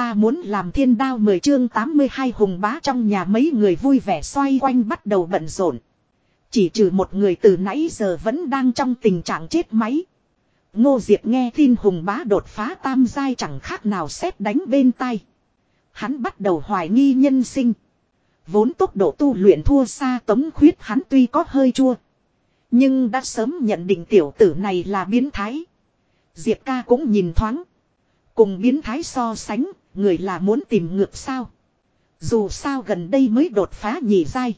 ta muốn làm thiên đao 10 chương 82 hùng bá trong nhà mấy người vui vẻ xoay quanh bắt đầu bận rộn. Chỉ trừ một người từ nãy giờ vẫn đang trong tình trạng chết máy. Ngô Diệp nghe tin hùng bá đột phá tam giai chẳng khác nào xét đánh bên tay. Hắn bắt đầu hoài nghi nhân sinh. Vốn tốc độ tu luyện thua xa tống khuyết hắn tuy có hơi chua. Nhưng đã sớm nhận định tiểu tử này là biến thái. Diệp ca cũng nhìn thoáng. Cùng biến thái so sánh, người là muốn tìm ngược sao. Dù sao gần đây mới đột phá nhị dai.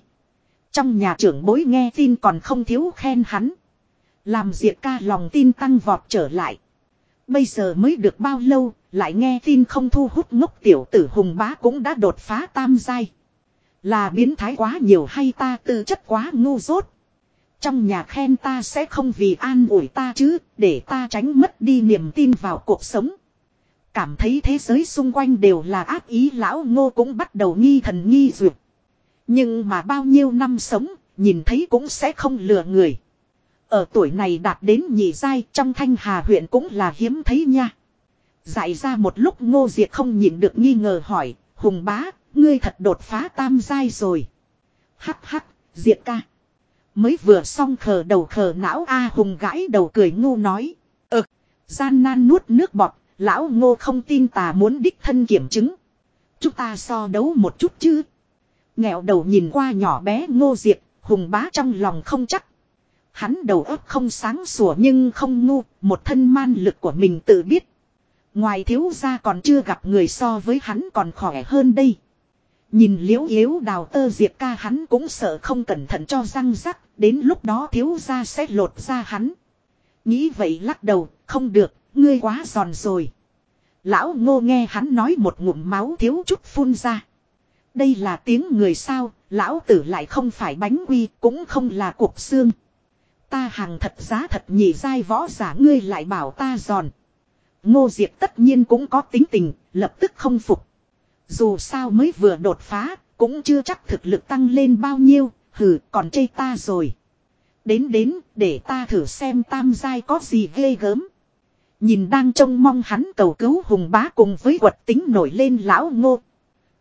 Trong nhà trưởng bối nghe tin còn không thiếu khen hắn. Làm Diệp ca lòng tin tăng vọt trở lại. Bây giờ mới được bao lâu, lại nghe tin không thu hút ngốc tiểu tử hùng bá cũng đã đột phá tam giai. Là biến thái quá nhiều hay ta tư chất quá ngu dốt. Trong nhà khen ta sẽ không vì an ủi ta chứ, để ta tránh mất đi niềm tin vào cuộc sống. Cảm thấy thế giới xung quanh đều là ác ý lão ngô cũng bắt đầu nghi thần nghi duyệt. Nhưng mà bao nhiêu năm sống, nhìn thấy cũng sẽ không lừa người. Ở tuổi này đạt đến nhị giai trong thanh hà huyện cũng là hiếm thấy nha. Dạy ra một lúc ngô diệt không nhìn được nghi ngờ hỏi, hùng bá, ngươi thật đột phá tam giai rồi. Hắc hắc, diệt ca. Mới vừa xong khờ đầu khờ não A hùng gãi đầu cười ngu nói. Ừ, gian nan nuốt nước bọt, lão ngô không tin tà muốn đích thân kiểm chứng. Chúng ta so đấu một chút chứ. Nghẹo đầu nhìn qua nhỏ bé ngô diệp, hùng bá trong lòng không chắc. Hắn đầu óc không sáng sủa nhưng không ngu, một thân man lực của mình tự biết. Ngoài thiếu ra còn chưa gặp người so với hắn còn khỏe hơn đây. Nhìn liễu yếu đào tơ diệp ca hắn cũng sợ không cẩn thận cho răng rắc, đến lúc đó thiếu ra sẽ lột ra hắn. Nghĩ vậy lắc đầu, không được, ngươi quá giòn rồi. Lão ngô nghe hắn nói một ngụm máu thiếu chút phun ra. Đây là tiếng người sao, lão tử lại không phải bánh quy, cũng không là cuộc xương. Ta hàng thật giá thật nhị dai võ giả ngươi lại bảo ta giòn. Ngô Diệp tất nhiên cũng có tính tình, lập tức không phục. Dù sao mới vừa đột phá, cũng chưa chắc thực lực tăng lên bao nhiêu, hừ, còn chê ta rồi. Đến đến, để ta thử xem tam giai có gì ghê gớm. Nhìn đang trông mong hắn cầu cứu hùng bá cùng với quật tính nổi lên lão ngô.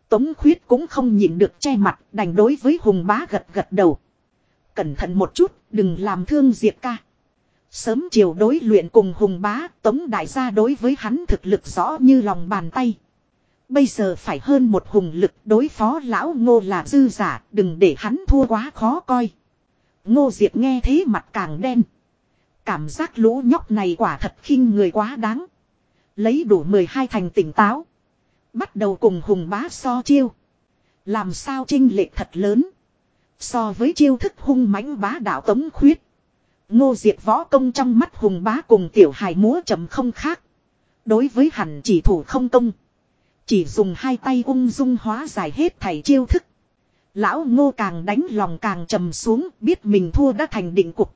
Tống khuyết cũng không nhịn được che mặt, đành đối với hùng bá gật gật đầu. Cẩn thận một chút, đừng làm thương diệp ca. Sớm chiều đối luyện cùng hùng bá, tống đại gia đối với hắn thực lực rõ như lòng bàn tay. Bây giờ phải hơn một hùng lực đối phó lão ngô là dư giả, đừng để hắn thua quá khó coi. Ngô Diệp nghe thế mặt càng đen. Cảm giác lũ nhóc này quả thật khinh người quá đáng. Lấy đủ 12 thành tỉnh táo. Bắt đầu cùng hùng bá so chiêu. Làm sao trinh lệch thật lớn. So với chiêu thức hung mãnh bá đạo tống khuyết. Ngô Diệp võ công trong mắt hùng bá cùng tiểu hài múa chậm không khác. Đối với hẳn chỉ thủ không công. Chỉ dùng hai tay ung dung hóa giải hết thảy chiêu thức. Lão ngô càng đánh lòng càng trầm xuống, biết mình thua đã thành định cục.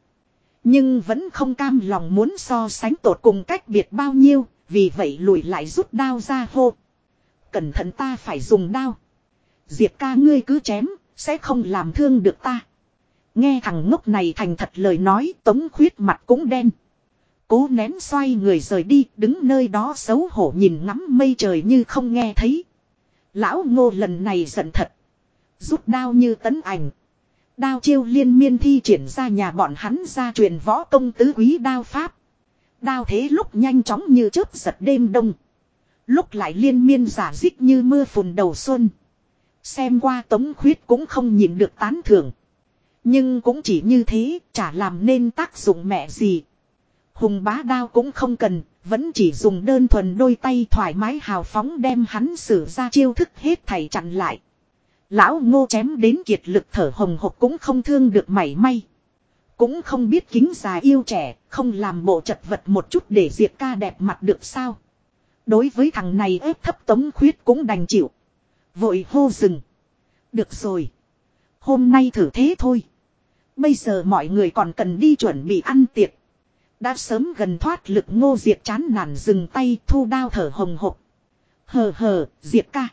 Nhưng vẫn không cam lòng muốn so sánh tột cùng cách biệt bao nhiêu, vì vậy lùi lại rút đao ra hô. Cẩn thận ta phải dùng đao. Diệp ca ngươi cứ chém, sẽ không làm thương được ta. Nghe thằng ngốc này thành thật lời nói tống khuyết mặt cũng đen. Cố nén xoay người rời đi đứng nơi đó xấu hổ nhìn ngắm mây trời như không nghe thấy. Lão ngô lần này giận thật. Rút đao như tấn ảnh. Đao chiêu liên miên thi triển ra nhà bọn hắn ra truyền võ công tứ quý đao pháp. Đao thế lúc nhanh chóng như chớp giật đêm đông. Lúc lại liên miên giả dích như mưa phùn đầu xuân. Xem qua tống khuyết cũng không nhìn được tán thưởng. Nhưng cũng chỉ như thế, chả làm nên tác dụng mẹ gì. Hùng bá đao cũng không cần, vẫn chỉ dùng đơn thuần đôi tay thoải mái hào phóng đem hắn xử ra chiêu thức hết thảy chặn lại. Lão ngô chém đến kiệt lực thở hồng hộc cũng không thương được mảy may. Cũng không biết kính già yêu trẻ, không làm bộ chật vật một chút để diệt ca đẹp mặt được sao. Đối với thằng này ép thấp tống khuyết cũng đành chịu. Vội hô dừng. Được rồi. Hôm nay thử thế thôi. Bây giờ mọi người còn cần đi chuẩn bị ăn tiệc. Đã sớm gần thoát lực ngô diệt chán nản dừng tay thu đao thở hồng hộc. Hờ hờ, diệt ca.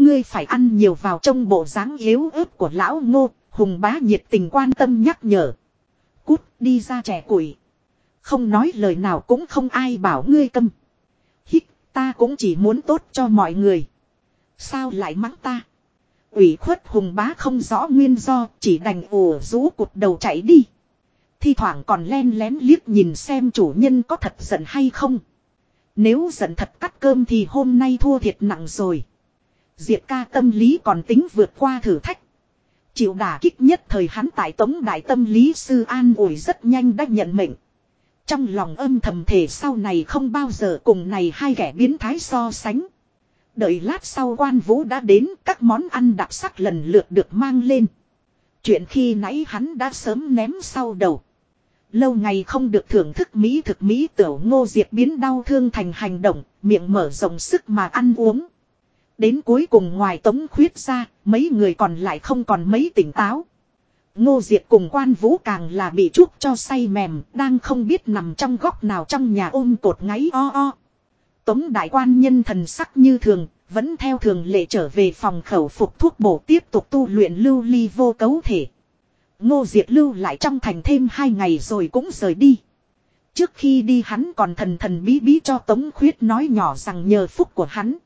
Ngươi phải ăn nhiều vào trong bộ dáng yếu ớt của lão ngô, hùng bá nhiệt tình quan tâm nhắc nhở. Cút đi ra trẻ củi. Không nói lời nào cũng không ai bảo ngươi câm. Hít, Ta cũng chỉ muốn tốt cho mọi người. Sao lại mắng ta? ủy khuất hùng bá không rõ nguyên do, chỉ đành ủ rú cụt đầu chạy đi. Thi thoảng còn len lén liếc nhìn xem chủ nhân có thật giận hay không. Nếu giận thật cắt cơm thì hôm nay thua thiệt nặng rồi. Diệp ca tâm lý còn tính vượt qua thử thách. Chịu đả kích nhất thời hắn tại tống đại tâm lý sư an ủi rất nhanh đã nhận mệnh. Trong lòng âm thầm thể sau này không bao giờ cùng này hai kẻ biến thái so sánh. Đợi lát sau quan vũ đã đến các món ăn đặc sắc lần lượt được mang lên. Chuyện khi nãy hắn đã sớm ném sau đầu. Lâu ngày không được thưởng thức Mỹ thực Mỹ tiểu ngô diệt biến đau thương thành hành động, miệng mở rộng sức mà ăn uống. Đến cuối cùng ngoài tống khuyết ra, mấy người còn lại không còn mấy tỉnh táo. Ngô Diệp cùng quan vũ càng là bị chút cho say mềm, đang không biết nằm trong góc nào trong nhà ôm cột ngáy o o. Tống đại quan nhân thần sắc như thường, vẫn theo thường lệ trở về phòng khẩu phục thuốc bổ tiếp tục tu luyện lưu ly vô cấu thể. Ngô Diệp lưu lại trong thành thêm hai ngày rồi cũng rời đi. Trước khi đi hắn còn thần thần bí bí cho Tống Khuyết nói nhỏ rằng nhờ phúc của hắn.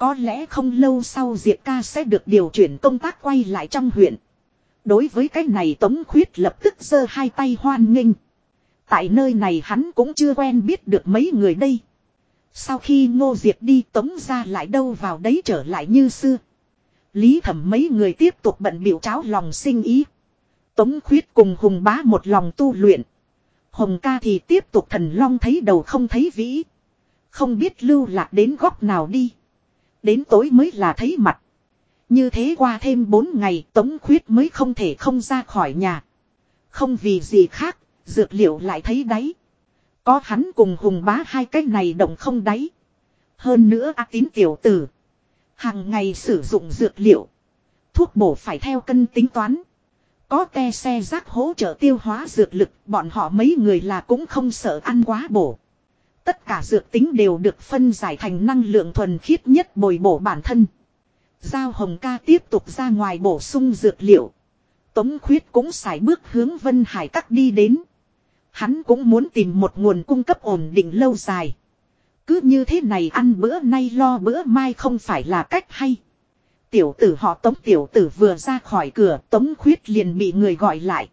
Có lẽ không lâu sau Diệp ca sẽ được điều chuyển công tác quay lại trong huyện. Đối với cái này Tống Khuyết lập tức giơ hai tay hoan nghênh. Tại nơi này hắn cũng chưa quen biết được mấy người đây. Sau khi Ngô Diệp đi Tống ra lại đâu vào đấy trở lại như xưa. Lý thẩm mấy người tiếp tục bận biểu cháo lòng sinh ý. Tống khuyết cùng hùng bá một lòng tu luyện. Hồng ca thì tiếp tục thần long thấy đầu không thấy vĩ. Không biết lưu lạc đến góc nào đi. Đến tối mới là thấy mặt. Như thế qua thêm bốn ngày tống khuyết mới không thể không ra khỏi nhà. Không vì gì khác, dược liệu lại thấy đáy. Có hắn cùng hùng bá hai cái này động không đáy. Hơn nữa ác tín tiểu tử. Hàng ngày sử dụng dược liệu. Thuốc bổ phải theo cân tính toán. Có te xe rác hỗ trợ tiêu hóa dược lực, bọn họ mấy người là cũng không sợ ăn quá bổ. Tất cả dược tính đều được phân giải thành năng lượng thuần khiết nhất bồi bổ bản thân. Giao Hồng ca tiếp tục ra ngoài bổ sung dược liệu. Tống khuyết cũng xài bước hướng Vân Hải Các đi đến. Hắn cũng muốn tìm một nguồn cung cấp ổn định lâu dài. Cứ như thế này ăn bữa nay lo bữa mai không phải là cách hay. Tiểu tử họ tống tiểu tử vừa ra khỏi cửa tống khuyết liền bị người gọi lại.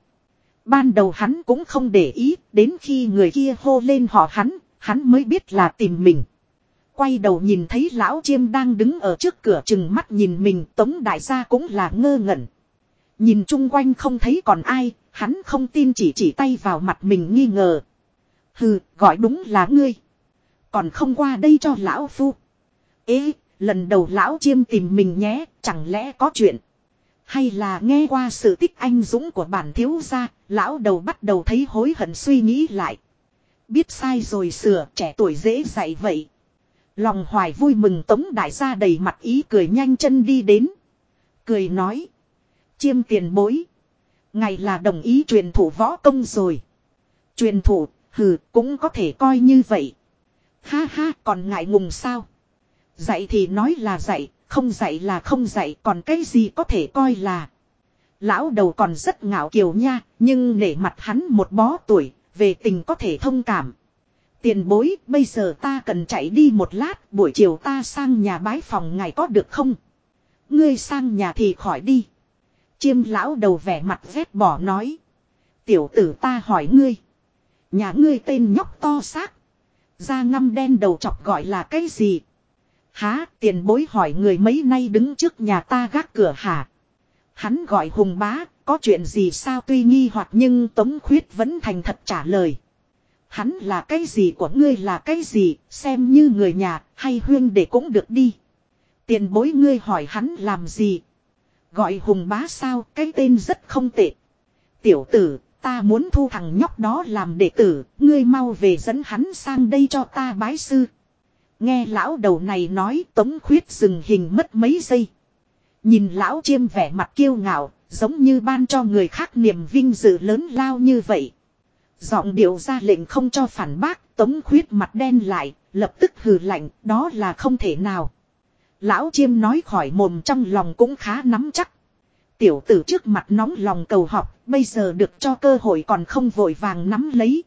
Ban đầu hắn cũng không để ý, đến khi người kia hô lên họ hắn, hắn mới biết là tìm mình. Quay đầu nhìn thấy lão chiêm đang đứng ở trước cửa chừng mắt nhìn mình tống đại gia cũng là ngơ ngẩn. Nhìn chung quanh không thấy còn ai, hắn không tin chỉ chỉ tay vào mặt mình nghi ngờ. Hừ, gọi đúng là ngươi. Còn không qua đây cho lão phu. Ê, Lần đầu lão chiêm tìm mình nhé, chẳng lẽ có chuyện. Hay là nghe qua sự tích anh dũng của bản thiếu gia, lão đầu bắt đầu thấy hối hận suy nghĩ lại. Biết sai rồi sửa, trẻ tuổi dễ dạy vậy. Lòng hoài vui mừng tống đại gia đầy mặt ý cười nhanh chân đi đến. Cười nói. Chiêm tiền bối. Ngày là đồng ý truyền thủ võ công rồi. Truyền thủ, hừ, cũng có thể coi như vậy. Ha ha, còn ngại ngùng sao? Dạy thì nói là dạy, không dạy là không dạy, còn cái gì có thể coi là. Lão đầu còn rất ngạo kiều nha, nhưng nể mặt hắn một bó tuổi, về tình có thể thông cảm. Tiền bối, bây giờ ta cần chạy đi một lát, buổi chiều ta sang nhà bái phòng ngài có được không? Ngươi sang nhà thì khỏi đi. Chiêm lão đầu vẻ mặt vét bỏ nói. Tiểu tử ta hỏi ngươi. Nhà ngươi tên nhóc to xác. Da ngăm đen đầu chọc gọi là cái gì? Há tiền bối hỏi người mấy nay đứng trước nhà ta gác cửa hả? Hắn gọi hùng bá, có chuyện gì sao tuy nghi hoặc nhưng Tống Khuyết vẫn thành thật trả lời. Hắn là cái gì của ngươi là cái gì, xem như người nhà, hay huyên để cũng được đi. Tiền bối ngươi hỏi hắn làm gì? Gọi hùng bá sao, cái tên rất không tệ. Tiểu tử, ta muốn thu thằng nhóc đó làm đệ tử, ngươi mau về dẫn hắn sang đây cho ta bái sư. Nghe lão đầu này nói tống khuyết dừng hình mất mấy giây. Nhìn lão chiêm vẻ mặt kiêu ngạo, giống như ban cho người khác niềm vinh dự lớn lao như vậy. Giọng điệu ra lệnh không cho phản bác, tống khuyết mặt đen lại, lập tức hừ lạnh, đó là không thể nào. Lão chiêm nói khỏi mồm trong lòng cũng khá nắm chắc. Tiểu tử trước mặt nóng lòng cầu học, bây giờ được cho cơ hội còn không vội vàng nắm lấy.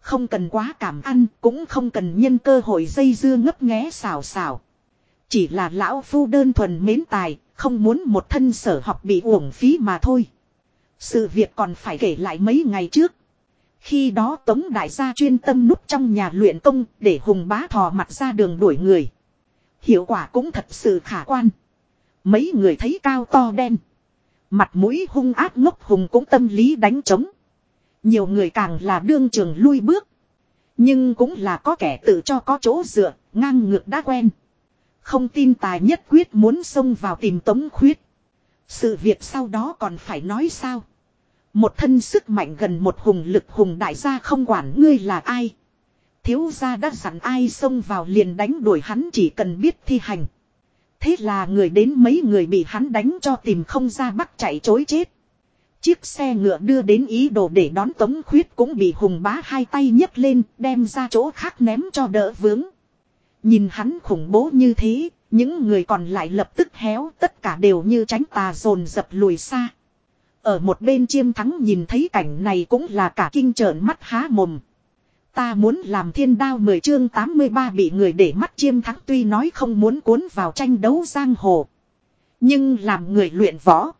Không cần quá cảm ăn, cũng không cần nhân cơ hội dây dưa ngấp nghé xào xào. Chỉ là lão phu đơn thuần mến tài, không muốn một thân sở học bị uổng phí mà thôi. Sự việc còn phải kể lại mấy ngày trước. Khi đó Tống Đại gia chuyên tâm núp trong nhà luyện công để hùng bá thò mặt ra đường đuổi người. Hiệu quả cũng thật sự khả quan. Mấy người thấy cao to đen. Mặt mũi hung ác ngốc hùng cũng tâm lý đánh trống. Nhiều người càng là đương trường lui bước. Nhưng cũng là có kẻ tự cho có chỗ dựa, ngang ngược đã quen. Không tin tài nhất quyết muốn xông vào tìm tống khuyết. Sự việc sau đó còn phải nói sao. Một thân sức mạnh gần một hùng lực hùng đại gia không quản ngươi là ai. Thiếu gia đã dặn ai xông vào liền đánh đuổi hắn chỉ cần biết thi hành. Thế là người đến mấy người bị hắn đánh cho tìm không ra bắt chạy chối chết. Chiếc xe ngựa đưa đến ý đồ để đón tống khuyết cũng bị hùng bá hai tay nhấc lên, đem ra chỗ khác ném cho đỡ vướng. Nhìn hắn khủng bố như thế, những người còn lại lập tức héo tất cả đều như tránh tà dồn dập lùi xa. Ở một bên chiêm thắng nhìn thấy cảnh này cũng là cả kinh trợn mắt há mồm. Ta muốn làm thiên đao 10 chương 83 bị người để mắt chiêm thắng tuy nói không muốn cuốn vào tranh đấu giang hồ. Nhưng làm người luyện võ.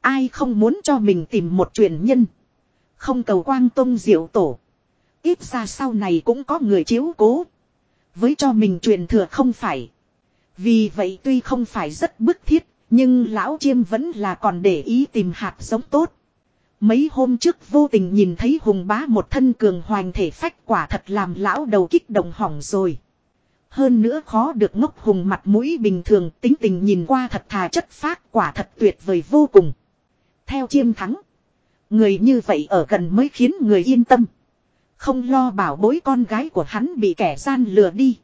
Ai không muốn cho mình tìm một truyền nhân. Không cầu quang tông diệu tổ. Ít ra sau này cũng có người chiếu cố. Với cho mình truyền thừa không phải. Vì vậy tuy không phải rất bức thiết. Nhưng lão chiêm vẫn là còn để ý tìm hạt giống tốt. Mấy hôm trước vô tình nhìn thấy hùng bá một thân cường hoành thể phách quả thật làm lão đầu kích động hỏng rồi. Hơn nữa khó được ngốc hùng mặt mũi bình thường, tính tình nhìn qua thật thà chất phác, quả thật tuyệt vời vô cùng. Theo chiêm thắng. Người như vậy ở gần mới khiến người yên tâm. Không lo bảo bối con gái của hắn bị kẻ gian lừa đi.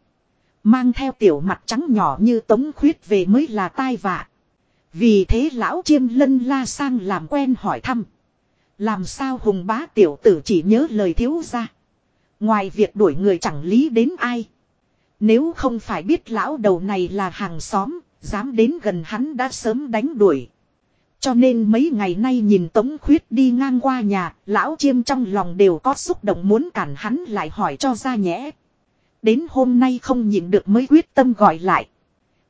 Mang theo tiểu mặt trắng nhỏ như tống khuyết về mới là tai vạ. Vì thế lão chiêm lân la sang làm quen hỏi thăm. Làm sao hùng bá tiểu tử chỉ nhớ lời thiếu ra. Ngoài việc đuổi người chẳng lý đến ai. Nếu không phải biết lão đầu này là hàng xóm, dám đến gần hắn đã sớm đánh đuổi. Cho nên mấy ngày nay nhìn Tống Khuyết đi ngang qua nhà, lão chiêm trong lòng đều có xúc động muốn cản hắn lại hỏi cho ra nhẽ. Đến hôm nay không nhịn được mới quyết tâm gọi lại.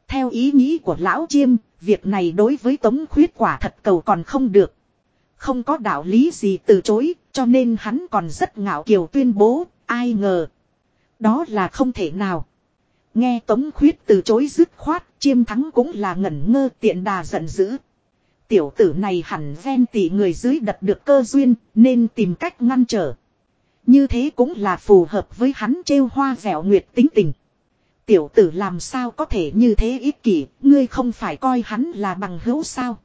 Theo ý nghĩ của lão chiêm, việc này đối với Tống Khuyết quả thật cầu còn không được. Không có đạo lý gì từ chối, cho nên hắn còn rất ngạo kiều tuyên bố, ai ngờ. Đó là không thể nào. Nghe Tống Khuyết từ chối dứt khoát, chiêm thắng cũng là ngẩn ngơ tiện đà giận dữ. Tiểu tử này hẳn ven tỷ người dưới đặt được cơ duyên, nên tìm cách ngăn trở. Như thế cũng là phù hợp với hắn trêu hoa vẻo nguyệt tính tình. Tiểu tử làm sao có thể như thế ích kỷ, ngươi không phải coi hắn là bằng hữu sao.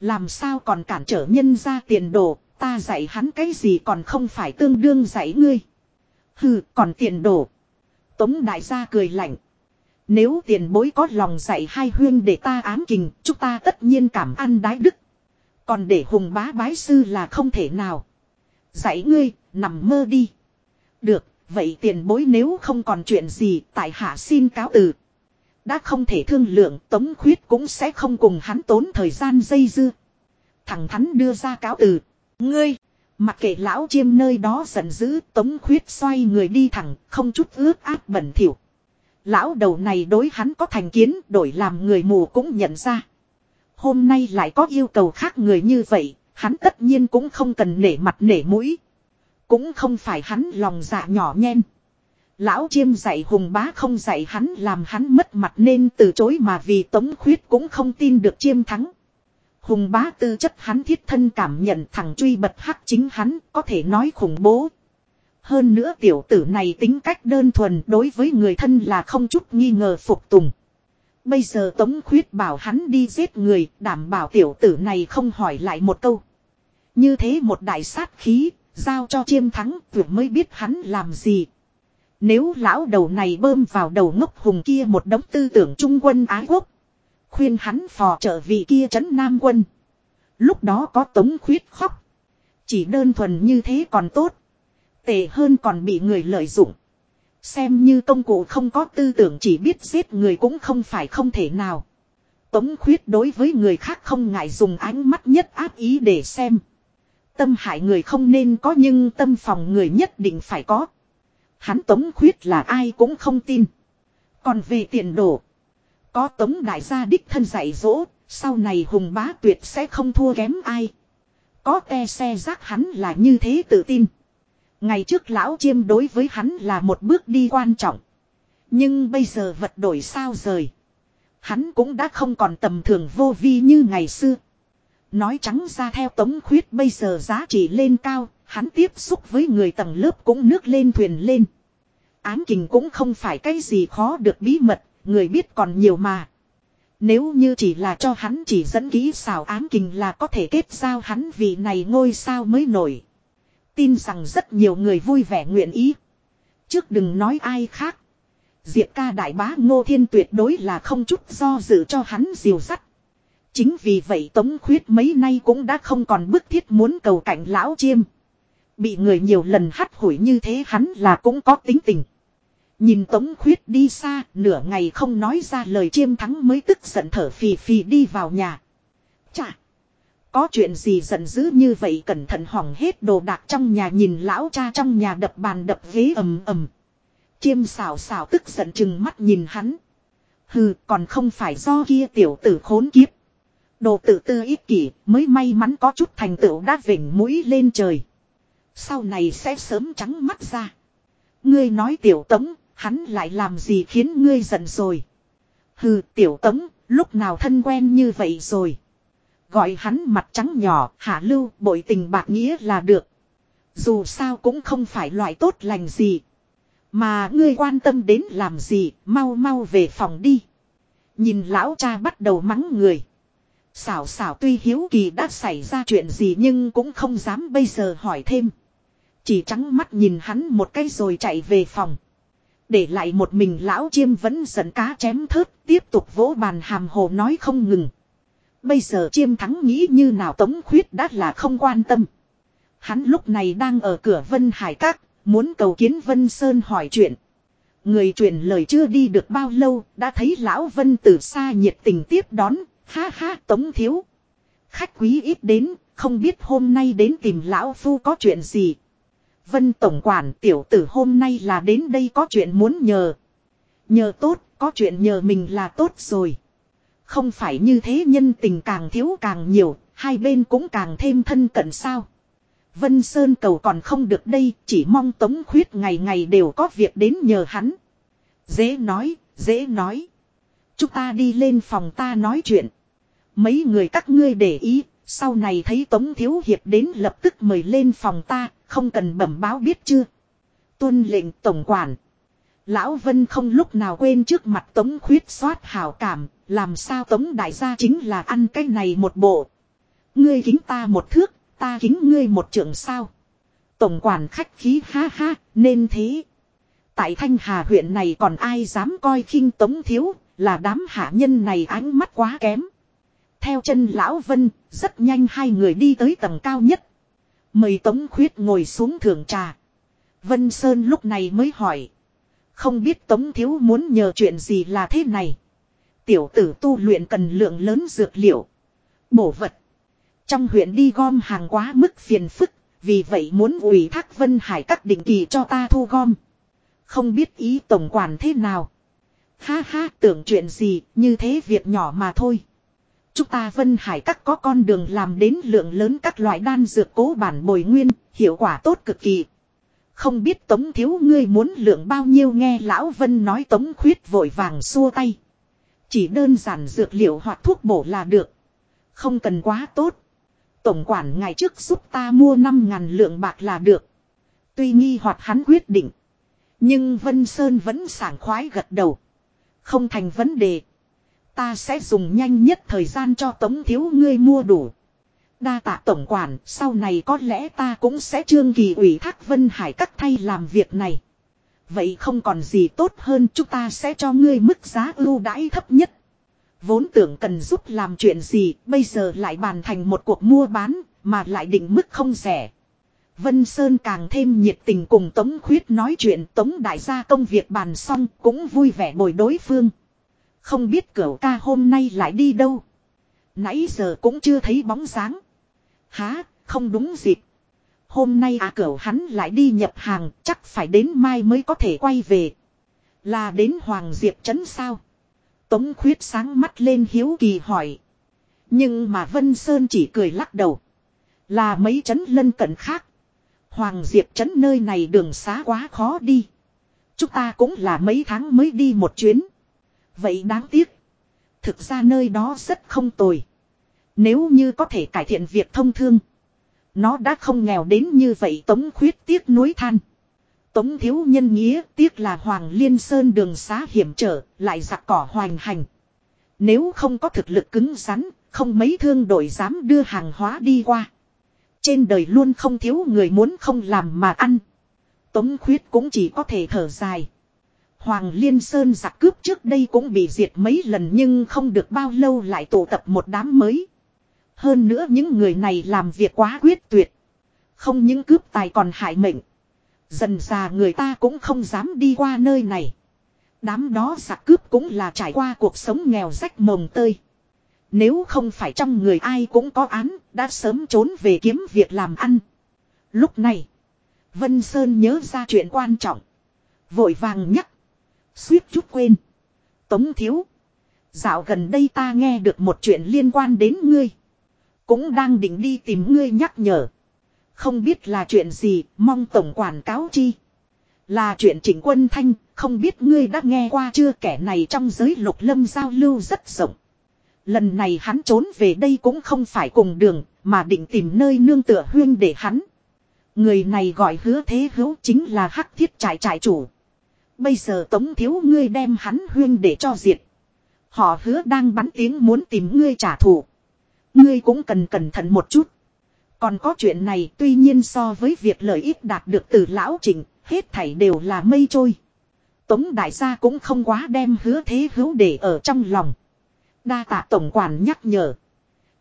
Làm sao còn cản trở nhân ra tiền đồ, ta dạy hắn cái gì còn không phải tương đương dạy ngươi. Hừ, còn tiền đồ. Tống đại gia cười lạnh. Nếu tiền bối có lòng dạy hai huyên để ta ám kình, chúng ta tất nhiên cảm ăn đái đức. Còn để hùng bá bái sư là không thể nào. Dạy ngươi, nằm mơ đi. Được, vậy tiền bối nếu không còn chuyện gì, tại hạ xin cáo từ. Đã không thể thương lượng, Tống Khuyết cũng sẽ không cùng hắn tốn thời gian dây dưa. Thẳng thắn đưa ra cáo từ. Ngươi, mặc kệ lão chiêm nơi đó giận dữ, Tống Khuyết xoay người đi thẳng, không chút ướt áp bẩn thỉu. Lão đầu này đối hắn có thành kiến, đổi làm người mù cũng nhận ra. Hôm nay lại có yêu cầu khác người như vậy, hắn tất nhiên cũng không cần nể mặt nể mũi. Cũng không phải hắn lòng dạ nhỏ nhen. Lão chiêm dạy hùng bá không dạy hắn làm hắn mất mặt nên từ chối mà vì tống khuyết cũng không tin được chiêm thắng. Hùng bá tư chất hắn thiết thân cảm nhận thằng truy bật hắc chính hắn có thể nói khủng bố. Hơn nữa tiểu tử này tính cách đơn thuần đối với người thân là không chút nghi ngờ phục tùng. Bây giờ Tống Khuyết bảo hắn đi giết người, đảm bảo tiểu tử này không hỏi lại một câu. Như thế một đại sát khí, giao cho chiêm thắng, tuyệt mới biết hắn làm gì. Nếu lão đầu này bơm vào đầu ngốc hùng kia một đống tư tưởng trung quân ái quốc. Khuyên hắn phò trợ vị kia trấn nam quân. Lúc đó có Tống Khuyết khóc. Chỉ đơn thuần như thế còn tốt. Tệ hơn còn bị người lợi dụng. Xem như công cụ không có tư tưởng chỉ biết giết người cũng không phải không thể nào. Tống khuyết đối với người khác không ngại dùng ánh mắt nhất áp ý để xem. Tâm hại người không nên có nhưng tâm phòng người nhất định phải có. Hắn tống khuyết là ai cũng không tin. Còn về tiền đồ. Có tống đại gia đích thân dạy dỗ. Sau này hùng bá tuyệt sẽ không thua kém ai. Có te xe rác hắn là như thế tự tin. Ngày trước lão chiêm đối với hắn là một bước đi quan trọng. Nhưng bây giờ vật đổi sao rời. Hắn cũng đã không còn tầm thường vô vi như ngày xưa. Nói trắng ra theo tống khuyết bây giờ giá trị lên cao, hắn tiếp xúc với người tầng lớp cũng nước lên thuyền lên. Ám kình cũng không phải cái gì khó được bí mật, người biết còn nhiều mà. Nếu như chỉ là cho hắn chỉ dẫn kỹ xảo ám kình là có thể kết giao hắn vì này ngôi sao mới nổi. Tin rằng rất nhiều người vui vẻ nguyện ý. Trước đừng nói ai khác. Diệp ca đại bá ngô thiên tuyệt đối là không chút do dự cho hắn diều sắt. Chính vì vậy Tống Khuyết mấy nay cũng đã không còn bức thiết muốn cầu cảnh lão chiêm. Bị người nhiều lần hắt hủi như thế hắn là cũng có tính tình. Nhìn Tống Khuyết đi xa, nửa ngày không nói ra lời chiêm thắng mới tức giận thở phì phì đi vào nhà. Chà! Có chuyện gì giận dữ như vậy cẩn thận hỏng hết đồ đạc trong nhà nhìn lão cha trong nhà đập bàn đập ghế ầm ầm. Chiêm xào xào tức giận chừng mắt nhìn hắn. Hừ còn không phải do kia tiểu tử khốn kiếp. Đồ tự tư ích kỷ mới may mắn có chút thành tựu đã vỉnh mũi lên trời. Sau này sẽ sớm trắng mắt ra. Ngươi nói tiểu tống, hắn lại làm gì khiến ngươi giận rồi. Hừ tiểu tống, lúc nào thân quen như vậy rồi. Gọi hắn mặt trắng nhỏ, hạ lưu, bội tình bạc nghĩa là được. Dù sao cũng không phải loại tốt lành gì. Mà ngươi quan tâm đến làm gì, mau mau về phòng đi. Nhìn lão cha bắt đầu mắng người. Xảo xảo tuy hiếu kỳ đã xảy ra chuyện gì nhưng cũng không dám bây giờ hỏi thêm. Chỉ trắng mắt nhìn hắn một cái rồi chạy về phòng. Để lại một mình lão chiêm vẫn giận cá chém thớt tiếp tục vỗ bàn hàm hồ nói không ngừng. Bây giờ chiêm thắng nghĩ như nào tống khuyết đã là không quan tâm. Hắn lúc này đang ở cửa Vân Hải Các, muốn cầu kiến Vân Sơn hỏi chuyện. Người truyền lời chưa đi được bao lâu, đã thấy lão Vân từ xa nhiệt tình tiếp đón, ha ha tống thiếu. Khách quý ít đến, không biết hôm nay đến tìm lão phu có chuyện gì. Vân Tổng Quản tiểu tử hôm nay là đến đây có chuyện muốn nhờ. Nhờ tốt, có chuyện nhờ mình là tốt rồi. Không phải như thế nhân tình càng thiếu càng nhiều, hai bên cũng càng thêm thân cận sao. Vân Sơn cầu còn không được đây, chỉ mong Tống Khuyết ngày ngày đều có việc đến nhờ hắn. Dễ nói, dễ nói. Chúng ta đi lên phòng ta nói chuyện. Mấy người các ngươi để ý, sau này thấy Tống Thiếu Hiệp đến lập tức mời lên phòng ta, không cần bẩm báo biết chưa. Tuân lệnh tổng quản. Lão Vân không lúc nào quên trước mặt Tống Khuyết soát hào cảm, làm sao Tống Đại gia chính là ăn cái này một bộ. Ngươi kính ta một thước, ta kính ngươi một trưởng sao. Tổng quản khách khí ha ha, nên thế. Tại Thanh Hà huyện này còn ai dám coi khinh Tống Thiếu, là đám hạ nhân này ánh mắt quá kém. Theo chân Lão Vân, rất nhanh hai người đi tới tầng cao nhất. Mời Tống Khuyết ngồi xuống thưởng trà. Vân Sơn lúc này mới hỏi. Không biết Tống Thiếu muốn nhờ chuyện gì là thế này. Tiểu tử tu luyện cần lượng lớn dược liệu. Bổ vật. Trong huyện đi gom hàng quá mức phiền phức. Vì vậy muốn ủy thác Vân Hải các định kỳ cho ta thu gom. Không biết ý tổng quản thế nào. Ha ha tưởng chuyện gì như thế việc nhỏ mà thôi. Chúng ta Vân Hải các có con đường làm đến lượng lớn các loại đan dược cố bản bồi nguyên, hiệu quả tốt cực kỳ. Không biết Tống thiếu ngươi muốn lượng bao nhiêu nghe Lão Vân nói Tống khuyết vội vàng xua tay. Chỉ đơn giản dược liệu hoặc thuốc bổ là được. Không cần quá tốt. Tổng quản ngày trước giúp ta mua 5.000 lượng bạc là được. Tuy nghi hoặc hắn quyết định. Nhưng Vân Sơn vẫn sảng khoái gật đầu. Không thành vấn đề. Ta sẽ dùng nhanh nhất thời gian cho tống thiếu ngươi mua đủ. Đa tạ tổng quản, sau này có lẽ ta cũng sẽ trương kỳ ủy thác Vân Hải các thay làm việc này. Vậy không còn gì tốt hơn chúng ta sẽ cho ngươi mức giá ưu đãi thấp nhất. Vốn tưởng cần giúp làm chuyện gì, bây giờ lại bàn thành một cuộc mua bán, mà lại định mức không rẻ. Vân Sơn càng thêm nhiệt tình cùng Tống Khuyết nói chuyện Tống Đại gia công việc bàn xong cũng vui vẻ bồi đối phương. Không biết cửu ca hôm nay lại đi đâu. Nãy giờ cũng chưa thấy bóng dáng. Há, không đúng dịp. Hôm nay à cửu hắn lại đi nhập hàng, chắc phải đến mai mới có thể quay về. Là đến Hoàng Diệp Trấn sao? Tống khuyết sáng mắt lên hiếu kỳ hỏi. Nhưng mà Vân Sơn chỉ cười lắc đầu. Là mấy trấn lân cận khác. Hoàng Diệp trấn nơi này đường xá quá khó đi. Chúng ta cũng là mấy tháng mới đi một chuyến. Vậy đáng tiếc. Thực ra nơi đó rất không tồi. Nếu như có thể cải thiện việc thông thương. Nó đã không nghèo đến như vậy tống khuyết tiếc núi than. Tống thiếu nhân nghĩa tiếc là Hoàng Liên Sơn đường xá hiểm trở, lại giặc cỏ hoành hành. Nếu không có thực lực cứng rắn, không mấy thương đội dám đưa hàng hóa đi qua. Trên đời luôn không thiếu người muốn không làm mà ăn. Tống khuyết cũng chỉ có thể thở dài. Hoàng Liên Sơn giặc cướp trước đây cũng bị diệt mấy lần nhưng không được bao lâu lại tụ tập một đám mới. Hơn nữa những người này làm việc quá quyết tuyệt. Không những cướp tài còn hại mệnh. Dần già người ta cũng không dám đi qua nơi này. Đám đó giặc cướp cũng là trải qua cuộc sống nghèo rách mồng tơi. Nếu không phải trong người ai cũng có án, đã sớm trốn về kiếm việc làm ăn. Lúc này, Vân Sơn nhớ ra chuyện quan trọng. Vội vàng nhắc. Suýt chút quên. Tống thiếu. Dạo gần đây ta nghe được một chuyện liên quan đến ngươi. Cũng đang định đi tìm ngươi nhắc nhở. Không biết là chuyện gì, mong tổng quản cáo chi. Là chuyện chỉnh quân thanh, không biết ngươi đã nghe qua chưa kẻ này trong giới lục lâm giao lưu rất rộng. Lần này hắn trốn về đây cũng không phải cùng đường, mà định tìm nơi nương tựa huyên để hắn. Người này gọi hứa thế hữu chính là hắc thiết trại trại chủ. Bây giờ tống thiếu ngươi đem hắn huyên để cho diệt. Họ hứa đang bắn tiếng muốn tìm ngươi trả thù. Ngươi cũng cần cẩn thận một chút. Còn có chuyện này tuy nhiên so với việc lợi ích đạt được từ lão trình hết thảy đều là mây trôi. Tống đại gia cũng không quá đem hứa thế hữu để ở trong lòng. Đa tạ tổng quản nhắc nhở.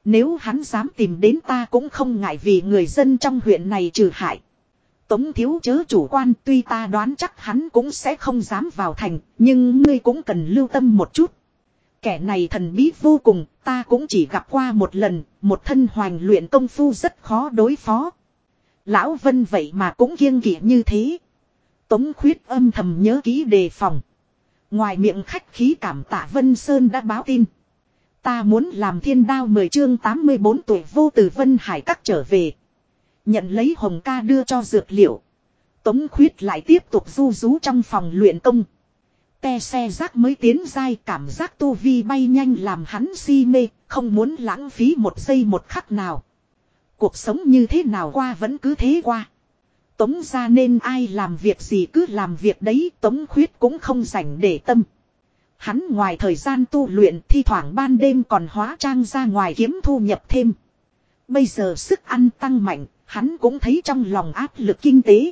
Nếu hắn dám tìm đến ta cũng không ngại vì người dân trong huyện này trừ hại. Tống thiếu chớ chủ quan tuy ta đoán chắc hắn cũng sẽ không dám vào thành, nhưng ngươi cũng cần lưu tâm một chút. Kẻ này thần bí vô cùng, ta cũng chỉ gặp qua một lần, một thân hoành luyện công phu rất khó đối phó. Lão Vân vậy mà cũng kiêng kỵ như thế. Tống khuyết âm thầm nhớ kỹ đề phòng. Ngoài miệng khách khí cảm tạ Vân Sơn đã báo tin. Ta muốn làm thiên đao 10 chương 84 tuổi vô từ Vân Hải các trở về. Nhận lấy hồng ca đưa cho dược liệu. Tống khuyết lại tiếp tục du rú trong phòng luyện công. Te xe rác mới tiến dai cảm giác tu vi bay nhanh làm hắn si mê, không muốn lãng phí một giây một khắc nào. Cuộc sống như thế nào qua vẫn cứ thế qua. Tống ra nên ai làm việc gì cứ làm việc đấy, tống khuyết cũng không rảnh để tâm. Hắn ngoài thời gian tu luyện thi thoảng ban đêm còn hóa trang ra ngoài kiếm thu nhập thêm. Bây giờ sức ăn tăng mạnh, hắn cũng thấy trong lòng áp lực kinh tế.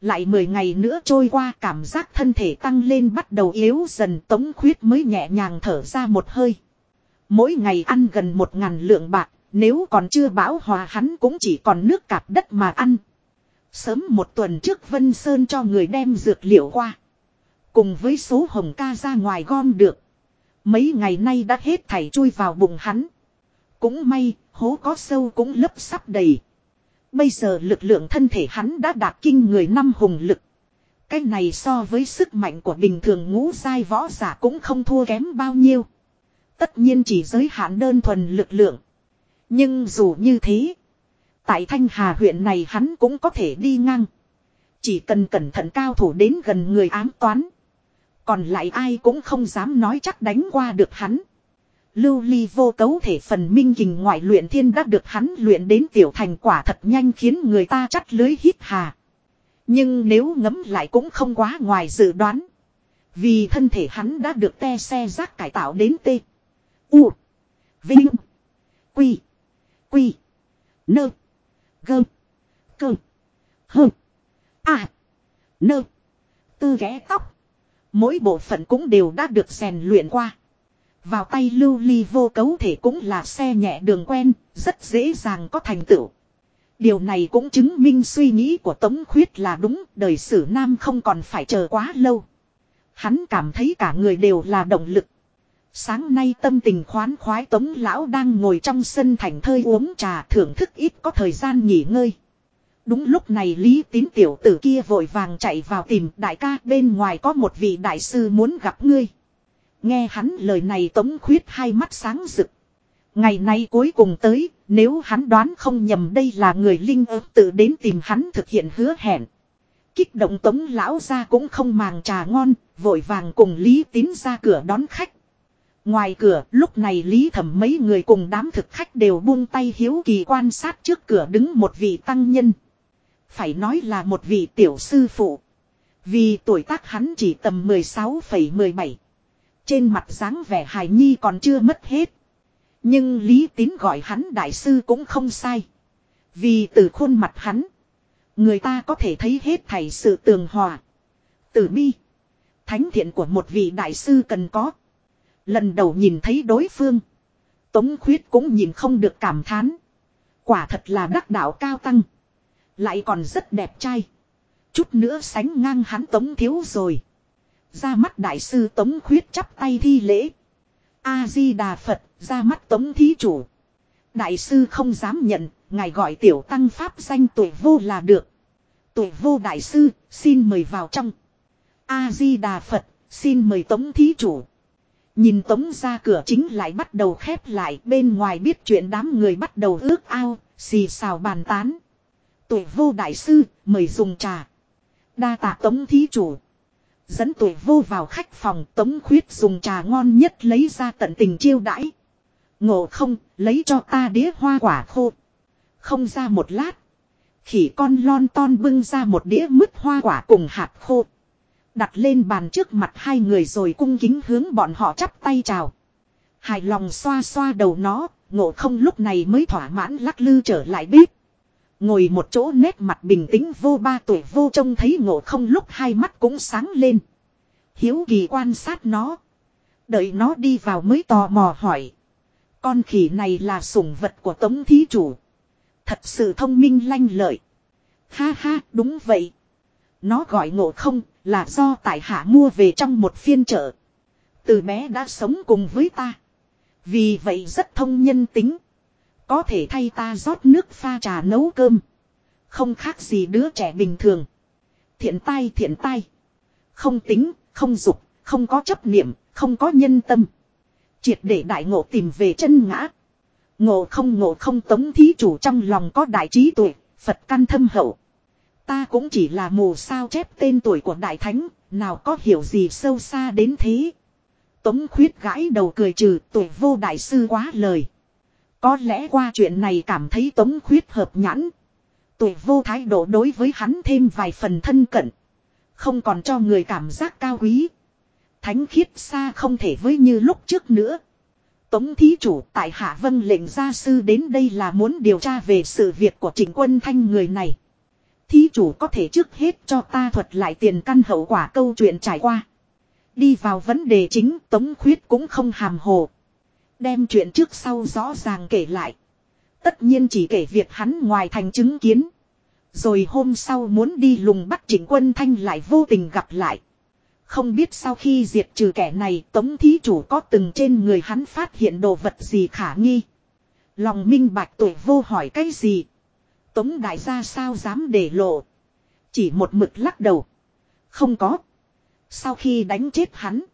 Lại 10 ngày nữa trôi qua cảm giác thân thể tăng lên bắt đầu yếu dần tống khuyết mới nhẹ nhàng thở ra một hơi. Mỗi ngày ăn gần một ngàn lượng bạc, nếu còn chưa bão hòa hắn cũng chỉ còn nước cạp đất mà ăn. Sớm một tuần trước Vân Sơn cho người đem dược liệu qua. Cùng với số hồng ca ra ngoài gom được. Mấy ngày nay đã hết thảy chui vào bụng hắn. Cũng may, hố có sâu cũng lấp sắp đầy. Bây giờ lực lượng thân thể hắn đã đạt kinh người năm hùng lực. Cái này so với sức mạnh của bình thường ngũ sai võ giả cũng không thua kém bao nhiêu. Tất nhiên chỉ giới hạn đơn thuần lực lượng. Nhưng dù như thế. Tại Thanh Hà huyện này hắn cũng có thể đi ngang. Chỉ cần cẩn thận cao thủ đến gần người ám toán. Còn lại ai cũng không dám nói chắc đánh qua được hắn. Lưu ly vô cấu thể phần minh kình ngoại luyện thiên đã được hắn luyện đến tiểu thành quả thật nhanh khiến người ta chắt lưới hít hà. Nhưng nếu ngấm lại cũng không quá ngoài dự đoán. Vì thân thể hắn đã được te xe rác cải tạo đến tê, U. Vinh. Quy. Quy. Nơ. Gơ. Cơ. Hơ. À. Nơ. Tư ghé tóc. Mỗi bộ phận cũng đều đã được rèn luyện qua. Vào tay lưu ly vô cấu thể cũng là xe nhẹ đường quen, rất dễ dàng có thành tựu. Điều này cũng chứng minh suy nghĩ của Tống Khuyết là đúng, đời sử nam không còn phải chờ quá lâu. Hắn cảm thấy cả người đều là động lực. Sáng nay tâm tình khoán khoái tống lão đang ngồi trong sân thành thơi uống trà thưởng thức ít có thời gian nghỉ ngơi. Đúng lúc này Lý tín tiểu tử kia vội vàng chạy vào tìm đại ca bên ngoài có một vị đại sư muốn gặp ngươi. Nghe hắn lời này tống khuyết hai mắt sáng rực. Ngày nay cuối cùng tới, nếu hắn đoán không nhầm đây là người linh ớt tự đến tìm hắn thực hiện hứa hẹn. Kích động tống lão ra cũng không màng trà ngon, vội vàng cùng Lý tín ra cửa đón khách. Ngoài cửa, lúc này Lý Thẩm mấy người cùng đám thực khách đều buông tay hiếu kỳ quan sát trước cửa đứng một vị tăng nhân. Phải nói là một vị tiểu sư phụ. Vì tuổi tác hắn chỉ tầm 16,17. Trên mặt dáng vẻ hài nhi còn chưa mất hết. Nhưng Lý Tín gọi hắn đại sư cũng không sai. Vì từ khuôn mặt hắn. Người ta có thể thấy hết thảy sự tường hòa. Tử bi. Thánh thiện của một vị đại sư cần có. Lần đầu nhìn thấy đối phương. Tống khuyết cũng nhìn không được cảm thán. Quả thật là đắc đạo cao tăng. Lại còn rất đẹp trai. Chút nữa sánh ngang hắn tống thiếu rồi. Ra mắt đại sư tống khuyết chắp tay thi lễ. A-di-đà Phật, ra mắt tống thí chủ. Đại sư không dám nhận, ngài gọi tiểu tăng pháp danh tuổi vô là được. Tuổi vô đại sư, xin mời vào trong. A-di-đà Phật, xin mời tống thí chủ. Nhìn tống ra cửa chính lại bắt đầu khép lại bên ngoài biết chuyện đám người bắt đầu ước ao, xì xào bàn tán. Tuổi vô đại sư, mời dùng trà. Đa tạ tống thí chủ. Dẫn tuổi vô vào khách phòng tống khuyết dùng trà ngon nhất lấy ra tận tình chiêu đãi. Ngộ không, lấy cho ta đĩa hoa quả khô. Không ra một lát. Khỉ con lon ton bưng ra một đĩa mứt hoa quả cùng hạt khô. Đặt lên bàn trước mặt hai người rồi cung kính hướng bọn họ chắp tay chào. Hài lòng xoa xoa đầu nó, ngộ không lúc này mới thỏa mãn lắc lư trở lại bếp. Ngồi một chỗ nét mặt bình tĩnh vô ba tuổi vô trông thấy ngộ không lúc hai mắt cũng sáng lên. Hiếu kỳ quan sát nó. Đợi nó đi vào mới tò mò hỏi. Con khỉ này là sủng vật của tống thí chủ. Thật sự thông minh lanh lợi. Ha ha, đúng vậy. Nó gọi ngộ không, là do tại hạ mua về trong một phiên chợ. Từ bé đã sống cùng với ta. Vì vậy rất thông nhân tính. Có thể thay ta rót nước pha trà nấu cơm. Không khác gì đứa trẻ bình thường. Thiện tai thiện tai. Không tính, không dục, không có chấp niệm, không có nhân tâm. Triệt để đại ngộ tìm về chân ngã. Ngộ không ngộ không tống thí chủ trong lòng có đại trí tuệ, Phật căn thâm hậu. Ta cũng chỉ là mù sao chép tên tuổi của đại thánh, nào có hiểu gì sâu xa đến thế. Tống khuyết gãi đầu cười trừ tuổi vô đại sư quá lời. Có lẽ qua chuyện này cảm thấy tống khuyết hợp nhãn. Tuổi vô thái độ đối với hắn thêm vài phần thân cận. Không còn cho người cảm giác cao quý. Thánh khiết xa không thể với như lúc trước nữa. Tống thí chủ tại Hạ Vân lệnh gia sư đến đây là muốn điều tra về sự việc của trịnh quân thanh người này. Thí chủ có thể trước hết cho ta thuật lại tiền căn hậu quả câu chuyện trải qua. Đi vào vấn đề chính, Tống Khuyết cũng không hàm hồ. Đem chuyện trước sau rõ ràng kể lại. Tất nhiên chỉ kể việc hắn ngoài thành chứng kiến. Rồi hôm sau muốn đi lùng bắt chỉnh quân thanh lại vô tình gặp lại. Không biết sau khi diệt trừ kẻ này, tống thí chủ có từng trên người hắn phát hiện đồ vật gì khả nghi. Lòng minh bạch tuổi vô hỏi cái gì. Tống đại gia sao dám để lộ. Chỉ một mực lắc đầu. Không có. Sau khi đánh chết hắn.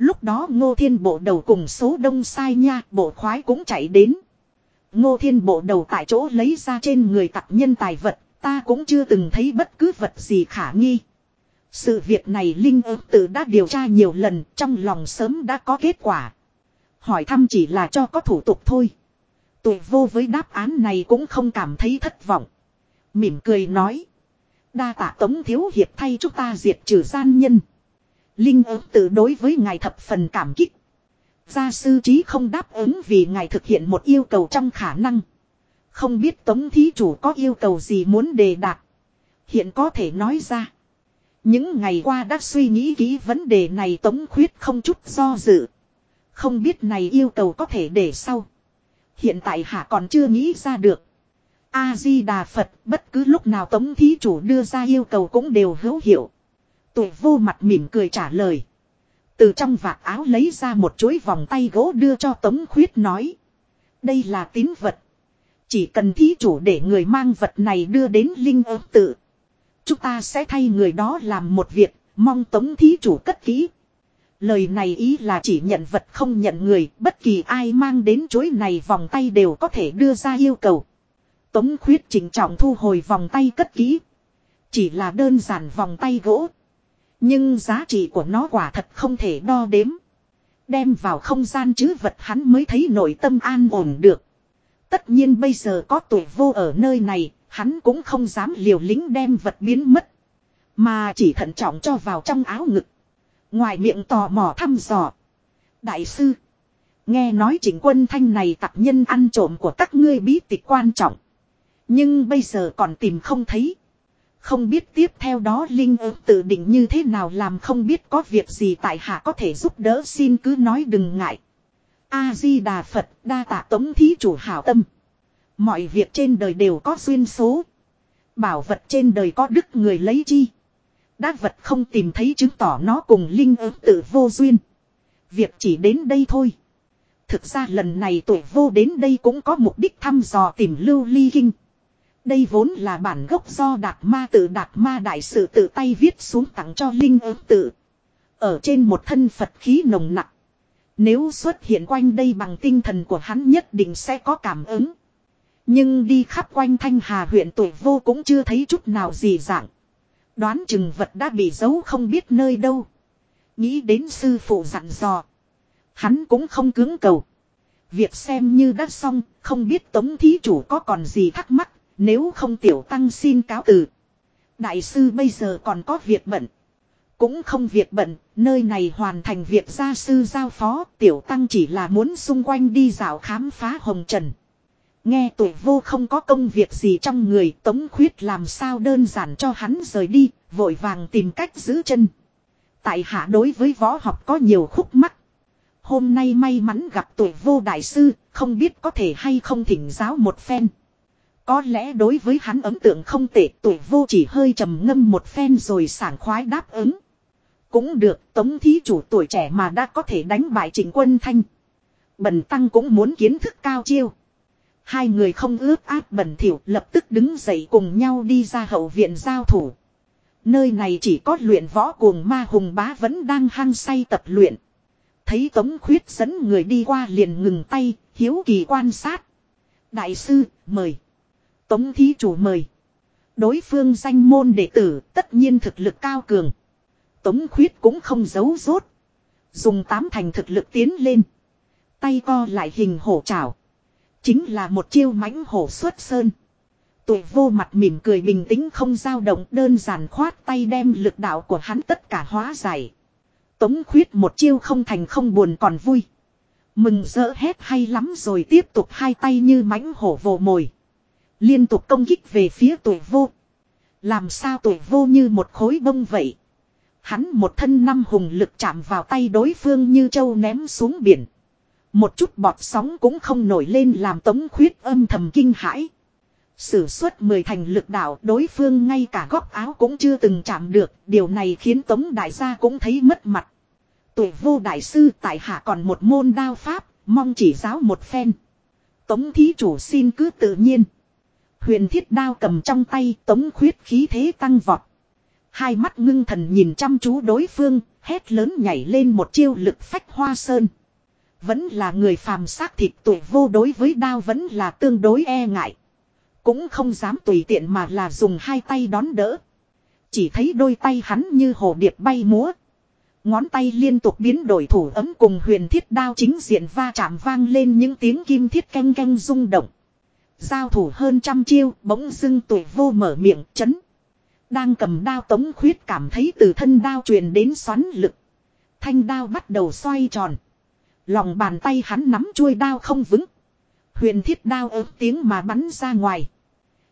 Lúc đó ngô thiên bộ đầu cùng số đông sai nha, bộ khoái cũng chạy đến. Ngô thiên bộ đầu tại chỗ lấy ra trên người tặc nhân tài vật. Ta cũng chưa từng thấy bất cứ vật gì khả nghi. Sự việc này Linh ước tự đã điều tra nhiều lần, trong lòng sớm đã có kết quả. Hỏi thăm chỉ là cho có thủ tục thôi. Tụi vô với đáp án này cũng không cảm thấy thất vọng. Mỉm cười nói. Đa tạ tống thiếu hiệp thay chúng ta diệt trừ gian nhân. Linh ớt tự đối với ngài thập phần cảm kích. Gia sư trí không đáp ứng vì ngài thực hiện một yêu cầu trong khả năng. Không biết tống thí chủ có yêu cầu gì muốn đề đạt. Hiện có thể nói ra. Những ngày qua đã suy nghĩ kỹ vấn đề này tống khuyết không chút do dự. Không biết này yêu cầu có thể để sau. Hiện tại hạ còn chưa nghĩ ra được. A-di-đà Phật, bất cứ lúc nào tống thí chủ đưa ra yêu cầu cũng đều hữu hiệu tuệ vô mặt mỉm cười trả lời. Từ trong vạt áo lấy ra một chuỗi vòng tay gỗ đưa cho Tống Khuyết nói. Đây là tín vật. Chỉ cần thí chủ để người mang vật này đưa đến linh ớt tự. Chúng ta sẽ thay người đó làm một việc, mong tống thí chủ cất kỹ. Lời này ý là chỉ nhận vật không nhận người, bất kỳ ai mang đến chuỗi này vòng tay đều có thể đưa ra yêu cầu. Tống khuyết chỉnh trọng thu hồi vòng tay cất kỹ. Chỉ là đơn giản vòng tay gỗ. Nhưng giá trị của nó quả thật không thể đo đếm. Đem vào không gian chứ vật hắn mới thấy nội tâm an ổn được. Tất nhiên bây giờ có tuổi vô ở nơi này, hắn cũng không dám liều lĩnh đem vật biến mất. Mà chỉ thận trọng cho vào trong áo ngực. Ngoài miệng tò mò thăm dò. Đại sư. Nghe nói chỉnh quân thanh này tặc nhân ăn trộm của các ngươi bí tịch quan trọng. Nhưng bây giờ còn tìm không thấy. Không biết tiếp theo đó Linh ước tự định như thế nào làm không biết có việc gì tại hạ có thể giúp đỡ xin cứ nói đừng ngại. A-di-đà Phật, đa tạ tống thí chủ hảo tâm. Mọi việc trên đời đều có duyên số. Bảo vật trên đời có đức người lấy chi. Đá vật không tìm thấy chứng tỏ nó cùng Linh ước tự vô duyên. Việc chỉ đến đây thôi. Thực ra lần này tuổi vô đến đây cũng có mục đích thăm dò tìm lưu ly kinh. Đây vốn là bản gốc do Đạt Ma tự Đạt Ma đại sự tự tay viết xuống tặng cho Linh ứng tự. Ở trên một thân Phật khí nồng nặng. Nếu xuất hiện quanh đây bằng tinh thần của hắn nhất định sẽ có cảm ứng. Nhưng đi khắp quanh Thanh Hà huyện tuổi vô cũng chưa thấy chút nào gì dạng. Đoán chừng vật đã bị giấu không biết nơi đâu. Nghĩ đến sư phụ dặn dò. Hắn cũng không cứng cầu. Việc xem như đã xong, không biết tống thí chủ có còn gì thắc mắc, nếu không tiểu tăng xin cáo từ. Đại sư bây giờ còn có việc bận. Cũng không việc bận, nơi này hoàn thành việc gia sư giao phó, tiểu tăng chỉ là muốn xung quanh đi dạo khám phá hồng trần. Nghe tuổi vô không có công việc gì trong người tống khuyết làm sao đơn giản cho hắn rời đi, vội vàng tìm cách giữ chân. Tại hạ đối với võ học có nhiều khúc mắc. Hôm nay may mắn gặp tuổi vô đại sư, không biết có thể hay không thỉnh giáo một phen. Có lẽ đối với hắn ấn tượng không tệ tuổi vô chỉ hơi trầm ngâm một phen rồi sảng khoái đáp ứng. Cũng được tống thí chủ tuổi trẻ mà đã có thể đánh bại trình quân thanh. Bần tăng cũng muốn kiến thức cao chiêu. Hai người không ướp áp bẩn thỉu lập tức đứng dậy cùng nhau đi ra hậu viện giao thủ. Nơi này chỉ có luyện võ cuồng ma hùng bá vẫn đang hăng say tập luyện. Thấy tống khuyết dẫn người đi qua liền ngừng tay, hiếu kỳ quan sát. Đại sư, mời. Tống thí chủ mời. Đối phương danh môn đệ tử, tất nhiên thực lực cao cường. Tống khuyết cũng không giấu rốt. Dùng tám thành thực lực tiến lên. Tay co lại hình hổ trảo. Chính là một chiêu mãnh hổ xuất sơn. Tuổi vô mặt mỉm cười bình tĩnh không dao động đơn giản khoát tay đem lực đạo của hắn tất cả hóa giải. Tống khuyết một chiêu không thành không buồn còn vui. Mừng rỡ hết hay lắm rồi tiếp tục hai tay như mãnh hổ vồ mồi. Liên tục công kích về phía tuổi vô. Làm sao tuổi vô như một khối bông vậy. Hắn một thân năm hùng lực chạm vào tay đối phương như châu ném xuống biển. Một chút bọt sóng cũng không nổi lên làm tống khuyết âm thầm kinh hãi. Sử xuất mười thành lực đạo đối phương ngay cả góc áo cũng chưa từng chạm được. Điều này khiến tống đại gia cũng thấy mất mặt. Tuổi vô đại sư tại hạ còn một môn đao pháp, mong chỉ giáo một phen. Tống thí chủ xin cứ tự nhiên. Huyền thiết đao cầm trong tay tống khuyết khí thế tăng vọt. Hai mắt ngưng thần nhìn chăm chú đối phương, hét lớn nhảy lên một chiêu lực phách hoa sơn. Vẫn là người phàm xác thịt tuổi vô đối với đao vẫn là tương đối e ngại. Cũng không dám tùy tiện mà là dùng hai tay đón đỡ. Chỉ thấy đôi tay hắn như hồ điệp bay múa. Ngón tay liên tục biến đổi thủ ấm cùng huyền thiết đao chính diện va chạm vang lên những tiếng kim thiết canh canh rung động. Giao thủ hơn trăm chiêu, bỗng dưng tuổi vô mở miệng, chấn. Đang cầm đao tống khuyết cảm thấy từ thân đao truyền đến xoắn lực. Thanh đao bắt đầu xoay tròn. Lòng bàn tay hắn nắm chuôi đao không vững. Huyền thiết đao ớt tiếng mà bắn ra ngoài.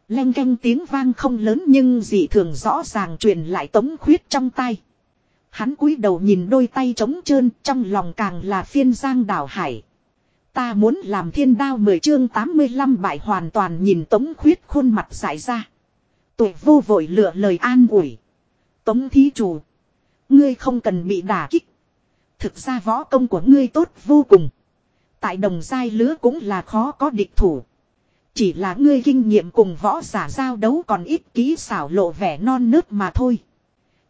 leng canh tiếng vang không lớn nhưng dị thường rõ ràng truyền lại tống khuyết trong tay. Hắn cúi đầu nhìn đôi tay trống trơn, trong lòng càng là phiên giang đảo hải. Ta muốn làm thiên đao mười chương 85 bại hoàn toàn nhìn tống khuyết khuôn mặt giải ra. Tuổi vô vội lựa lời an ủi. Tống thí chủ. Ngươi không cần bị đả kích. Thực ra võ công của ngươi tốt vô cùng. Tại đồng giai lứa cũng là khó có địch thủ. Chỉ là ngươi kinh nghiệm cùng võ giả giao đấu còn ít kỹ xảo lộ vẻ non nớt mà thôi.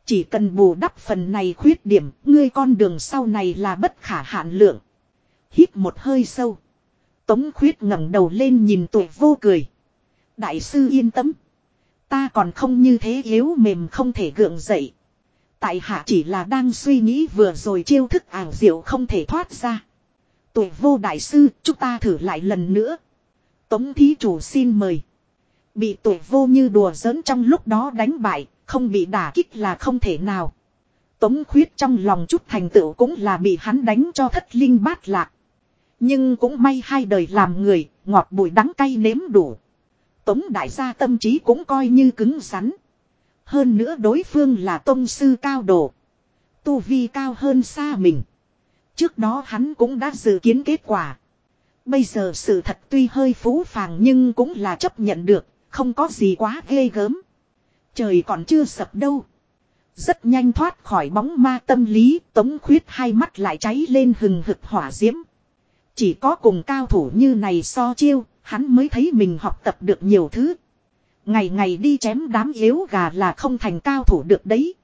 Chỉ cần bù đắp phần này khuyết điểm, ngươi con đường sau này là bất khả hạn lượng. Hít một hơi sâu. Tống khuyết ngẩng đầu lên nhìn tuổi vô cười. Đại sư yên tâm. Ta còn không như thế yếu mềm không thể gượng dậy. Tại hạ chỉ là đang suy nghĩ vừa rồi chiêu thức ảo diệu không thể thoát ra. Tuổi vô đại sư, chúng ta thử lại lần nữa. Tống thí chủ xin mời. Bị tuổi vô như đùa giỡn trong lúc đó đánh bại, không bị đả kích là không thể nào. Tống khuyết trong lòng chút thành tựu cũng là bị hắn đánh cho thất linh bát lạc. Nhưng cũng may hai đời làm người, ngọt bụi đắng cay nếm đủ. Tống đại gia tâm trí cũng coi như cứng rắn. Hơn nữa đối phương là tông sư cao độ. Tu vi cao hơn xa mình. Trước đó hắn cũng đã dự kiến kết quả. Bây giờ sự thật tuy hơi phú phàng nhưng cũng là chấp nhận được, không có gì quá ghê gớm. Trời còn chưa sập đâu. Rất nhanh thoát khỏi bóng ma tâm lý, tống khuyết hai mắt lại cháy lên hừng hực hỏa diễm. Chỉ có cùng cao thủ như này so chiêu, hắn mới thấy mình học tập được nhiều thứ. Ngày ngày đi chém đám yếu gà là không thành cao thủ được đấy.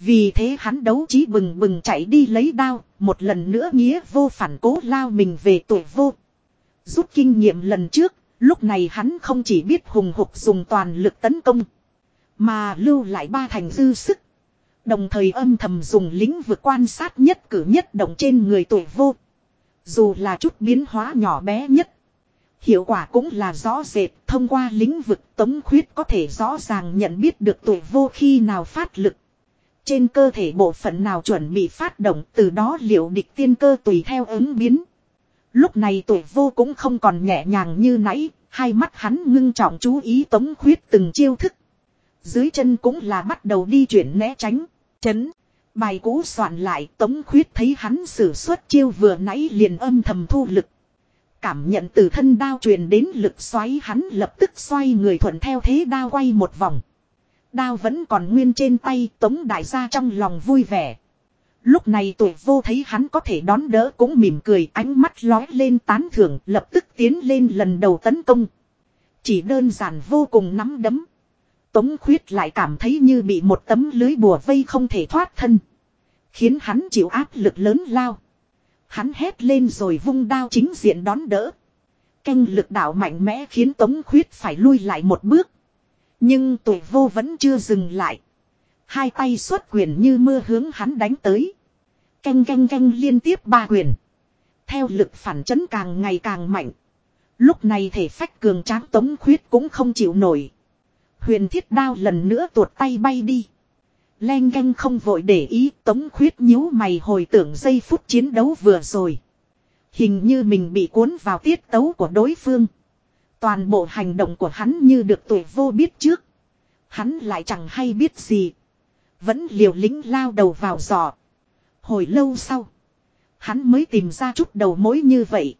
Vì thế hắn đấu trí bừng bừng chạy đi lấy đao, một lần nữa nghĩa vô phản cố lao mình về tuổi vô. Rút kinh nghiệm lần trước, lúc này hắn không chỉ biết hùng hục dùng toàn lực tấn công, mà lưu lại ba thành dư sức. Đồng thời âm thầm dùng lĩnh vực quan sát nhất cử nhất động trên người tuổi vô. Dù là chút biến hóa nhỏ bé nhất. Hiệu quả cũng là rõ rệt, thông qua lĩnh vực tống khuyết có thể rõ ràng nhận biết được tuổi vô khi nào phát lực. Trên cơ thể bộ phận nào chuẩn bị phát động từ đó liệu địch tiên cơ tùy theo ứng biến. Lúc này tuổi vô cũng không còn nhẹ nhàng như nãy, hai mắt hắn ngưng trọng chú ý tống khuyết từng chiêu thức. Dưới chân cũng là bắt đầu đi chuyển né tránh, chấn. Bài cũ soạn lại, tống khuyết thấy hắn sử xuất chiêu vừa nãy liền âm thầm thu lực. Cảm nhận từ thân đao truyền đến lực xoáy, hắn lập tức xoay người thuận theo thế đao quay một vòng. Đao vẫn còn nguyên trên tay, tống đại gia trong lòng vui vẻ. Lúc này tuổi vô thấy hắn có thể đón đỡ cũng mỉm cười, ánh mắt lói lên tán thưởng, lập tức tiến lên lần đầu tấn công. Chỉ đơn giản vô cùng nắm đấm. Tống khuyết lại cảm thấy như bị một tấm lưới bùa vây không thể thoát thân. Khiến hắn chịu áp lực lớn lao. Hắn hét lên rồi vung đao chính diện đón đỡ. Canh lực đạo mạnh mẽ khiến Tống Khuyết phải lui lại một bước. Nhưng tuổi vô vẫn chưa dừng lại. Hai tay xuất quyền như mưa hướng hắn đánh tới. Canh canh canh liên tiếp ba quyền. Theo lực phản chấn càng ngày càng mạnh. Lúc này thể phách cường tráng Tống Khuyết cũng không chịu nổi. Huyền thiết đao lần nữa tuột tay bay đi. Len canh không vội để ý, tống khuyết nhíu mày hồi tưởng giây phút chiến đấu vừa rồi. Hình như mình bị cuốn vào tiết tấu của đối phương. Toàn bộ hành động của hắn như được tuổi vô biết trước. Hắn lại chẳng hay biết gì. Vẫn liều lĩnh lao đầu vào giò. Hồi lâu sau. Hắn mới tìm ra chút đầu mối như vậy.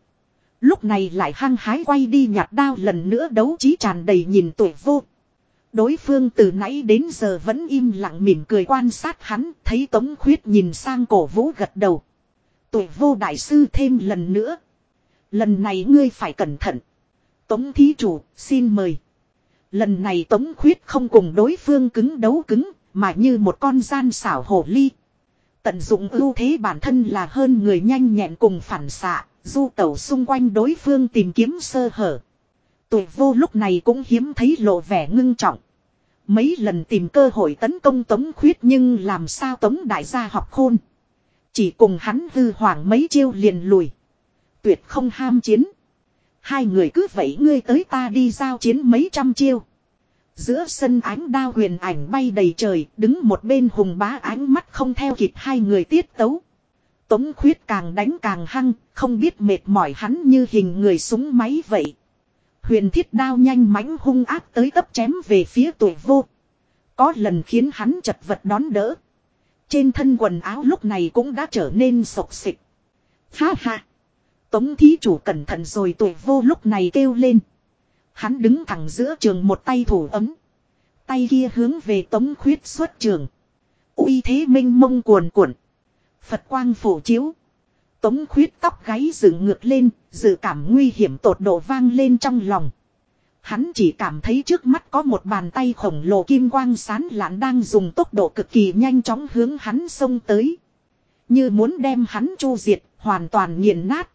Lúc này lại hăng hái quay đi nhặt đao lần nữa đấu trí tràn đầy nhìn tuổi vô. Đối phương từ nãy đến giờ vẫn im lặng mỉm cười quan sát hắn, thấy Tống Khuyết nhìn sang cổ vũ gật đầu. Tuổi vô đại sư thêm lần nữa. Lần này ngươi phải cẩn thận. Tống thí chủ, xin mời. Lần này Tống Khuyết không cùng đối phương cứng đấu cứng, mà như một con gian xảo hổ ly. Tận dụng ưu thế bản thân là hơn người nhanh nhẹn cùng phản xạ, du tẩu xung quanh đối phương tìm kiếm sơ hở tuệ vô lúc này cũng hiếm thấy lộ vẻ ngưng trọng. Mấy lần tìm cơ hội tấn công Tống Khuyết nhưng làm sao Tống Đại gia học khôn. Chỉ cùng hắn hư hoảng mấy chiêu liền lùi. Tuyệt không ham chiến. Hai người cứ vậy ngươi tới ta đi giao chiến mấy trăm chiêu. Giữa sân ánh đao huyền ảnh bay đầy trời, đứng một bên hùng bá ánh mắt không theo kịp hai người tiết tấu. Tống khuyết càng đánh càng hăng, không biết mệt mỏi hắn như hình người súng máy vậy. Huyền thiết đao nhanh mãnh hung áp tới tấp chém về phía tuổi vô. Có lần khiến hắn chật vật đón đỡ. Trên thân quần áo lúc này cũng đã trở nên sộc xịch. Ha ha. Tống thí chủ cẩn thận rồi tuổi vô lúc này kêu lên. Hắn đứng thẳng giữa trường một tay thủ ấm. Tay kia hướng về tống khuyết xuất trường. uy thế minh mông cuồn cuộn. Phật quang phổ chiếu. Tống khuyết tóc gáy dựng ngược lên, dự cảm nguy hiểm tột độ vang lên trong lòng. Hắn chỉ cảm thấy trước mắt có một bàn tay khổng lồ kim quang sán lạn đang dùng tốc độ cực kỳ nhanh chóng hướng hắn xông tới. Như muốn đem hắn chu diệt, hoàn toàn nghiền nát.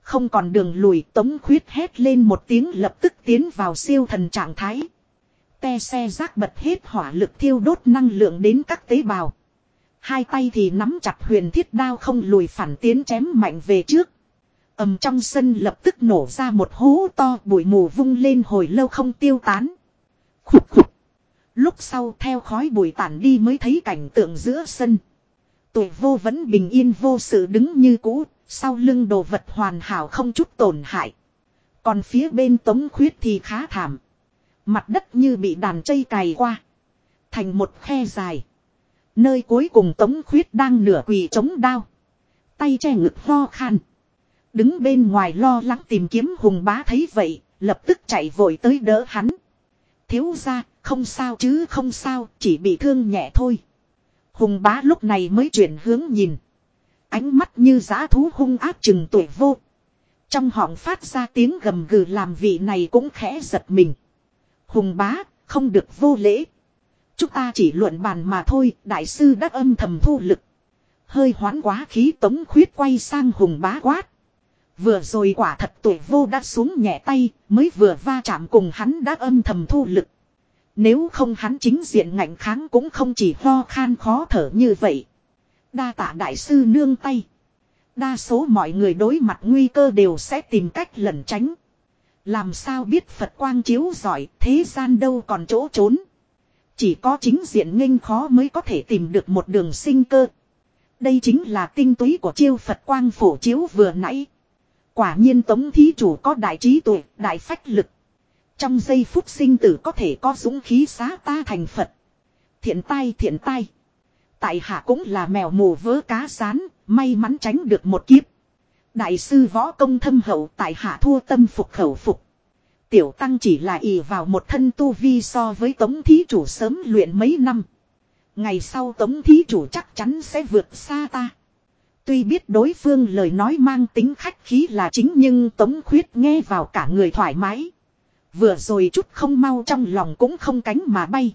Không còn đường lùi tống khuyết hét lên một tiếng lập tức tiến vào siêu thần trạng thái. Te xe rác bật hết hỏa lực thiêu đốt năng lượng đến các tế bào. Hai tay thì nắm chặt huyền thiết đao không lùi phản tiến chém mạnh về trước. ầm trong sân lập tức nổ ra một hố to bụi mù vung lên hồi lâu không tiêu tán. Khục khục. Lúc sau theo khói bụi tản đi mới thấy cảnh tượng giữa sân. Tuổi vô vẫn bình yên vô sự đứng như cũ, sau lưng đồ vật hoàn hảo không chút tổn hại. Còn phía bên tống khuyết thì khá thảm. Mặt đất như bị đàn chây cày qua. Thành một khe dài. Nơi cuối cùng tống khuyết đang nửa quỳ chống đao. Tay che ngực lo khan. Đứng bên ngoài lo lắng tìm kiếm hùng bá thấy vậy, lập tức chạy vội tới đỡ hắn. Thiếu ra, không sao chứ không sao, chỉ bị thương nhẹ thôi. Hùng bá lúc này mới chuyển hướng nhìn. Ánh mắt như giá thú hung áp chừng tuổi vô. Trong họng phát ra tiếng gầm gừ làm vị này cũng khẽ giật mình. Hùng bá, không được vô lễ. Chúng ta chỉ luận bàn mà thôi, đại sư đã âm thầm thu lực. Hơi hoán quá khí tống khuyết quay sang hùng bá quát. Vừa rồi quả thật tuổi vô đã xuống nhẹ tay, mới vừa va chạm cùng hắn đã âm thầm thu lực. Nếu không hắn chính diện ngạnh kháng cũng không chỉ ho khan khó thở như vậy. Đa tạ đại sư nương tay. Đa số mọi người đối mặt nguy cơ đều sẽ tìm cách lẩn tránh. Làm sao biết Phật quang chiếu giỏi thế gian đâu còn chỗ trốn. Chỉ có chính diện nghênh khó mới có thể tìm được một đường sinh cơ. Đây chính là tinh túy của chiêu Phật quang phổ chiếu vừa nãy. Quả nhiên tống thí chủ có đại trí tuệ, đại phách lực. Trong giây phút sinh tử có thể có dũng khí xá ta thành Phật. Thiện tai thiện tai. Tại hạ cũng là mèo mù vớ cá sán, may mắn tránh được một kiếp. Đại sư võ công thâm hậu tại hạ thua tâm phục khẩu phục. Tiểu tăng chỉ là ỷ vào một thân tu vi so với tống thí chủ sớm luyện mấy năm. Ngày sau tống thí chủ chắc chắn sẽ vượt xa ta. Tuy biết đối phương lời nói mang tính khách khí là chính nhưng tống khuyết nghe vào cả người thoải mái. Vừa rồi chút không mau trong lòng cũng không cánh mà bay.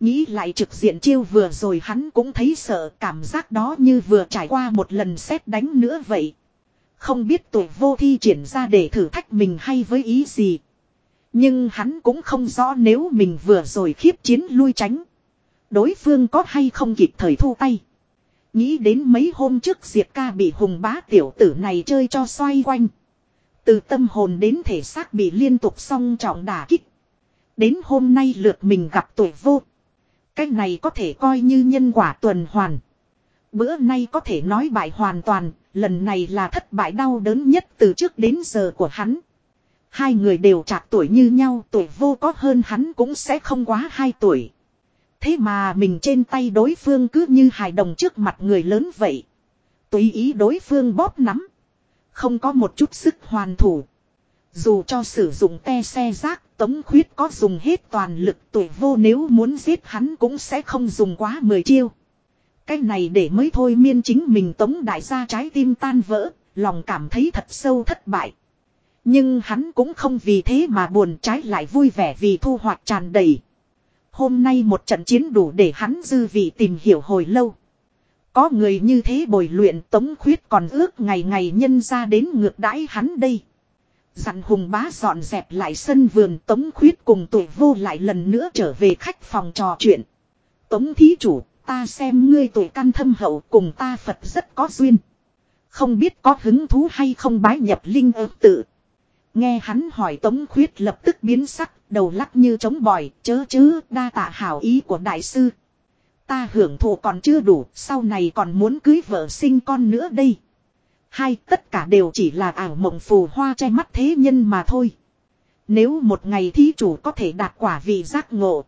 Nghĩ lại trực diện chiêu vừa rồi hắn cũng thấy sợ cảm giác đó như vừa trải qua một lần xét đánh nữa vậy. Không biết tuổi vô thi triển ra để thử thách mình hay với ý gì. Nhưng hắn cũng không rõ nếu mình vừa rồi khiếp chiến lui tránh. Đối phương có hay không kịp thời thu tay. Nghĩ đến mấy hôm trước Diệp ca bị hùng bá tiểu tử này chơi cho xoay quanh. Từ tâm hồn đến thể xác bị liên tục song trọng đả kích. Đến hôm nay lượt mình gặp tuổi vô. Cái này có thể coi như nhân quả tuần hoàn. Bữa nay có thể nói bại hoàn toàn, lần này là thất bại đau đớn nhất từ trước đến giờ của hắn. Hai người đều chạc tuổi như nhau, tuổi vô có hơn hắn cũng sẽ không quá hai tuổi. Thế mà mình trên tay đối phương cứ như hài đồng trước mặt người lớn vậy. Tùy ý đối phương bóp nắm. Không có một chút sức hoàn thủ. Dù cho sử dụng te xe rác, tống khuyết có dùng hết toàn lực tuổi vô nếu muốn giết hắn cũng sẽ không dùng quá mười chiêu. Cái này để mới thôi miên chính mình tống đại gia trái tim tan vỡ, lòng cảm thấy thật sâu thất bại. Nhưng hắn cũng không vì thế mà buồn trái lại vui vẻ vì thu hoạch tràn đầy. Hôm nay một trận chiến đủ để hắn dư vị tìm hiểu hồi lâu. Có người như thế bồi luyện tống khuyết còn ước ngày ngày nhân ra đến ngược đãi hắn đây. Dặn hùng bá dọn dẹp lại sân vườn tống khuyết cùng tuổi vô lại lần nữa trở về khách phòng trò chuyện. Tống thí chủ, ta xem ngươi tuổi căn thâm hậu cùng ta Phật rất có duyên. Không biết có hứng thú hay không bái nhập linh ớt tự. Nghe hắn hỏi tống khuyết lập tức biến sắc, đầu lắc như trống bòi, chớ chớ, đa tạ hảo ý của đại sư. Ta hưởng thụ còn chưa đủ, sau này còn muốn cưới vợ sinh con nữa đây. Hai tất cả đều chỉ là ảo mộng phù hoa che mắt thế nhân mà thôi. Nếu một ngày thí chủ có thể đạt quả vị giác ngộ.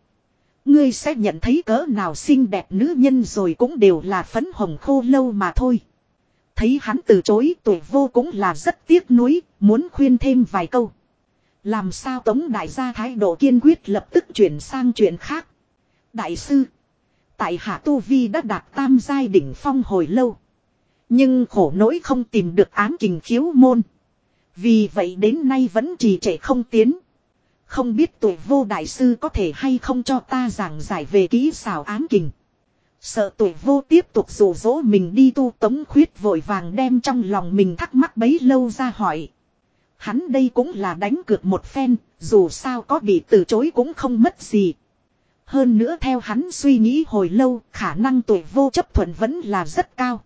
Ngươi sẽ nhận thấy cỡ nào xinh đẹp nữ nhân rồi cũng đều là phấn hồng khô lâu mà thôi. Thấy hắn từ chối tuổi vô cũng là rất tiếc nuối, muốn khuyên thêm vài câu. Làm sao tống đại gia thái độ kiên quyết lập tức chuyển sang chuyện khác. Đại sư. Tại hạ Tu Vi đã đạt tam giai đỉnh phong hồi lâu. Nhưng khổ nỗi không tìm được án kình khiếu môn. Vì vậy đến nay vẫn trì trệ không tiến. Không biết tuổi vô đại sư có thể hay không cho ta giảng giải về kỹ xảo án kình. Sợ tuổi vô tiếp tục rủ rỗ mình đi tu tống khuyết vội vàng đem trong lòng mình thắc mắc bấy lâu ra hỏi. Hắn đây cũng là đánh cược một phen, dù sao có bị từ chối cũng không mất gì. Hơn nữa theo hắn suy nghĩ hồi lâu, khả năng tuổi vô chấp thuận vẫn là rất cao.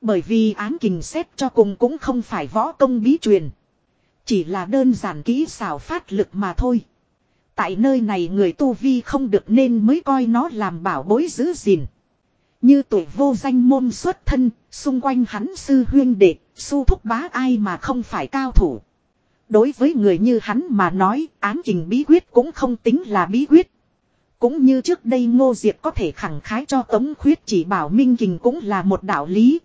Bởi vì án kình xét cho cùng cũng không phải võ công bí truyền. Chỉ là đơn giản kỹ xảo phát lực mà thôi. Tại nơi này người tu vi không được nên mới coi nó làm bảo bối giữ gìn. Như tuổi vô danh môn xuất thân, xung quanh hắn sư huyên đệ, su thúc bá ai mà không phải cao thủ. Đối với người như hắn mà nói, án kình bí quyết cũng không tính là bí quyết. Cũng như trước đây Ngô Diệp có thể khẳng khái cho Tống Khuyết chỉ bảo Minh Kình cũng là một đạo lý.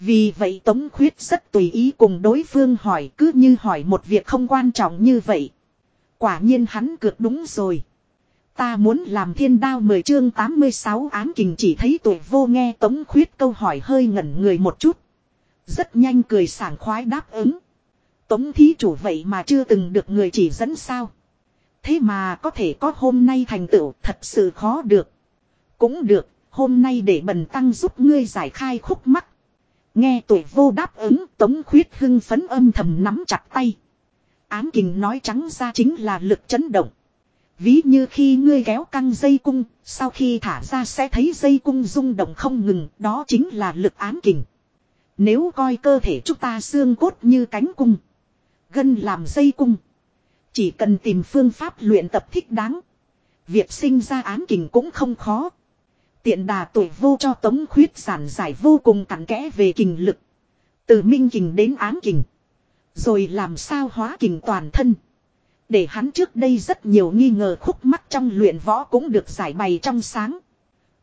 Vì vậy Tống Khuyết rất tùy ý cùng đối phương hỏi cứ như hỏi một việc không quan trọng như vậy. Quả nhiên hắn cược đúng rồi. Ta muốn làm thiên đao 10 chương 86 ám kình chỉ thấy tuổi vô nghe Tống Khuyết câu hỏi hơi ngẩn người một chút. Rất nhanh cười sảng khoái đáp ứng. Tống thí chủ vậy mà chưa từng được người chỉ dẫn sao. Thế mà có thể có hôm nay thành tựu thật sự khó được. Cũng được, hôm nay để bần tăng giúp ngươi giải khai khúc mắc. Nghe tuổi vô đáp ứng tống khuyết hưng phấn âm thầm nắm chặt tay. Ám kình nói trắng ra chính là lực chấn động. Ví như khi ngươi kéo căng dây cung, sau khi thả ra sẽ thấy dây cung rung động không ngừng, đó chính là lực ám kình. Nếu coi cơ thể chúng ta xương cốt như cánh cung, gân làm dây cung. Chỉ cần tìm phương pháp luyện tập thích đáng. Việc sinh ra ám kình cũng không khó. Tiện đà tuổi vô cho tống khuyết giản giải vô cùng cặn kẽ về kình lực. Từ minh kình đến ám kình. Rồi làm sao hóa kình toàn thân. Để hắn trước đây rất nhiều nghi ngờ khúc mắc trong luyện võ cũng được giải bày trong sáng.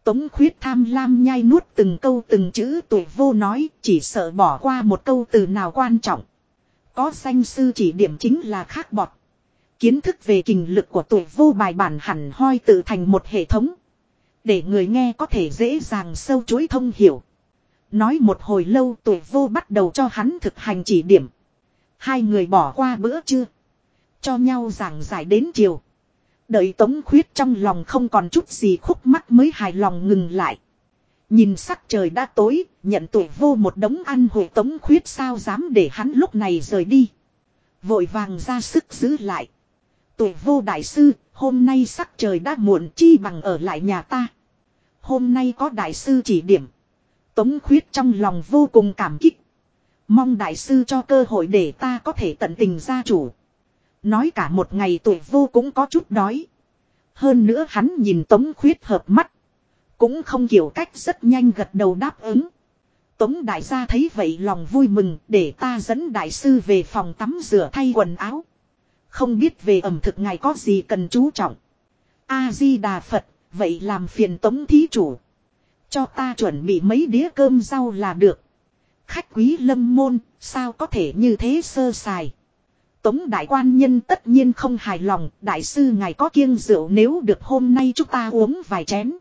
Tống khuyết tham lam nhai nuốt từng câu từng chữ tuổi vô nói, chỉ sợ bỏ qua một câu từ nào quan trọng. Có danh sư chỉ điểm chính là khác bọt. Kiến thức về kinh lực của tuổi vô bài bản hẳn hoi tự thành một hệ thống. Để người nghe có thể dễ dàng sâu chuối thông hiểu. Nói một hồi lâu tuổi vô bắt đầu cho hắn thực hành chỉ điểm. Hai người bỏ qua bữa trưa. Cho nhau giảng giải đến chiều. Đợi tống khuyết trong lòng không còn chút gì khúc mắc mới hài lòng ngừng lại. Nhìn sắc trời đã tối, nhận tuổi vô một đống ăn hội tống khuyết sao dám để hắn lúc này rời đi. Vội vàng ra sức giữ lại. Tuổi vô đại sư, hôm nay sắc trời đã muộn chi bằng ở lại nhà ta. Hôm nay có đại sư chỉ điểm. Tống khuyết trong lòng vô cùng cảm kích. Mong đại sư cho cơ hội để ta có thể tận tình gia chủ. Nói cả một ngày tuổi vô cũng có chút đói. Hơn nữa hắn nhìn tống khuyết hợp mắt. Cũng không kiểu cách rất nhanh gật đầu đáp ứng. Tống đại gia thấy vậy lòng vui mừng để ta dẫn đại sư về phòng tắm rửa thay quần áo. Không biết về ẩm thực ngài có gì cần chú trọng. A-di-đà Phật, vậy làm phiền tống thí chủ. Cho ta chuẩn bị mấy đĩa cơm rau là được. Khách quý lâm môn, sao có thể như thế sơ sài. Tống đại quan nhân tất nhiên không hài lòng, đại sư ngài có kiêng rượu nếu được hôm nay chúng ta uống vài chén.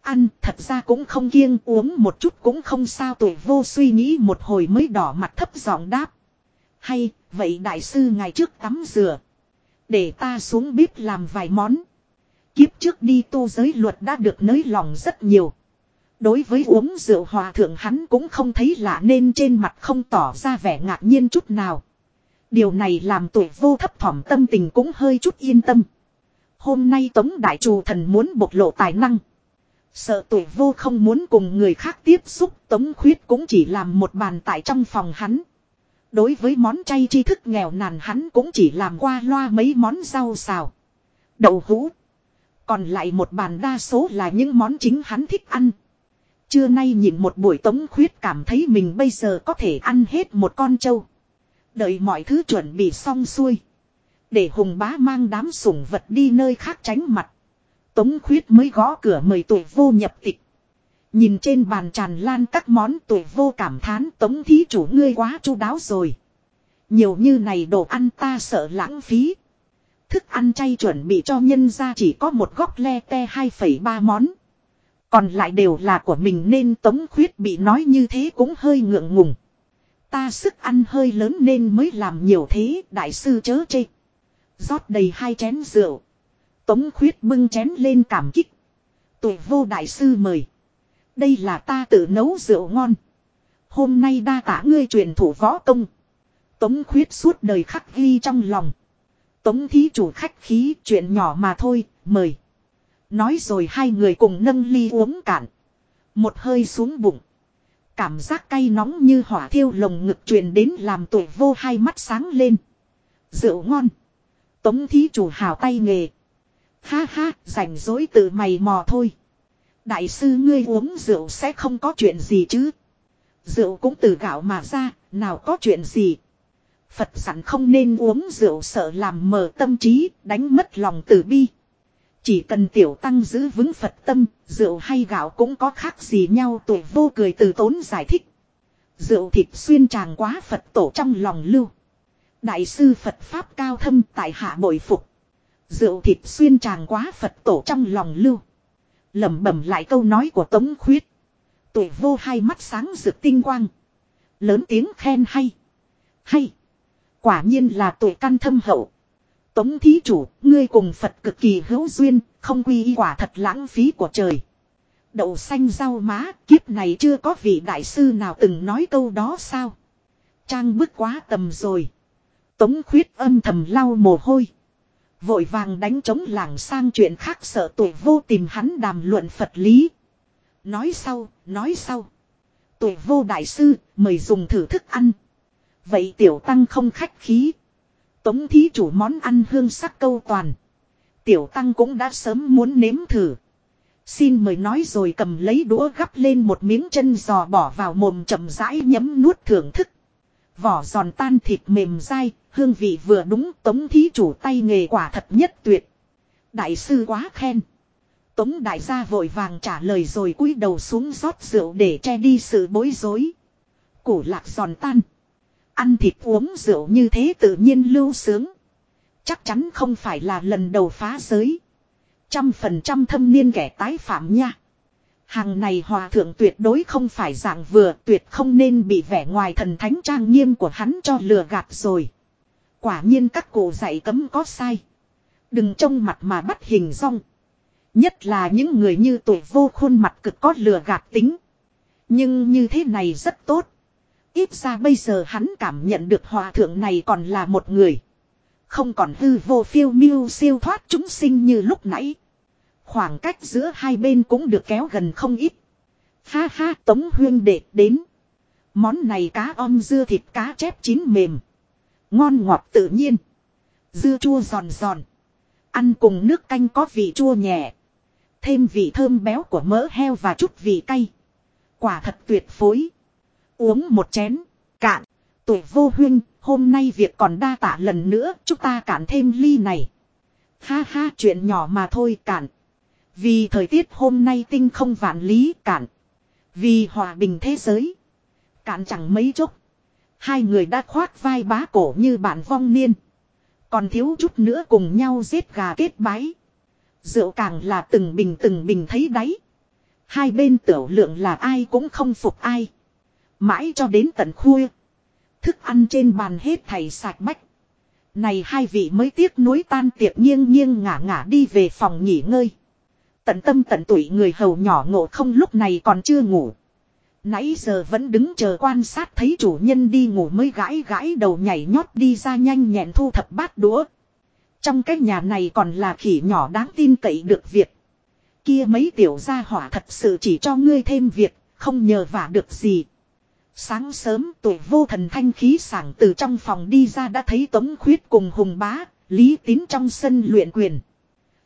Ăn thật ra cũng không kiêng uống một chút cũng không sao tuổi vô suy nghĩ một hồi mới đỏ mặt thấp giọng đáp. Hay, vậy đại sư ngài trước tắm rửa. Để ta xuống bếp làm vài món. Kiếp trước đi tu giới luật đã được nới lòng rất nhiều. Đối với uống rượu hòa thượng hắn cũng không thấy lạ nên trên mặt không tỏ ra vẻ ngạc nhiên chút nào. Điều này làm tuổi vô thấp thỏm tâm tình cũng hơi chút yên tâm. Hôm nay Tống Đại Trù Thần muốn bộc lộ tài năng. Sợ tuổi vô không muốn cùng người khác tiếp xúc, Tống Khuyết cũng chỉ làm một bàn tại trong phòng hắn. Đối với món chay tri thức nghèo nàn hắn cũng chỉ làm qua loa mấy món rau xào. Đậu hũ. Còn lại một bàn đa số là những món chính hắn thích ăn. Trưa nay nhìn một buổi tống khuyết cảm thấy mình bây giờ có thể ăn hết một con trâu. Đợi mọi thứ chuẩn bị xong xuôi. Để hùng bá mang đám sủng vật đi nơi khác tránh mặt. Tống khuyết mới gõ cửa mời tuổi vô nhập tịch. Nhìn trên bàn tràn lan các món tuổi vô cảm thán tống thí chủ ngươi quá chu đáo rồi. Nhiều như này đồ ăn ta sợ lãng phí. Thức ăn chay chuẩn bị cho nhân ra chỉ có một góc le te 2,3 món. Còn lại đều là của mình nên tống khuyết bị nói như thế cũng hơi ngượng ngùng. Ta sức ăn hơi lớn nên mới làm nhiều thế, đại sư chớ chê. rót đầy hai chén rượu. Tống khuyết bưng chén lên cảm kích. Tuổi vô đại sư mời. Đây là ta tự nấu rượu ngon. Hôm nay đa tả ngươi truyền thủ võ công. Tống khuyết suốt đời khắc ghi trong lòng. Tống thí chủ khách khí chuyện nhỏ mà thôi, mời. Nói rồi hai người cùng nâng ly uống cạn. Một hơi xuống bụng. Cảm giác cay nóng như hỏa thiêu lồng ngực truyền đến làm tuổi vô hai mắt sáng lên. Rượu ngon. Tống thí chủ hào tay nghề. Ha ha, rảnh rỗi tự mày mò thôi. Đại sư ngươi uống rượu sẽ không có chuyện gì chứ. Rượu cũng từ gạo mà ra, nào có chuyện gì. Phật sẵn không nên uống rượu sợ làm mờ tâm trí, đánh mất lòng từ bi. Chỉ cần tiểu tăng giữ vững Phật tâm, rượu hay gạo cũng có khác gì nhau tuổi vô cười từ tốn giải thích. Rượu thịt xuyên tràng quá Phật tổ trong lòng lưu. Đại sư Phật Pháp cao thâm tại hạ bội phục. Rượu thịt xuyên tràng quá Phật tổ trong lòng lưu. lẩm bẩm lại câu nói của Tống Khuyết. Tuổi vô hai mắt sáng rực tinh quang. Lớn tiếng khen hay. Hay. Quả nhiên là tuổi căn thâm hậu. Tống thí chủ, ngươi cùng Phật cực kỳ hữu duyên, không quy y quả thật lãng phí của trời. Đậu xanh rau má, kiếp này chưa có vị đại sư nào từng nói câu đó sao? Trang bức quá tầm rồi. Tống khuyết âm thầm lau mồ hôi. Vội vàng đánh trống làng sang chuyện khác sợ tuổi vô tìm hắn đàm luận Phật lý. Nói sau, nói sau. Tuổi vô đại sư, mời dùng thử thức ăn. Vậy tiểu tăng không khách khí. Tống thí chủ món ăn hương sắc câu toàn. Tiểu tăng cũng đã sớm muốn nếm thử. Xin mời nói rồi cầm lấy đũa gắp lên một miếng chân giò bỏ vào mồm chậm rãi nhấm nuốt thưởng thức. Vỏ giòn tan thịt mềm dai, hương vị vừa đúng tống thí chủ tay nghề quả thật nhất tuyệt. Đại sư quá khen. Tống đại gia vội vàng trả lời rồi cúi đầu xuống rót rượu để che đi sự bối rối. Củ lạc giòn tan. Ăn thịt uống rượu như thế tự nhiên lưu sướng. Chắc chắn không phải là lần đầu phá giới. Trăm phần trăm thâm niên kẻ tái phạm nha. Hàng này hòa thượng tuyệt đối không phải dạng vừa, tuyệt không nên bị vẻ ngoài thần thánh trang nghiêm của hắn cho lừa gạt rồi. Quả nhiên các cụ dạy cấm có sai. Đừng trông mặt mà bắt hình rong. Nhất là những người như tuổi vô khuôn mặt cực có lừa gạt tính. Nhưng như thế này rất tốt. Ít ra bây giờ hắn cảm nhận được hòa thượng này còn là một người. Không còn hư vô phiêu miêu siêu thoát chúng sinh như lúc nãy. Khoảng cách giữa hai bên cũng được kéo gần không ít. Ha ha, tống huyên đệ đến. Món này cá om dưa thịt cá chép chín mềm. Ngon ngọt tự nhiên. Dưa chua giòn giòn. Ăn cùng nước canh có vị chua nhẹ. Thêm vị thơm béo của mỡ heo và chút vị cay. Quả thật tuyệt phối. Uống một chén. Cạn. Tuổi vô huyên, hôm nay việc còn đa tả lần nữa, chúng ta cạn thêm ly này. Ha ha chuyện nhỏ mà thôi cạn. Vì thời tiết hôm nay tinh không vạn lý cạn. Vì hòa bình thế giới. Cạn chẳng mấy chốc. Hai người đã khoác vai bá cổ như bạn vong niên. Còn thiếu chút nữa cùng nhau giết gà kết bái. Rượu càng là từng bình từng bình thấy đáy. Hai bên tiểu lượng là ai cũng không phục ai. Mãi cho đến tận khuya. Thức ăn trên bàn hết thầy sạch bách. Này hai vị mới tiếc nuối tan tiệc nghiêng nghiêng ngả ngả đi về phòng nghỉ ngơi. Tận tâm tận tuổi người hầu nhỏ ngộ không lúc này còn chưa ngủ. Nãy giờ vẫn đứng chờ quan sát thấy chủ nhân đi ngủ mới gãi gãi đầu nhảy nhót đi ra nhanh nhẹn thu thập bát đũa. Trong cái nhà này còn là khỉ nhỏ đáng tin cậy được việc. Kia mấy tiểu gia hỏa thật sự chỉ cho ngươi thêm việc, không nhờ vả được gì. Sáng sớm tuổi vô thần thanh khí sảng từ trong phòng đi ra đã thấy Tống Khuyết cùng Hùng Bá, Lý Tín trong sân luyện quyền.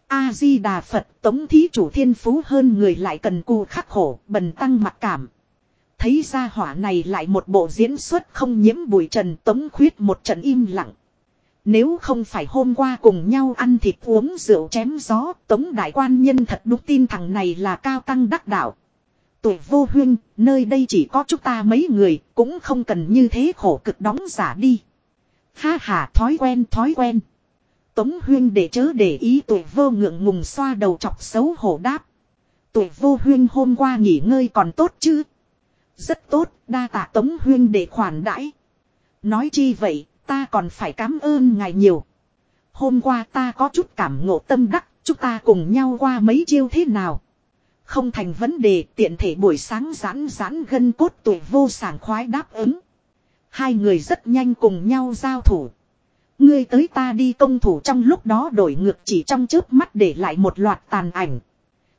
A-di-đà Phật Tống Thí chủ thiên phú hơn người lại cần cù khắc khổ, bần tăng mặc cảm. Thấy ra hỏa này lại một bộ diễn xuất không nhiễm bụi trần Tống Khuyết một trận im lặng. Nếu không phải hôm qua cùng nhau ăn thịt uống rượu chém gió, Tống Đại Quan Nhân thật đúng tin thằng này là cao tăng đắc đạo tuổi vô huyên, nơi đây chỉ có chúng ta mấy người, cũng không cần như thế khổ cực đóng giả đi. Ha ha thói quen thói quen. Tống huyên để chớ để ý tuổi vô ngượng ngùng xoa đầu chọc xấu hổ đáp. Tuổi vô huyên hôm qua nghỉ ngơi còn tốt chứ. Rất tốt, đa tạ tống huyên để khoản đãi. Nói chi vậy, ta còn phải cảm ơn ngài nhiều. Hôm qua ta có chút cảm ngộ tâm đắc, chúng ta cùng nhau qua mấy chiêu thế nào. Không thành vấn đề tiện thể buổi sáng giãn giãn gân cốt tuổi vô sảng khoái đáp ứng. Hai người rất nhanh cùng nhau giao thủ. Ngươi tới ta đi công thủ trong lúc đó đổi ngược chỉ trong chớp mắt để lại một loạt tàn ảnh.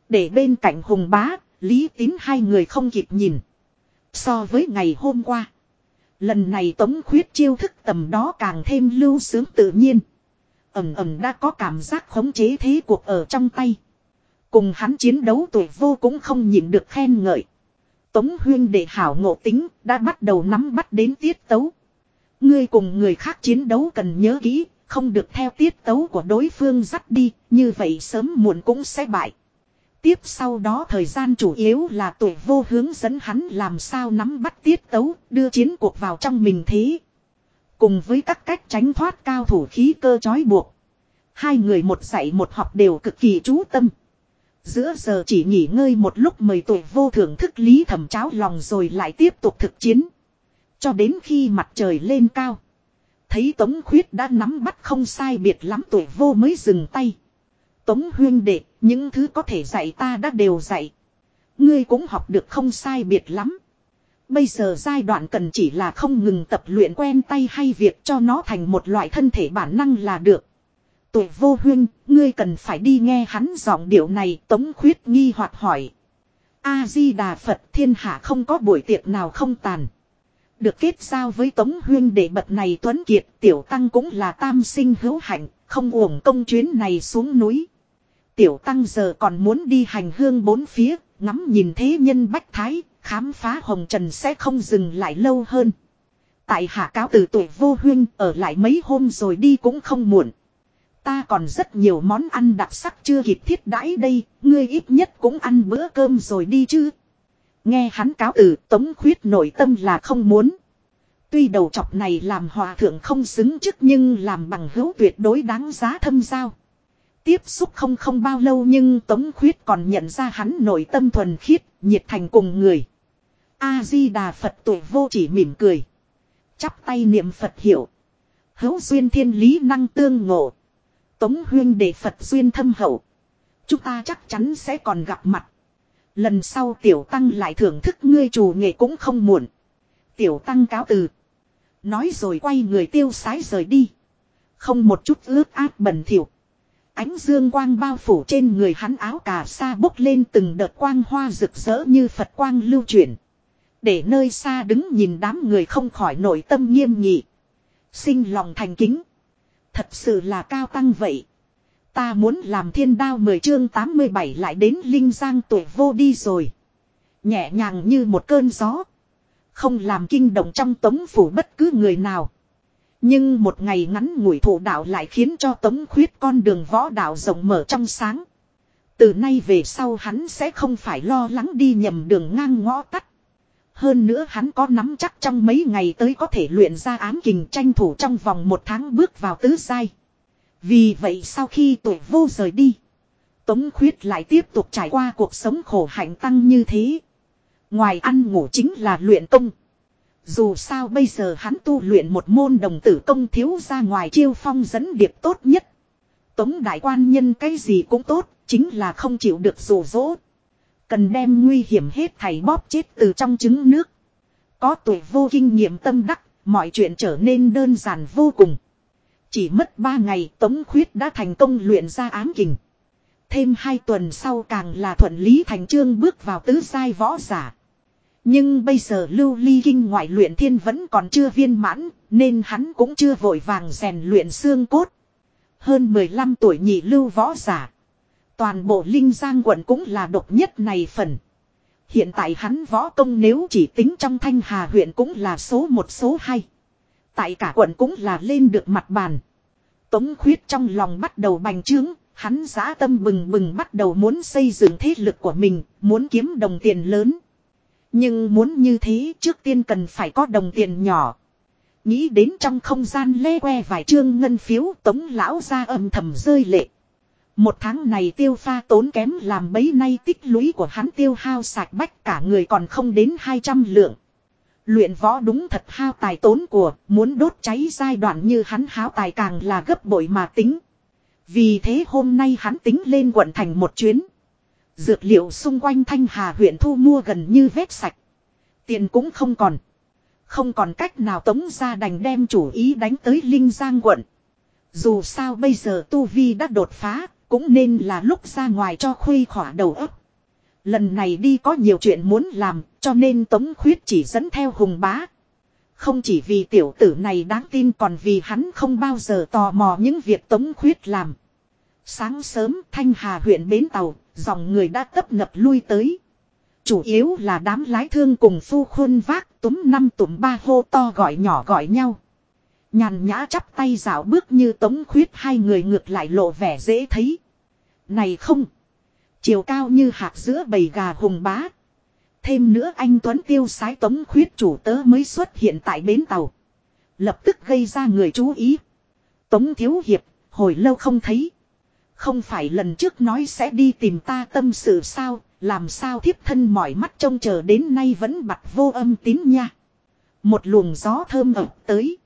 Để bên cạnh hùng bá, lý tín hai người không kịp nhìn. So với ngày hôm qua. Lần này tống khuyết chiêu thức tầm đó càng thêm lưu sướng tự nhiên. Ẩm ẩm đã có cảm giác khống chế thế cuộc ở trong tay. Cùng hắn chiến đấu tuổi vô cũng không nhịn được khen ngợi. Tống huyên để hảo ngộ tính đã bắt đầu nắm bắt đến tiết tấu. Ngươi cùng người khác chiến đấu cần nhớ kỹ, không được theo tiết tấu của đối phương dắt đi, như vậy sớm muộn cũng sẽ bại. Tiếp sau đó thời gian chủ yếu là tuổi vô hướng dẫn hắn làm sao nắm bắt tiết tấu, đưa chiến cuộc vào trong mình thế. Cùng với các cách tránh thoát cao thủ khí cơ chói buộc. Hai người một dạy một học đều cực kỳ chú tâm. Giữa giờ chỉ nghỉ ngơi một lúc mời tuổi vô thưởng thức lý thẩm cháo lòng rồi lại tiếp tục thực chiến. Cho đến khi mặt trời lên cao. Thấy Tống Khuyết đã nắm bắt không sai biệt lắm tuổi vô mới dừng tay. Tống huyên đệ, những thứ có thể dạy ta đã đều dạy. Ngươi cũng học được không sai biệt lắm. Bây giờ giai đoạn cần chỉ là không ngừng tập luyện quen tay hay việc cho nó thành một loại thân thể bản năng là được. Tuổi vô huyên, ngươi cần phải đi nghe hắn giọng điệu này tống khuyết nghi hoặc hỏi. A-di-đà Phật thiên hạ không có buổi tiệc nào không tàn. Được kết giao với tống huyên để bật này tuấn kiệt tiểu tăng cũng là tam sinh hữu hạnh, không uổng công chuyến này xuống núi. Tiểu tăng giờ còn muốn đi hành hương bốn phía, ngắm nhìn thế nhân bách thái, khám phá hồng trần sẽ không dừng lại lâu hơn. Tại hạ cáo từ tuổi vô huyên ở lại mấy hôm rồi đi cũng không muộn. Ta còn rất nhiều món ăn đặc sắc chưa kịp thiết đãi đây, ngươi ít nhất cũng ăn bữa cơm rồi đi chứ. Nghe hắn cáo từ tống khuyết nội tâm là không muốn. Tuy đầu chọc này làm hòa thượng không xứng chức nhưng làm bằng hữu tuyệt đối đáng giá thâm giao. Tiếp xúc không không bao lâu nhưng Tống Khuyết còn nhận ra hắn nội tâm thuần khiết, nhiệt thành cùng người. A-di-đà Phật tuổi vô chỉ mỉm cười. Chắp tay niệm Phật hiểu. Hữu duyên thiên lý năng tương ngộ. Tống huyên để Phật duyên thâm hậu. Chúng ta chắc chắn sẽ còn gặp mặt. Lần sau tiểu tăng lại thưởng thức ngươi chủ nghệ cũng không muộn. Tiểu tăng cáo từ. Nói rồi quay người tiêu sái rời đi. Không một chút ướt át bẩn thỉu. Ánh dương quang bao phủ trên người hắn áo cà sa bốc lên từng đợt quang hoa rực rỡ như Phật quang lưu chuyển. Để nơi xa đứng nhìn đám người không khỏi nội tâm nghiêm nghị. Sinh lòng thành kính. Thật sự là cao tăng vậy. Ta muốn làm thiên đao 10 chương 87 lại đến Linh Giang tuổi vô đi rồi. Nhẹ nhàng như một cơn gió. Không làm kinh động trong tống phủ bất cứ người nào. Nhưng một ngày ngắn ngủi thủ đạo lại khiến cho tống khuyết con đường võ đạo rộng mở trong sáng. Từ nay về sau hắn sẽ không phải lo lắng đi nhầm đường ngang ngõ tắt. Hơn nữa hắn có nắm chắc trong mấy ngày tới có thể luyện ra ám kình tranh thủ trong vòng một tháng bước vào tứ giai. Vì vậy sau khi tuổi vô rời đi. Tống khuyết lại tiếp tục trải qua cuộc sống khổ hạnh tăng như thế. Ngoài ăn ngủ chính là luyện công. Dù sao bây giờ hắn tu luyện một môn đồng tử công thiếu ra ngoài chiêu phong dẫn điệp tốt nhất. Tống đại quan nhân cái gì cũng tốt, chính là không chịu được rủ rỗ. Cần đem nguy hiểm hết thảy bóp chết từ trong trứng nước. Có tuổi vô kinh nghiệm tâm đắc, mọi chuyện trở nên đơn giản vô cùng. Chỉ mất ba ngày Tống Khuyết đã thành công luyện ra ám kình. Thêm hai tuần sau càng là thuận lý thành trương bước vào tứ giai võ giả. Nhưng bây giờ lưu ly kinh ngoại luyện thiên vẫn còn chưa viên mãn, nên hắn cũng chưa vội vàng rèn luyện xương cốt. Hơn 15 tuổi nhị lưu võ giả. Toàn bộ Linh Giang quận cũng là độc nhất này phần. Hiện tại hắn võ công nếu chỉ tính trong thanh hà huyện cũng là số một số hai. Tại cả quận cũng là lên được mặt bàn. Tống khuyết trong lòng bắt đầu bành trướng, hắn giã tâm bừng bừng bắt đầu muốn xây dựng thế lực của mình, muốn kiếm đồng tiền lớn. Nhưng muốn như thế trước tiên cần phải có đồng tiền nhỏ. Nghĩ đến trong không gian lê que vài trương ngân phiếu tống lão ra âm thầm rơi lệ. Một tháng này tiêu pha tốn kém làm bấy nay tích lũy của hắn tiêu hao sạch bách cả người còn không đến 200 lượng. Luyện võ đúng thật hao tài tốn của, muốn đốt cháy giai đoạn như hắn hao tài càng là gấp bội mà tính. Vì thế hôm nay hắn tính lên quận thành một chuyến. Dược liệu xung quanh Thanh Hà huyện thu mua gần như vết sạch. Tiền cũng không còn. Không còn cách nào tống ra đành đem chủ ý đánh tới Linh Giang quận. Dù sao bây giờ Tu Vi đã đột phá, cũng nên là lúc ra ngoài cho khuây khỏa đầu óc. Lần này đi có nhiều chuyện muốn làm, cho nên Tống Khuyết chỉ dẫn theo Hùng Bá. Không chỉ vì tiểu tử này đáng tin còn vì hắn không bao giờ tò mò những việc Tống Khuyết làm. Sáng sớm Thanh Hà huyện Bến Tàu, dòng người đã tấp nập lui tới. Chủ yếu là đám lái thương cùng phu khuôn vác túm năm tụm ba hô to gọi nhỏ gọi nhau. Nhàn nhã chắp tay dạo bước như tống khuyết hai người ngược lại lộ vẻ dễ thấy. Này không! Chiều cao như hạt giữa bầy gà hùng bá. Thêm nữa anh Tuấn tiêu sái tống khuyết chủ tớ mới xuất hiện tại bến tàu. Lập tức gây ra người chú ý. Tống thiếu hiệp, hồi lâu không thấy. Không phải lần trước nói sẽ đi tìm ta tâm sự sao, làm sao thiếp thân mỏi mắt trông chờ đến nay vẫn bặt vô âm tín nha. Một luồng gió thơm ẩm tới.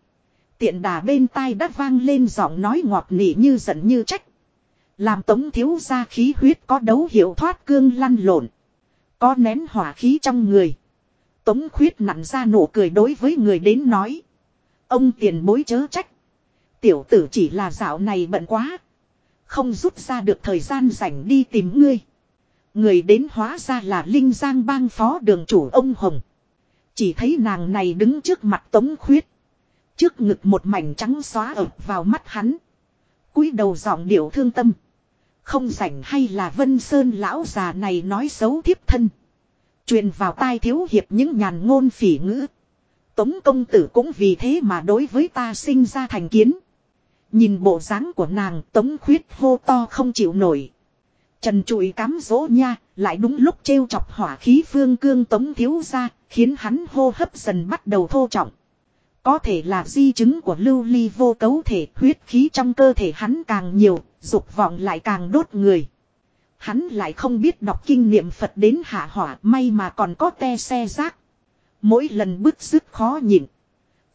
Tiện đà bên tai đã vang lên giọng nói ngọt nỉ như giận như trách. Làm tống thiếu ra khí huyết có đấu hiệu thoát cương lăn lộn. Có nén hỏa khí trong người. Tống khuyết nặn ra nụ cười đối với người đến nói. Ông tiền bối chớ trách. Tiểu tử chỉ là dạo này bận quá. Không rút ra được thời gian rảnh đi tìm ngươi. Người đến hóa ra là Linh Giang bang phó đường chủ ông Hồng. Chỉ thấy nàng này đứng trước mặt tống khuyết. Trước ngực một mảnh trắng xóa ập vào mắt hắn. cúi đầu giọng điệu thương tâm. Không rảnh hay là Vân Sơn lão già này nói xấu thiếp thân. Truyền vào tai thiếu hiệp những nhàn ngôn phỉ ngữ. Tống công tử cũng vì thế mà đối với ta sinh ra thành kiến. Nhìn bộ dáng của nàng tống khuyết hô to không chịu nổi. Trần trụi cám dỗ nha, lại đúng lúc trêu chọc hỏa khí phương cương tống thiếu ra, khiến hắn hô hấp dần bắt đầu thô trọng. Có thể là di chứng của lưu ly vô cấu thể huyết khí trong cơ thể hắn càng nhiều, dục vọng lại càng đốt người. Hắn lại không biết đọc kinh niệm Phật đến hạ hỏa may mà còn có te xe rác. Mỗi lần bứt rứt khó nhịn.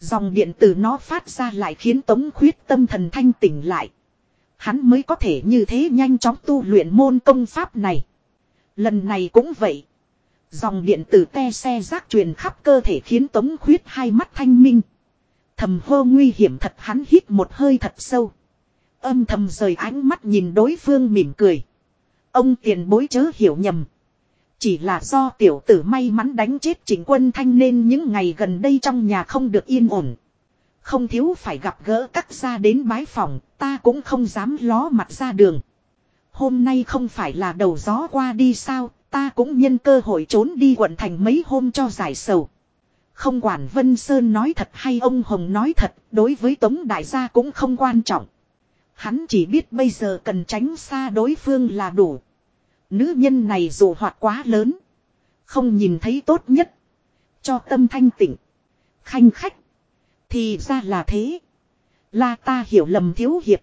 Dòng điện từ nó phát ra lại khiến tống khuyết tâm thần thanh tỉnh lại. Hắn mới có thể như thế nhanh chóng tu luyện môn công pháp này. Lần này cũng vậy. Dòng điện từ te xe rác truyền khắp cơ thể khiến tống khuyết hai mắt thanh minh. Thầm hô nguy hiểm thật hắn hít một hơi thật sâu. Âm thầm rời ánh mắt nhìn đối phương mỉm cười. Ông tiền bối chớ hiểu nhầm. Chỉ là do tiểu tử may mắn đánh chết chính quân thanh nên những ngày gần đây trong nhà không được yên ổn. Không thiếu phải gặp gỡ các gia đến bái phòng, ta cũng không dám ló mặt ra đường. Hôm nay không phải là đầu gió qua đi sao, ta cũng nhân cơ hội trốn đi quận thành mấy hôm cho giải sầu. Không quản Vân Sơn nói thật hay ông Hồng nói thật, đối với Tống Đại gia cũng không quan trọng. Hắn chỉ biết bây giờ cần tránh xa đối phương là đủ. Nữ nhân này dù hoạt quá lớn. Không nhìn thấy tốt nhất. Cho tâm thanh tịnh. Khanh khách. Thì ra là thế. Là ta hiểu lầm thiếu hiệp.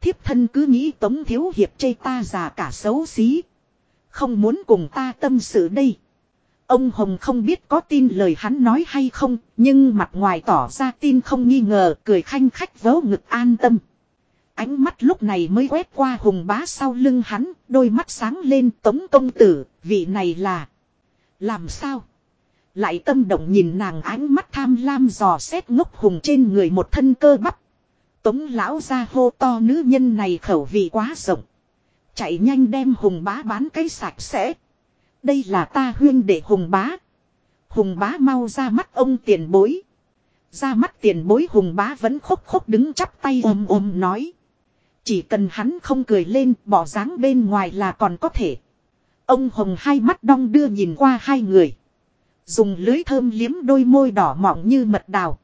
Thiếp thân cứ nghĩ tống thiếu hiệp chê ta già cả xấu xí. Không muốn cùng ta tâm sự đây. Ông Hồng không biết có tin lời hắn nói hay không, nhưng mặt ngoài tỏ ra tin không nghi ngờ, cười khanh khách vớ ngực an tâm. Ánh mắt lúc này mới quét qua hùng bá sau lưng hắn, đôi mắt sáng lên tống công tử, vị này là... Làm sao? Lại tâm động nhìn nàng ánh mắt tham lam dò xét ngốc hùng trên người một thân cơ bắp. Tống lão ra hô to nữ nhân này khẩu vị quá rộng. Chạy nhanh đem hùng bá bán cái sạch sẽ. Đây là ta huyên để hùng bá. Hùng bá mau ra mắt ông tiền bối. Ra mắt tiền bối hùng bá vẫn khóc khóc đứng chắp tay ôm ôm nói. Chỉ cần hắn không cười lên, bỏ dáng bên ngoài là còn có thể. Ông hồng hai mắt đong đưa nhìn qua hai người. Dùng lưới thơm liếm đôi môi đỏ mọng như mật đào.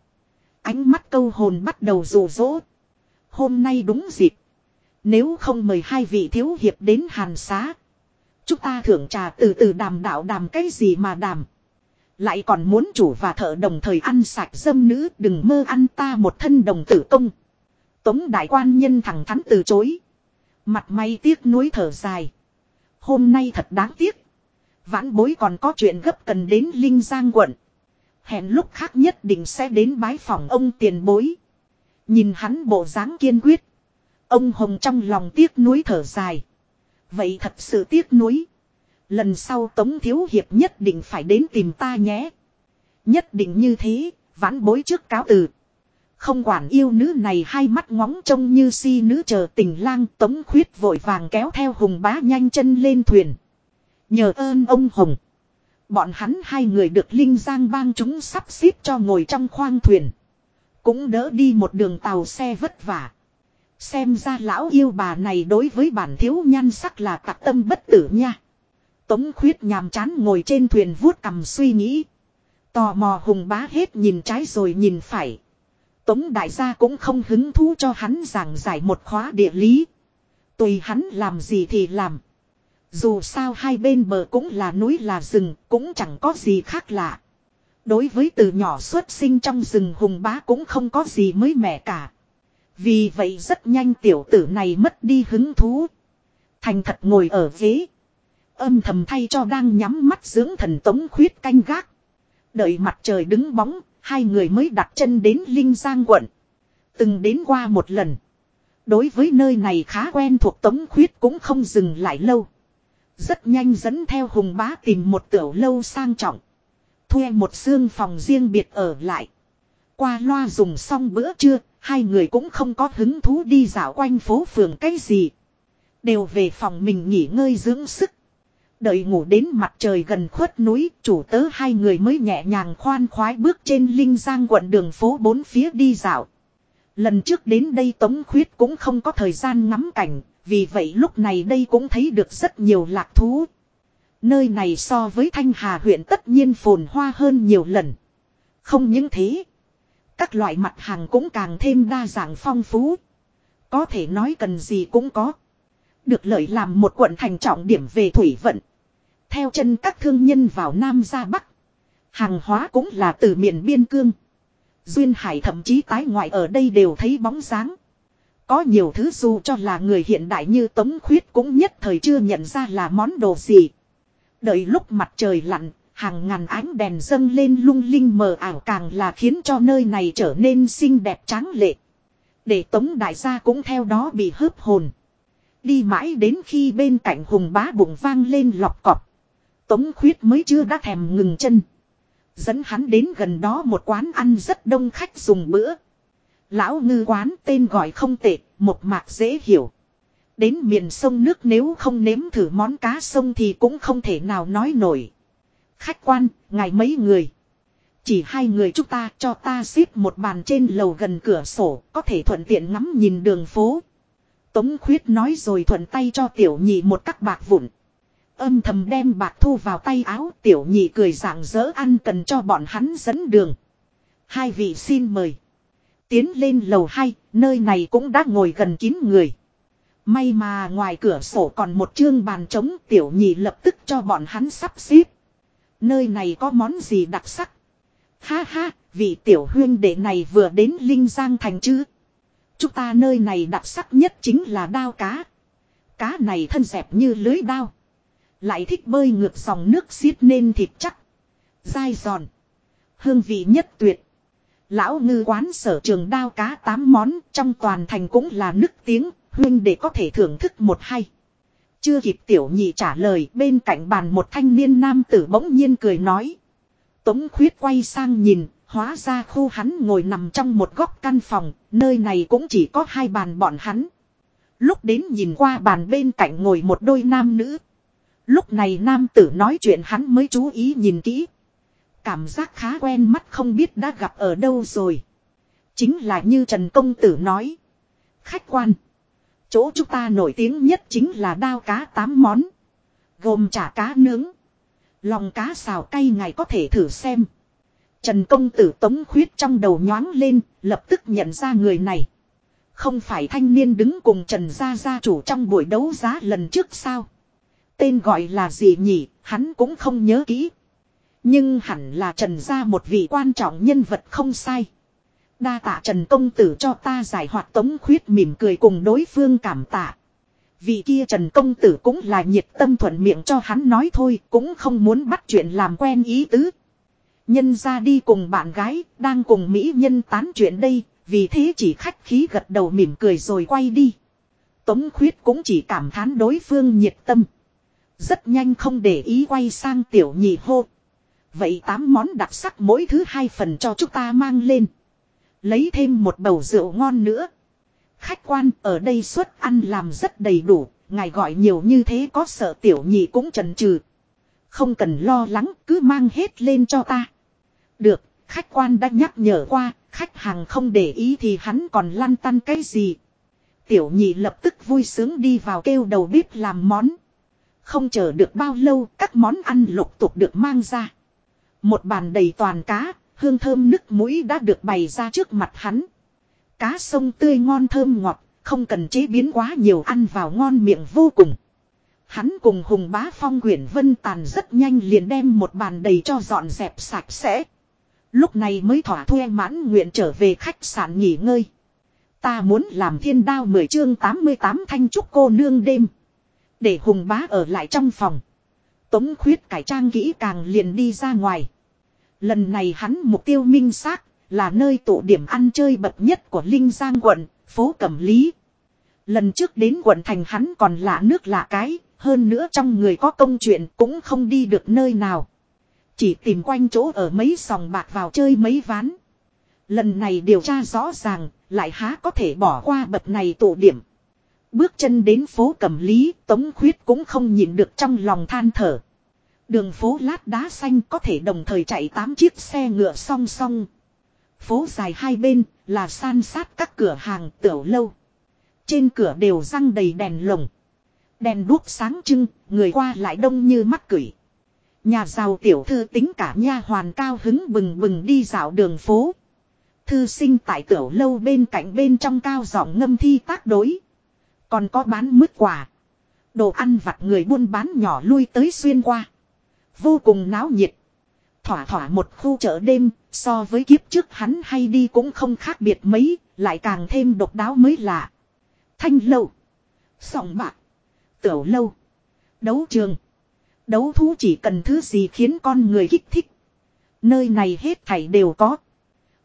Ánh mắt câu hồn bắt đầu rủ rỗ. Hôm nay đúng dịp. Nếu không mời hai vị thiếu hiệp đến hàn xá. Chúng ta thưởng trà từ từ đàm đạo đàm cái gì mà đàm. Lại còn muốn chủ và thợ đồng thời ăn sạch dâm nữ, đừng mơ ăn ta một thân đồng tử công. Tống đại quan nhân thẳng thắn từ chối. Mặt may tiếc nuối thở dài. Hôm nay thật đáng tiếc. Vãn bối còn có chuyện gấp cần đến Linh Giang quận. Hẹn lúc khác nhất định sẽ đến bái phòng ông tiền bối. Nhìn hắn bộ dáng kiên quyết. Ông Hồng trong lòng tiếc nuối thở dài. Vậy thật sự tiếc nuối. Lần sau Tống Thiếu Hiệp nhất định phải đến tìm ta nhé. Nhất định như thế, vãn bối trước cáo từ. Không quản yêu nữ này hai mắt ngóng trông như si nữ chờ tình lang tống khuyết vội vàng kéo theo hùng bá nhanh chân lên thuyền. Nhờ ơn ông Hồng. Bọn hắn hai người được Linh Giang bang chúng sắp xếp cho ngồi trong khoang thuyền. Cũng đỡ đi một đường tàu xe vất vả. Xem ra lão yêu bà này đối với bản thiếu nhan sắc là tạc tâm bất tử nha. Tống khuyết nhàm chán ngồi trên thuyền vuốt cầm suy nghĩ. Tò mò hùng bá hết nhìn trái rồi nhìn phải. Tống đại gia cũng không hứng thú cho hắn giảng giải một khóa địa lý. Tùy hắn làm gì thì làm. Dù sao hai bên bờ cũng là núi là rừng, cũng chẳng có gì khác lạ. Đối với từ nhỏ xuất sinh trong rừng hùng bá cũng không có gì mới mẻ cả. Vì vậy rất nhanh tiểu tử này mất đi hứng thú. Thành thật ngồi ở ghế. Âm thầm thay cho đang nhắm mắt dưỡng thần tống khuyết canh gác. Đợi mặt trời đứng bóng, hai người mới đặt chân đến Linh Giang quận. Từng đến qua một lần. Đối với nơi này khá quen thuộc tống khuyết cũng không dừng lại lâu. Rất nhanh dẫn theo hùng bá tìm một tiểu lâu sang trọng. Thuê một xương phòng riêng biệt ở lại. Qua loa dùng xong bữa trưa, hai người cũng không có hứng thú đi dạo quanh phố phường cái gì. Đều về phòng mình nghỉ ngơi dưỡng sức. Đợi ngủ đến mặt trời gần khuất núi, chủ tớ hai người mới nhẹ nhàng khoan khoái bước trên Linh Giang quận đường phố bốn phía đi dạo. Lần trước đến đây Tống Khuyết cũng không có thời gian ngắm cảnh, vì vậy lúc này đây cũng thấy được rất nhiều lạc thú. Nơi này so với Thanh Hà huyện tất nhiên phồn hoa hơn nhiều lần. Không những thế, các loại mặt hàng cũng càng thêm đa dạng phong phú. Có thể nói cần gì cũng có. Được lợi làm một quận thành trọng điểm về thủy vận. Theo chân các thương nhân vào Nam ra Bắc. Hàng hóa cũng là từ miền biên cương. Duyên Hải thậm chí tái ngoại ở đây đều thấy bóng dáng. Có nhiều thứ dù cho là người hiện đại như Tống Khuyết cũng nhất thời chưa nhận ra là món đồ gì. Đợi lúc mặt trời lặn, hàng ngàn ánh đèn dâng lên lung linh mờ ảo càng là khiến cho nơi này trở nên xinh đẹp tráng lệ. Để Tống Đại gia cũng theo đó bị hớp hồn. Đi mãi đến khi bên cạnh hùng bá bụng vang lên lọc cọp. Tống khuyết mới chưa đã thèm ngừng chân. Dẫn hắn đến gần đó một quán ăn rất đông khách dùng bữa. Lão ngư quán tên gọi không tệ, một mạc dễ hiểu. Đến miền sông nước nếu không nếm thử món cá sông thì cũng không thể nào nói nổi. Khách quan, ngài mấy người. Chỉ hai người chúng ta cho ta xếp một bàn trên lầu gần cửa sổ, có thể thuận tiện ngắm nhìn đường phố. Tống khuyết nói rồi thuận tay cho tiểu nhị một các bạc vụn. Âm thầm đem bạc thu vào tay áo tiểu nhị cười rạng rỡ ăn cần cho bọn hắn dẫn đường. Hai vị xin mời. Tiến lên lầu hai, nơi này cũng đã ngồi gần kín người. May mà ngoài cửa sổ còn một chương bàn trống tiểu nhị lập tức cho bọn hắn sắp xếp. Nơi này có món gì đặc sắc? Ha ha, vị tiểu huyên đệ này vừa đến Linh Giang thành chứ. Chúng ta nơi này đặc sắc nhất chính là đao cá. Cá này thân dẹp như lưới đao. Lại thích bơi ngược dòng nước xiết nên thịt chắc. Dai giòn. Hương vị nhất tuyệt. Lão ngư quán sở trường đao cá tám món trong toàn thành cũng là nức tiếng. Huyên để có thể thưởng thức một hay. Chưa kịp tiểu nhị trả lời bên cạnh bàn một thanh niên nam tử bỗng nhiên cười nói. Tống khuyết quay sang nhìn, hóa ra khu hắn ngồi nằm trong một góc căn phòng, nơi này cũng chỉ có hai bàn bọn hắn. Lúc đến nhìn qua bàn bên cạnh ngồi một đôi nam nữ. Lúc này nam tử nói chuyện hắn mới chú ý nhìn kỹ. Cảm giác khá quen mắt không biết đã gặp ở đâu rồi. Chính là như Trần Công Tử nói. Khách quan. Chỗ chúng ta nổi tiếng nhất chính là đao cá tám món. Gồm chả cá nướng. Lòng cá xào cay ngài có thể thử xem. Trần công tử tống khuyết trong đầu nhoáng lên, lập tức nhận ra người này. Không phải thanh niên đứng cùng Trần Gia Gia chủ trong buổi đấu giá lần trước sao? Tên gọi là gì nhỉ, hắn cũng không nhớ kỹ. Nhưng hẳn là Trần Gia một vị quan trọng nhân vật không sai. Đa tạ Trần Công Tử cho ta giải hoạt tống khuyết mỉm cười cùng đối phương cảm tạ. Vị kia Trần Công Tử cũng là nhiệt tâm thuận miệng cho hắn nói thôi, cũng không muốn bắt chuyện làm quen ý tứ. Nhân ra đi cùng bạn gái, đang cùng Mỹ nhân tán chuyện đây, vì thế chỉ khách khí gật đầu mỉm cười rồi quay đi. Tống khuyết cũng chỉ cảm thán đối phương nhiệt tâm. Rất nhanh không để ý quay sang tiểu nhị hô. Vậy tám món đặc sắc mỗi thứ hai phần cho chúng ta mang lên. Lấy thêm một bầu rượu ngon nữa. Khách quan ở đây suất ăn làm rất đầy đủ, ngài gọi nhiều như thế có sợ tiểu nhị cũng trần trừ. Không cần lo lắng, cứ mang hết lên cho ta. Được, khách quan đã nhắc nhở qua, khách hàng không để ý thì hắn còn lăn tăn cái gì. Tiểu nhị lập tức vui sướng đi vào kêu đầu bếp làm món. Không chờ được bao lâu, các món ăn lục tục được mang ra. Một bàn đầy toàn cá, hương thơm nức mũi đã được bày ra trước mặt hắn. Cá sông tươi ngon thơm ngọt, không cần chế biến quá nhiều ăn vào ngon miệng vô cùng. Hắn cùng Hùng Bá Phong quyển Vân Tàn rất nhanh liền đem một bàn đầy cho dọn dẹp sạch sẽ. Lúc này mới thỏa thuê mãn nguyện trở về khách sạn nghỉ ngơi. Ta muốn làm thiên đao 10 chương 88 thanh trúc cô nương đêm. Để Hùng Bá ở lại trong phòng. Tống khuyết cải trang kỹ càng liền đi ra ngoài. Lần này hắn mục tiêu minh xác là nơi tụ điểm ăn chơi bậc nhất của Linh Giang quận, phố Cẩm Lý. Lần trước đến quận thành hắn còn lạ nước lạ cái, hơn nữa trong người có công chuyện cũng không đi được nơi nào. Chỉ tìm quanh chỗ ở mấy sòng bạc vào chơi mấy ván. Lần này điều tra rõ ràng, lại há có thể bỏ qua bậc này tụ điểm. Bước chân đến phố Cẩm Lý, Tống Khuyết cũng không nhìn được trong lòng than thở. Đường phố lát đá xanh có thể đồng thời chạy 8 chiếc xe ngựa song song. Phố dài hai bên là san sát các cửa hàng tiểu lâu. Trên cửa đều răng đầy đèn lồng. Đèn đuốc sáng trưng, người qua lại đông như mắt cửi. Nhà giàu tiểu thư tính cả nha hoàn cao hứng bừng bừng đi dạo đường phố. Thư sinh tại tiểu lâu bên cạnh bên trong cao giọng ngâm thi tác đối. Còn có bán mứt quả. Đồ ăn vặt người buôn bán nhỏ lui tới xuyên qua. Vô cùng náo nhiệt. Thỏa thỏa một khu chợ đêm, so với kiếp trước hắn hay đi cũng không khác biệt mấy, lại càng thêm độc đáo mới lạ. Thanh lâu. Sòng bạc. Tiểu lâu. Đấu trường. Đấu thú chỉ cần thứ gì khiến con người kích thích. Nơi này hết thảy đều có.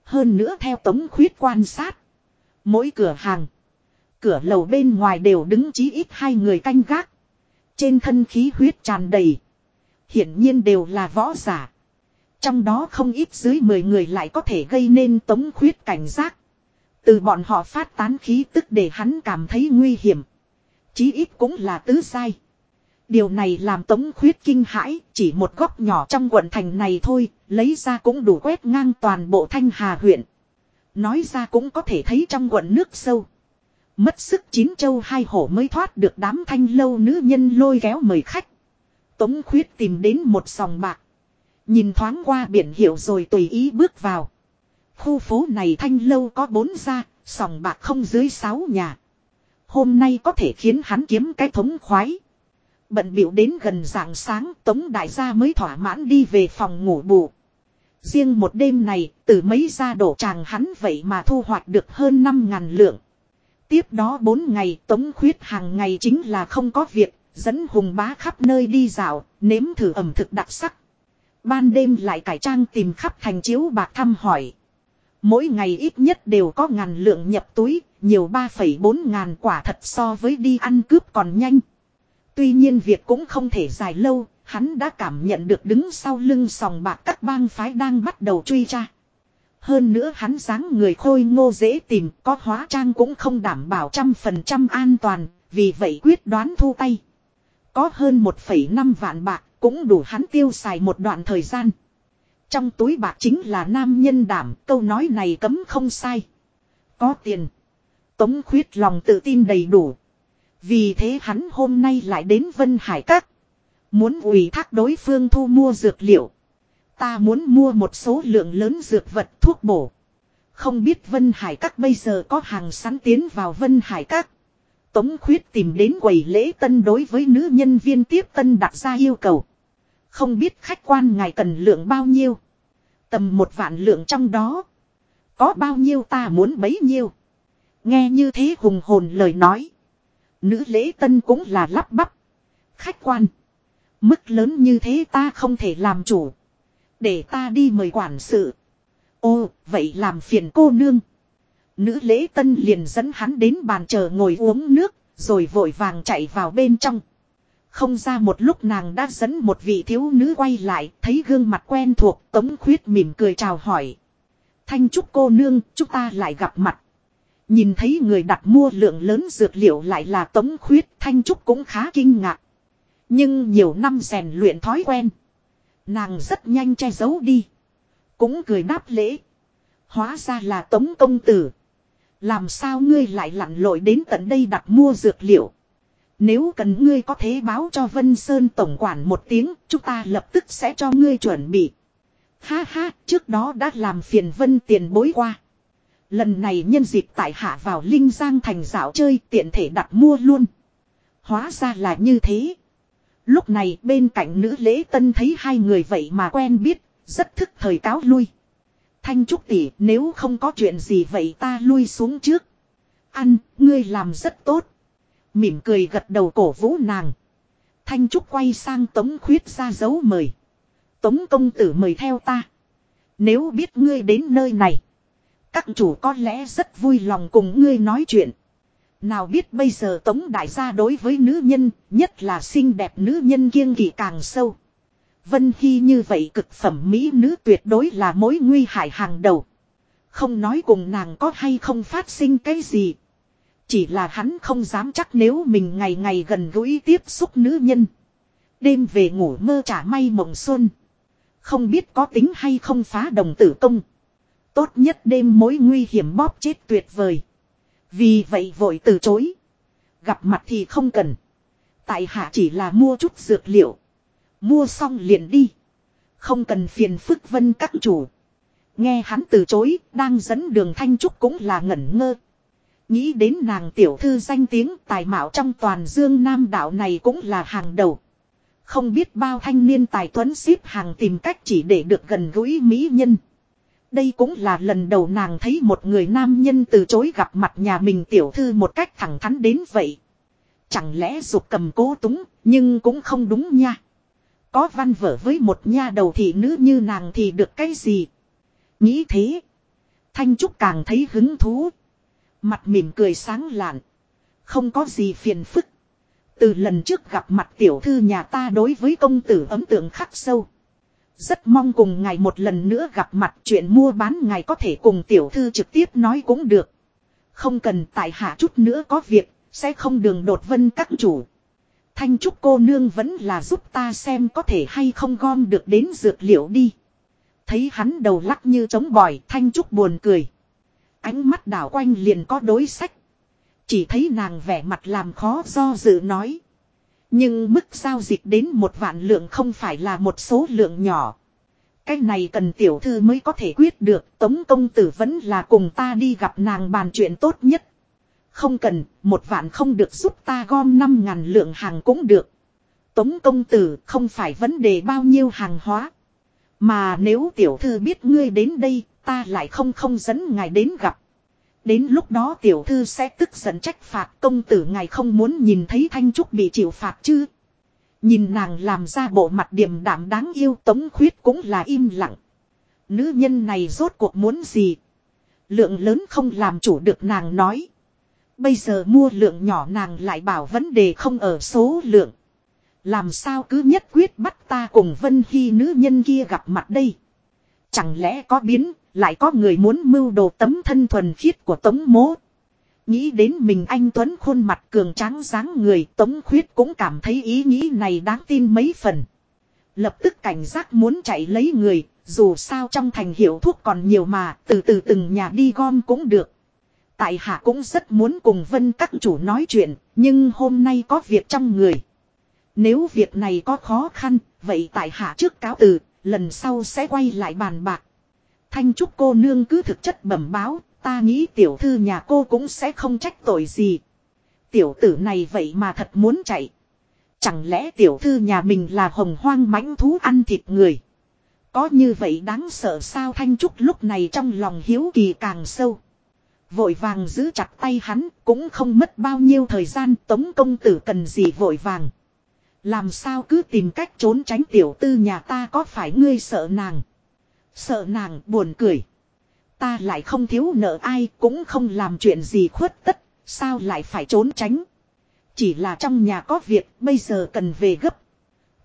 Hơn nữa theo tống khuyết quan sát. Mỗi cửa hàng. Cửa lầu bên ngoài đều đứng chí ít hai người canh gác. Trên thân khí huyết tràn đầy. Hiển nhiên đều là võ giả. Trong đó không ít dưới 10 người lại có thể gây nên tống khuyết cảnh giác. Từ bọn họ phát tán khí tức để hắn cảm thấy nguy hiểm. Chí ít cũng là tứ sai. Điều này làm tống khuyết kinh hãi, chỉ một góc nhỏ trong quận thành này thôi, lấy ra cũng đủ quét ngang toàn bộ thanh hà huyện. Nói ra cũng có thể thấy trong quận nước sâu. Mất sức chín châu hai hổ mới thoát được đám thanh lâu nữ nhân lôi kéo mời khách. Tống khuyết tìm đến một sòng bạc. Nhìn thoáng qua biển hiệu rồi tùy ý bước vào. Khu phố này thanh lâu có bốn gia, sòng bạc không dưới sáu nhà. Hôm nay có thể khiến hắn kiếm cái thống khoái. Bận biểu đến gần rạng sáng tống đại gia mới thỏa mãn đi về phòng ngủ bù. Riêng một đêm này, từ mấy gia đổ tràng hắn vậy mà thu hoạch được hơn 5 ngàn lượng. Tiếp đó 4 ngày tống khuyết hàng ngày chính là không có việc, dẫn hùng bá khắp nơi đi dạo, nếm thử ẩm thực đặc sắc. Ban đêm lại cải trang tìm khắp thành chiếu bạc thăm hỏi. Mỗi ngày ít nhất đều có ngàn lượng nhập túi, nhiều 3,4 ngàn quả thật so với đi ăn cướp còn nhanh. Tuy nhiên việc cũng không thể dài lâu, hắn đã cảm nhận được đứng sau lưng sòng bạc các bang phái đang bắt đầu truy tra. Hơn nữa hắn dáng người khôi ngô dễ tìm, có hóa trang cũng không đảm bảo trăm phần trăm an toàn, vì vậy quyết đoán thu tay. Có hơn 1,5 vạn bạc, cũng đủ hắn tiêu xài một đoạn thời gian. Trong túi bạc chính là nam nhân đảm, câu nói này cấm không sai. Có tiền. Tống khuyết lòng tự tin đầy đủ. Vì thế hắn hôm nay lại đến Vân Hải Các. Muốn ủy thác đối phương thu mua dược liệu. Ta muốn mua một số lượng lớn dược vật thuốc bổ. Không biết Vân Hải Các bây giờ có hàng sẵn tiến vào Vân Hải Các. Tống khuyết tìm đến quầy lễ tân đối với nữ nhân viên tiếp tân đặt ra yêu cầu. Không biết khách quan ngài cần lượng bao nhiêu. Tầm một vạn lượng trong đó. Có bao nhiêu ta muốn bấy nhiêu. Nghe như thế hùng hồn lời nói. Nữ lễ tân cũng là lắp bắp. Khách quan. Mức lớn như thế ta không thể làm chủ. Để ta đi mời quản sự. Ô, vậy làm phiền cô nương. Nữ lễ tân liền dẫn hắn đến bàn chờ ngồi uống nước, rồi vội vàng chạy vào bên trong. Không ra một lúc nàng đã dẫn một vị thiếu nữ quay lại, thấy gương mặt quen thuộc, tống khuyết mỉm cười chào hỏi. Thanh trúc cô nương, chúng ta lại gặp mặt. Nhìn thấy người đặt mua lượng lớn dược liệu lại là tống khuyết, thanh trúc cũng khá kinh ngạc. Nhưng nhiều năm rèn luyện thói quen. Nàng rất nhanh che giấu đi. Cũng cười đáp lễ. Hóa ra là tống công tử. Làm sao ngươi lại lặn lội đến tận đây đặt mua dược liệu. Nếu cần ngươi có thế báo cho Vân Sơn Tổng quản một tiếng, chúng ta lập tức sẽ cho ngươi chuẩn bị. Ha ha, trước đó đã làm phiền Vân tiền bối qua. Lần này nhân dịp tại hạ vào Linh Giang thành dạo chơi tiện thể đặt mua luôn. Hóa ra là như thế. Lúc này bên cạnh nữ lễ tân thấy hai người vậy mà quen biết, rất thức thời cáo lui. Thanh Trúc tỷ nếu không có chuyện gì vậy ta lui xuống trước. Ăn, ngươi làm rất tốt. Mỉm cười gật đầu cổ vũ nàng. Thanh Trúc quay sang Tống Khuyết ra dấu mời. Tống công tử mời theo ta. Nếu biết ngươi đến nơi này. Các chủ có lẽ rất vui lòng cùng ngươi nói chuyện. Nào biết bây giờ Tống Đại gia đối với nữ nhân, nhất là xinh đẹp nữ nhân kiêng kỵ càng sâu. Vân Hy như vậy cực phẩm mỹ nữ tuyệt đối là mối nguy hại hàng đầu. Không nói cùng nàng có hay không phát sinh cái gì. Chỉ là hắn không dám chắc nếu mình ngày ngày gần gũi tiếp xúc nữ nhân. Đêm về ngủ mơ trả may mộng xuân. Không biết có tính hay không phá đồng tử công. Tốt nhất đêm mối nguy hiểm bóp chết tuyệt vời. Vì vậy vội từ chối. Gặp mặt thì không cần. Tại hạ chỉ là mua chút dược liệu. Mua xong liền đi. Không cần phiền phức vân các chủ. Nghe hắn từ chối, đang dẫn đường Thanh Trúc cũng là ngẩn ngơ. Nghĩ đến nàng tiểu thư danh tiếng tài mạo trong toàn dương nam đạo này cũng là hàng đầu. Không biết bao thanh niên tài tuấn xếp hàng tìm cách chỉ để được gần gũi mỹ nhân. Đây cũng là lần đầu nàng thấy một người nam nhân từ chối gặp mặt nhà mình tiểu thư một cách thẳng thắn đến vậy. Chẳng lẽ dục cầm cố túng, nhưng cũng không đúng nha. Có văn vở với một nha đầu thị nữ như nàng thì được cái gì? Nghĩ thế. Thanh Trúc càng thấy hứng thú. Mặt mỉm cười sáng lạn. Không có gì phiền phức. Từ lần trước gặp mặt tiểu thư nhà ta đối với công tử ấn tượng khắc sâu. Rất mong cùng ngài một lần nữa gặp mặt chuyện mua bán ngài có thể cùng tiểu thư trực tiếp nói cũng được. Không cần tại hạ chút nữa có việc, sẽ không đường đột vân các chủ. Thanh trúc cô nương vẫn là giúp ta xem có thể hay không gom được đến dược liệu đi. Thấy hắn đầu lắc như trống bòi, thanh trúc buồn cười. Ánh mắt đảo quanh liền có đối sách. Chỉ thấy nàng vẻ mặt làm khó do dự nói. Nhưng mức giao dịch đến một vạn lượng không phải là một số lượng nhỏ. Cái này cần tiểu thư mới có thể quyết được. Tống công tử vẫn là cùng ta đi gặp nàng bàn chuyện tốt nhất. Không cần, một vạn không được giúp ta gom năm ngàn lượng hàng cũng được. Tống công tử không phải vấn đề bao nhiêu hàng hóa. Mà nếu tiểu thư biết ngươi đến đây, ta lại không không dẫn ngài đến gặp. Đến lúc đó tiểu thư sẽ tức giận trách phạt công tử ngài không muốn nhìn thấy Thanh Trúc bị chịu phạt chứ. Nhìn nàng làm ra bộ mặt điềm đạm đáng yêu tống khuyết cũng là im lặng. Nữ nhân này rốt cuộc muốn gì? Lượng lớn không làm chủ được nàng nói. Bây giờ mua lượng nhỏ nàng lại bảo vấn đề không ở số lượng. Làm sao cứ nhất quyết bắt ta cùng Vân Hy nữ nhân kia gặp mặt đây? Chẳng lẽ có biến, lại có người muốn mưu đồ tấm thân thuần khiết của Tống Mố. Nghĩ đến mình anh Tuấn khuôn mặt cường tráng dáng người Tống Khuyết cũng cảm thấy ý nghĩ này đáng tin mấy phần. Lập tức cảnh giác muốn chạy lấy người, dù sao trong thành hiệu thuốc còn nhiều mà, từ từ từng nhà đi gom cũng được. Tại hạ cũng rất muốn cùng vân các chủ nói chuyện, nhưng hôm nay có việc trong người. Nếu việc này có khó khăn, vậy tại hạ trước cáo từ, lần sau sẽ quay lại bàn bạc. Thanh trúc cô nương cứ thực chất bẩm báo, ta nghĩ tiểu thư nhà cô cũng sẽ không trách tội gì. Tiểu tử này vậy mà thật muốn chạy. Chẳng lẽ tiểu thư nhà mình là hồng hoang mãnh thú ăn thịt người. Có như vậy đáng sợ sao Thanh Trúc lúc này trong lòng hiếu kỳ càng sâu. Vội vàng giữ chặt tay hắn, cũng không mất bao nhiêu thời gian, tống công tử cần gì vội vàng. Làm sao cứ tìm cách trốn tránh tiểu tư nhà ta có phải ngươi sợ nàng. Sợ nàng buồn cười. Ta lại không thiếu nợ ai, cũng không làm chuyện gì khuất tất. Sao lại phải trốn tránh. Chỉ là trong nhà có việc, bây giờ cần về gấp.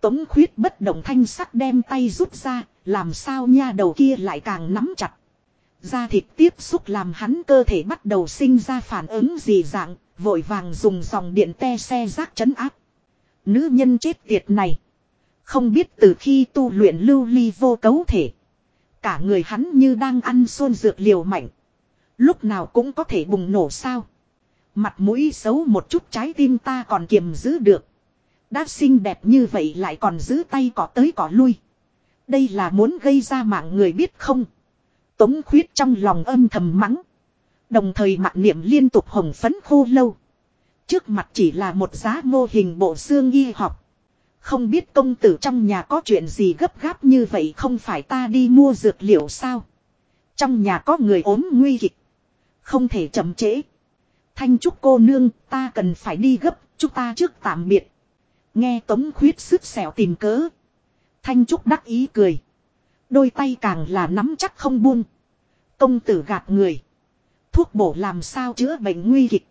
Tống khuyết bất động thanh sắc đem tay rút ra. Làm sao nha đầu kia lại càng nắm chặt. Da thịt tiếp xúc làm hắn cơ thể bắt đầu sinh ra phản ứng dị dạng. Vội vàng dùng dòng điện te xe rác chấn áp. Nữ nhân chết tiệt này. Không biết từ khi tu luyện lưu ly vô cấu thể. Cả người hắn như đang ăn xuân dược liều mạnh. Lúc nào cũng có thể bùng nổ sao. Mặt mũi xấu một chút trái tim ta còn kiềm giữ được. Đã xinh đẹp như vậy lại còn giữ tay cỏ tới cỏ lui. Đây là muốn gây ra mạng người biết không. Tống khuyết trong lòng âm thầm mắng. Đồng thời mặt niệm liên tục hồng phấn khô lâu. Trước mặt chỉ là một giá mô hình bộ xương y học. Không biết công tử trong nhà có chuyện gì gấp gáp như vậy không phải ta đi mua dược liệu sao. Trong nhà có người ốm nguy kịch. Không thể chậm trễ. Thanh trúc cô nương ta cần phải đi gấp, chúng ta trước tạm biệt. Nghe tống khuyết sức xẻo tìm cớ. Thanh trúc đắc ý cười. Đôi tay càng là nắm chắc không buông. Công tử gạt người. Thuốc bổ làm sao chữa bệnh nguy kịch.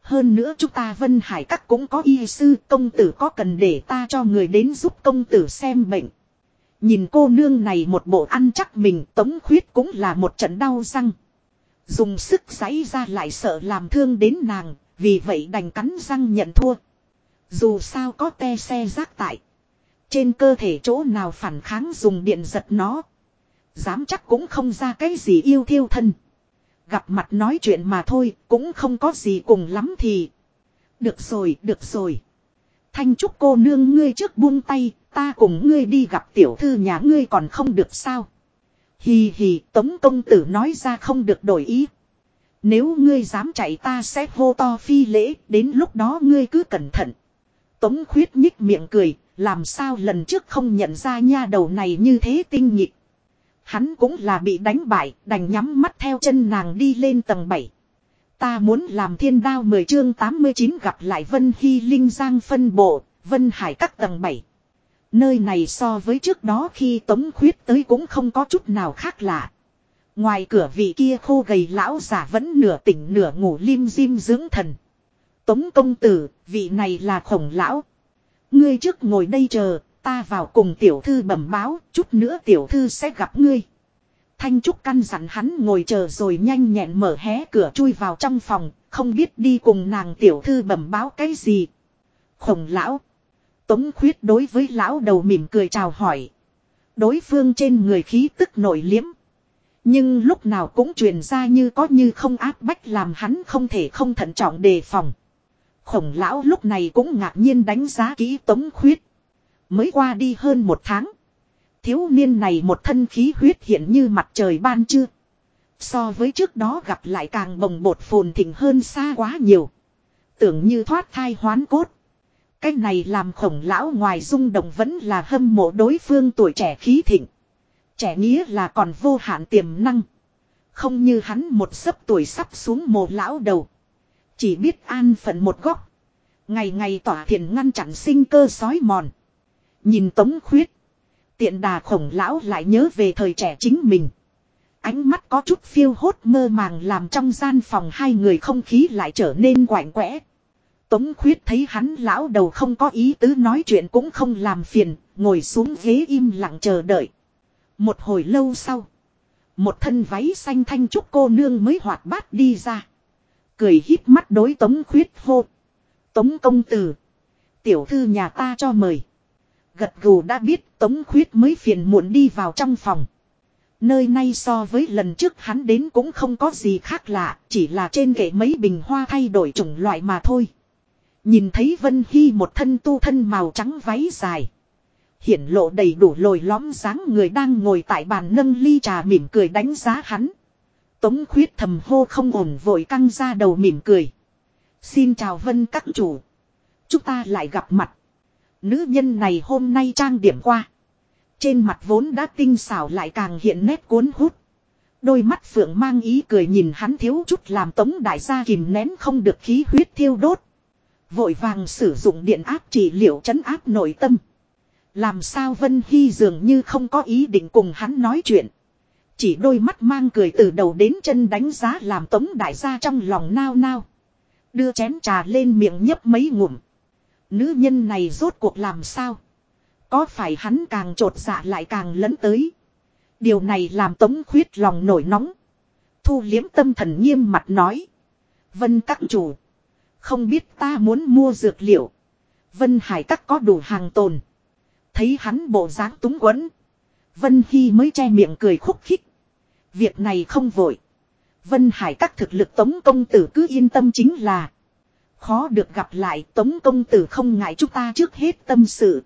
Hơn nữa chúng ta Vân Hải các cũng có y sư công tử có cần để ta cho người đến giúp công tử xem bệnh. Nhìn cô nương này một bộ ăn chắc mình tống khuyết cũng là một trận đau răng. Dùng sức giấy ra lại sợ làm thương đến nàng, vì vậy đành cắn răng nhận thua. Dù sao có te xe rác tại. Trên cơ thể chỗ nào phản kháng dùng điện giật nó. Dám chắc cũng không ra cái gì yêu thiêu thân. Gặp mặt nói chuyện mà thôi, cũng không có gì cùng lắm thì. Được rồi, được rồi. Thanh trúc cô nương ngươi trước buông tay, ta cùng ngươi đi gặp tiểu thư nhà ngươi còn không được sao. Hì hì, tống công tử nói ra không được đổi ý. Nếu ngươi dám chạy ta sẽ hô to phi lễ, đến lúc đó ngươi cứ cẩn thận. Tống khuyết nhích miệng cười, làm sao lần trước không nhận ra nha đầu này như thế tinh nhịp. Hắn cũng là bị đánh bại, đành nhắm mắt theo chân nàng đi lên tầng 7. Ta muốn làm thiên đao 10 chương 89 gặp lại Vân Hy Linh Giang phân bộ, Vân Hải các tầng 7. Nơi này so với trước đó khi Tống Khuyết tới cũng không có chút nào khác lạ. Ngoài cửa vị kia khô gầy lão giả vẫn nửa tỉnh nửa ngủ lim dim dưỡng thần. Tống công tử, vị này là khổng lão. Ngươi trước ngồi đây chờ, Ta vào cùng tiểu thư bẩm báo, chút nữa tiểu thư sẽ gặp ngươi. Thanh Trúc căn dặn hắn ngồi chờ rồi nhanh nhẹn mở hé cửa chui vào trong phòng, không biết đi cùng nàng tiểu thư bẩm báo cái gì. Khổng lão. Tống khuyết đối với lão đầu mỉm cười chào hỏi. Đối phương trên người khí tức nổi liếm. Nhưng lúc nào cũng truyền ra như có như không áp bách làm hắn không thể không thận trọng đề phòng. Khổng lão lúc này cũng ngạc nhiên đánh giá kỹ tống khuyết. Mới qua đi hơn một tháng. Thiếu niên này một thân khí huyết hiện như mặt trời ban trưa. So với trước đó gặp lại càng bồng bột phồn thịnh hơn xa quá nhiều. Tưởng như thoát thai hoán cốt. Cái này làm khổng lão ngoài rung động vẫn là hâm mộ đối phương tuổi trẻ khí thịnh. Trẻ nghĩa là còn vô hạn tiềm năng. Không như hắn một sấp tuổi sắp xuống mồ lão đầu. Chỉ biết an phận một góc. Ngày ngày tỏa thiền ngăn chặn sinh cơ sói mòn. Nhìn tống khuyết. Tiện đà khổng lão lại nhớ về thời trẻ chính mình. Ánh mắt có chút phiêu hốt mơ màng làm trong gian phòng hai người không khí lại trở nên quạnh quẽ. Tống khuyết thấy hắn lão đầu không có ý tứ nói chuyện cũng không làm phiền, ngồi xuống ghế im lặng chờ đợi. Một hồi lâu sau, một thân váy xanh thanh trúc cô nương mới hoạt bát đi ra. Cười híp mắt đối tống khuyết hô. Tống công tử. Tiểu thư nhà ta cho mời. Gật gù đã biết Tống Khuyết mới phiền muộn đi vào trong phòng. Nơi nay so với lần trước hắn đến cũng không có gì khác lạ, chỉ là trên kệ mấy bình hoa thay đổi chủng loại mà thôi. Nhìn thấy Vân Hy một thân tu thân màu trắng váy dài. Hiển lộ đầy đủ lồi lõm dáng người đang ngồi tại bàn nâng ly trà mỉm cười đánh giá hắn. Tống khuyết thầm hô không ổn vội căng ra đầu mỉm cười. Xin chào Vân các chủ. Chúng ta lại gặp mặt. Nữ nhân này hôm nay trang điểm qua. Trên mặt vốn đã tinh xảo lại càng hiện nét cuốn hút. Đôi mắt phượng mang ý cười nhìn hắn thiếu chút làm tống đại gia kìm nén không được khí huyết thiêu đốt. Vội vàng sử dụng điện áp trị liệu chấn áp nội tâm. Làm sao Vân Hy dường như không có ý định cùng hắn nói chuyện. Chỉ đôi mắt mang cười từ đầu đến chân đánh giá làm tống đại gia trong lòng nao nao. Đưa chén trà lên miệng nhấp mấy ngụm. Nữ nhân này rốt cuộc làm sao? Có phải hắn càng trột dạ lại càng lấn tới? Điều này làm tống khuyết lòng nổi nóng. Thu liếm tâm thần nghiêm mặt nói. Vân các chủ. Không biết ta muốn mua dược liệu. Vân hải các có đủ hàng tồn. Thấy hắn bộ dáng túng quẫn. Vân Hy mới che miệng cười khúc khích. Việc này không vội. Vân Hải các thực lực tống công tử cứ yên tâm chính là. Khó được gặp lại tống công tử không ngại chúng ta trước hết tâm sự.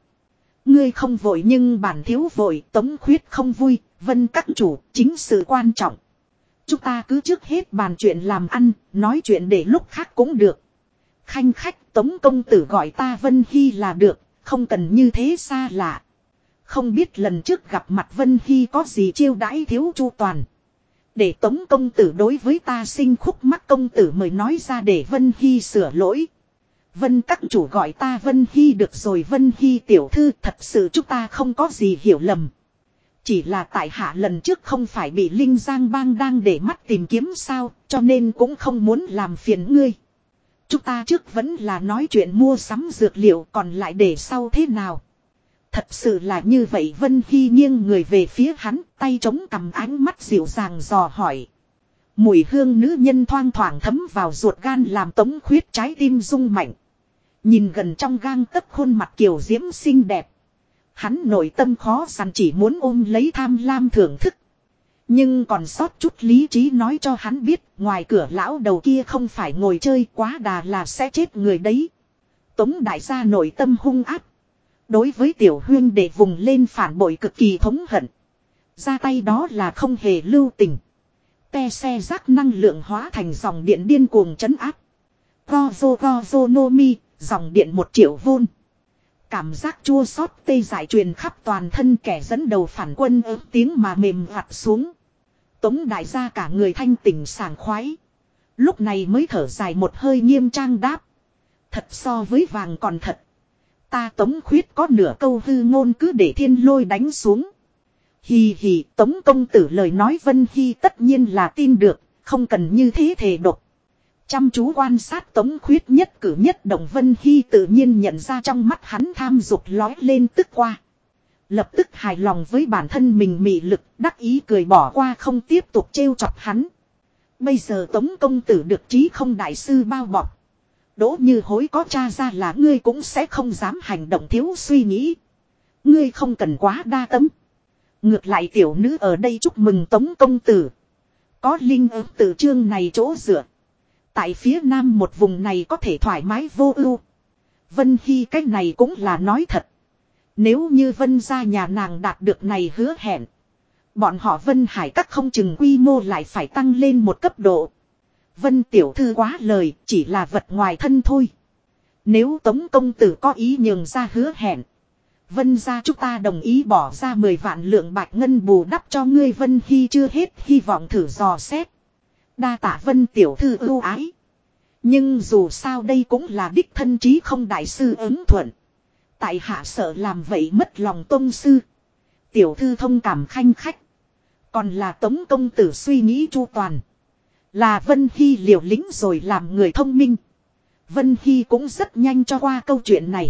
Ngươi không vội nhưng bản thiếu vội tống khuyết không vui. Vân các chủ chính sự quan trọng. Chúng ta cứ trước hết bàn chuyện làm ăn, nói chuyện để lúc khác cũng được. Khanh khách tống công tử gọi ta Vân Hy là được, không cần như thế xa lạ. Không biết lần trước gặp mặt Vân Hy có gì chiêu đãi thiếu chu toàn. Để tống công tử đối với ta sinh khúc mắc công tử mời nói ra để Vân Hy sửa lỗi. Vân các chủ gọi ta Vân Hy được rồi Vân Hy tiểu thư, thật sự chúng ta không có gì hiểu lầm. Chỉ là tại hạ lần trước không phải bị Linh Giang bang đang để mắt tìm kiếm sao, cho nên cũng không muốn làm phiền ngươi. Chúng ta trước vẫn là nói chuyện mua sắm dược liệu, còn lại để sau thế nào. Thật sự là như vậy, Vân Hy nghiêng người về phía hắn, tay chống cầm ánh mắt dịu dàng dò hỏi. Mùi hương nữ nhân thoang thoảng thấm vào ruột gan làm tống khuyết trái tim rung mạnh. Nhìn gần trong gang tấc khuôn mặt kiều diễm xinh đẹp. Hắn nội tâm khó săn chỉ muốn ôm lấy tham lam thưởng thức. Nhưng còn sót chút lý trí nói cho hắn biết, ngoài cửa lão đầu kia không phải ngồi chơi quá đà là sẽ chết người đấy. Tống đại gia nội tâm hung áp. Đối với tiểu huyên để vùng lên phản bội cực kỳ thống hận. Ra tay đó là không hề lưu tình. Te xe rác năng lượng hóa thành dòng điện điên cuồng chấn áp. Gozo Gozo Nomi, dòng điện một triệu vôn. Cảm giác chua xót tê dại truyền khắp toàn thân kẻ dẫn đầu phản quân ớt tiếng mà mềm vặt xuống. Tống đại gia cả người thanh tỉnh sảng khoái. Lúc này mới thở dài một hơi nghiêm trang đáp. Thật so với vàng còn thật. Ta tống khuyết có nửa câu hư ngôn cứ để thiên lôi đánh xuống. Hì hì tống công tử lời nói vân hy tất nhiên là tin được, không cần như thế thề độc. Chăm chú quan sát tống khuyết nhất cử nhất động vân hy tự nhiên nhận ra trong mắt hắn tham dục lói lên tức qua. Lập tức hài lòng với bản thân mình mị lực, đắc ý cười bỏ qua không tiếp tục trêu chọc hắn. Bây giờ tống công tử được trí không đại sư bao bọc. Đỗ như hối có cha ra là ngươi cũng sẽ không dám hành động thiếu suy nghĩ. Ngươi không cần quá đa tâm. Ngược lại tiểu nữ ở đây chúc mừng tống công tử. Có linh ứng từ chương này chỗ dựa. Tại phía nam một vùng này có thể thoải mái vô ưu. Vân Hy cách này cũng là nói thật. Nếu như Vân ra nhà nàng đạt được này hứa hẹn. Bọn họ Vân Hải các không chừng quy mô lại phải tăng lên một cấp độ. Vân tiểu thư quá lời, chỉ là vật ngoài thân thôi. Nếu Tống công tử có ý nhường ra hứa hẹn. Vân ra chúng ta đồng ý bỏ ra 10 vạn lượng bạch ngân bù đắp cho ngươi Vân Hy chưa hết hy vọng thử dò xét. Đa tạ Vân tiểu thư ưu ái. Nhưng dù sao đây cũng là đích thân trí không đại sư ứng thuận. Tại hạ sợ làm vậy mất lòng tôn sư. Tiểu thư thông cảm khanh khách. Còn là tống công tử suy nghĩ chu toàn. Là Vân Hy liều lĩnh rồi làm người thông minh. Vân Hy cũng rất nhanh cho qua câu chuyện này.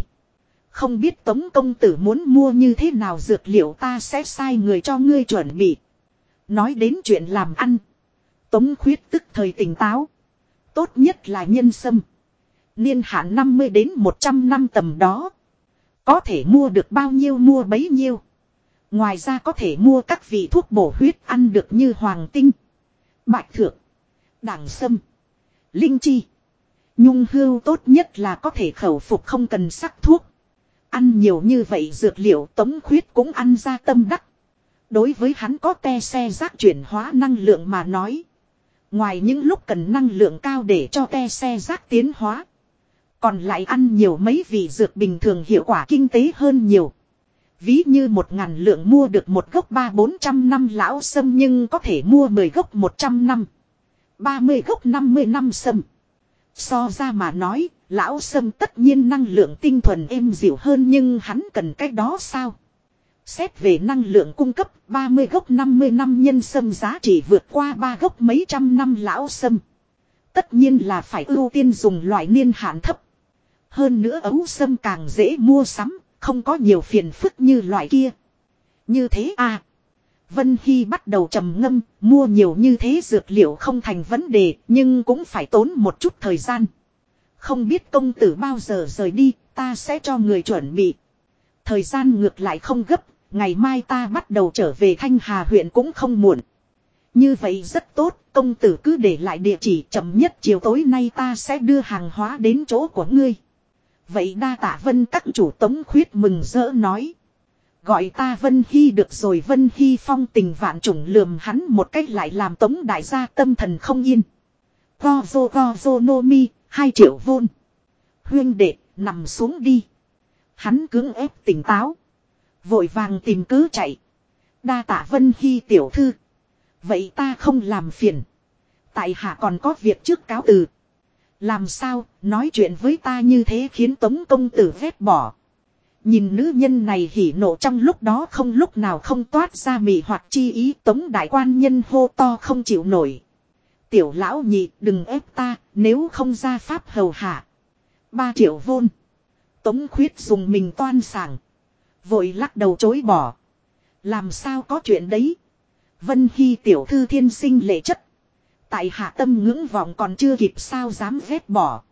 Không biết Tống Công Tử muốn mua như thế nào dược liệu ta sẽ sai người cho ngươi chuẩn bị. Nói đến chuyện làm ăn. Tống Khuyết tức thời tỉnh táo. Tốt nhất là nhân sâm. Niên hạn 50 đến 100 năm tầm đó. Có thể mua được bao nhiêu mua bấy nhiêu. Ngoài ra có thể mua các vị thuốc bổ huyết ăn được như hoàng tinh. Bạch thượng. Đảng sâm. Linh chi. Nhung hưu tốt nhất là có thể khẩu phục không cần sắc thuốc. Ăn nhiều như vậy dược liệu tống khuyết cũng ăn ra tâm đắc. Đối với hắn có te xe rác chuyển hóa năng lượng mà nói. Ngoài những lúc cần năng lượng cao để cho te xe rác tiến hóa. Còn lại ăn nhiều mấy vị dược bình thường hiệu quả kinh tế hơn nhiều. Ví như một ngàn lượng mua được một gốc ba bốn trăm năm lão sâm nhưng có thể mua mười gốc một trăm năm ba mươi gốc năm mươi năm sâm. So ra mà nói, lão sâm tất nhiên năng lượng tinh thuần êm dịu hơn nhưng hắn cần cách đó sao? Xét về năng lượng cung cấp 30 gốc 50 năm nhân sâm giá trị vượt qua 3 gốc mấy trăm năm lão sâm. Tất nhiên là phải ưu tiên dùng loại niên hạn thấp. Hơn nữa ấu sâm càng dễ mua sắm, không có nhiều phiền phức như loại kia. Như thế à. Vân Hy bắt đầu trầm ngâm, mua nhiều như thế dược liệu không thành vấn đề, nhưng cũng phải tốn một chút thời gian. Không biết công tử bao giờ rời đi, ta sẽ cho người chuẩn bị. Thời gian ngược lại không gấp, ngày mai ta bắt đầu trở về Thanh Hà huyện cũng không muộn. Như vậy rất tốt, công tử cứ để lại địa chỉ chậm nhất chiều tối nay ta sẽ đưa hàng hóa đến chỗ của ngươi. Vậy đa tạ vân các chủ tống khuyết mừng rỡ nói. Gọi ta Vân Hy được rồi Vân Hy phong tình vạn trùng lườm hắn một cách lại làm tống đại gia tâm thần không yên. go so go gozo no mi, hai triệu vôn. Huyên đệ, nằm xuống đi. Hắn cưỡng ép tỉnh táo. Vội vàng tìm cứ chạy. Đa tạ Vân Hy tiểu thư. Vậy ta không làm phiền. Tại hạ còn có việc trước cáo từ. Làm sao, nói chuyện với ta như thế khiến Tống công tử ghét bỏ. Nhìn nữ nhân này hỉ nộ trong lúc đó không lúc nào không toát ra mị hoặc chi ý Tống đại quan nhân hô to không chịu nổi. Tiểu lão nhị đừng ép ta, nếu không ra pháp hầu hạ. Ba triệu vôn. Tống khuyết dùng mình toan sảng. Vội lắc đầu chối bỏ. Làm sao có chuyện đấy. Vân Hy tiểu thư thiên sinh lệ chất. Tại hạ tâm ngưỡng vọng còn chưa kịp sao dám ghét bỏ.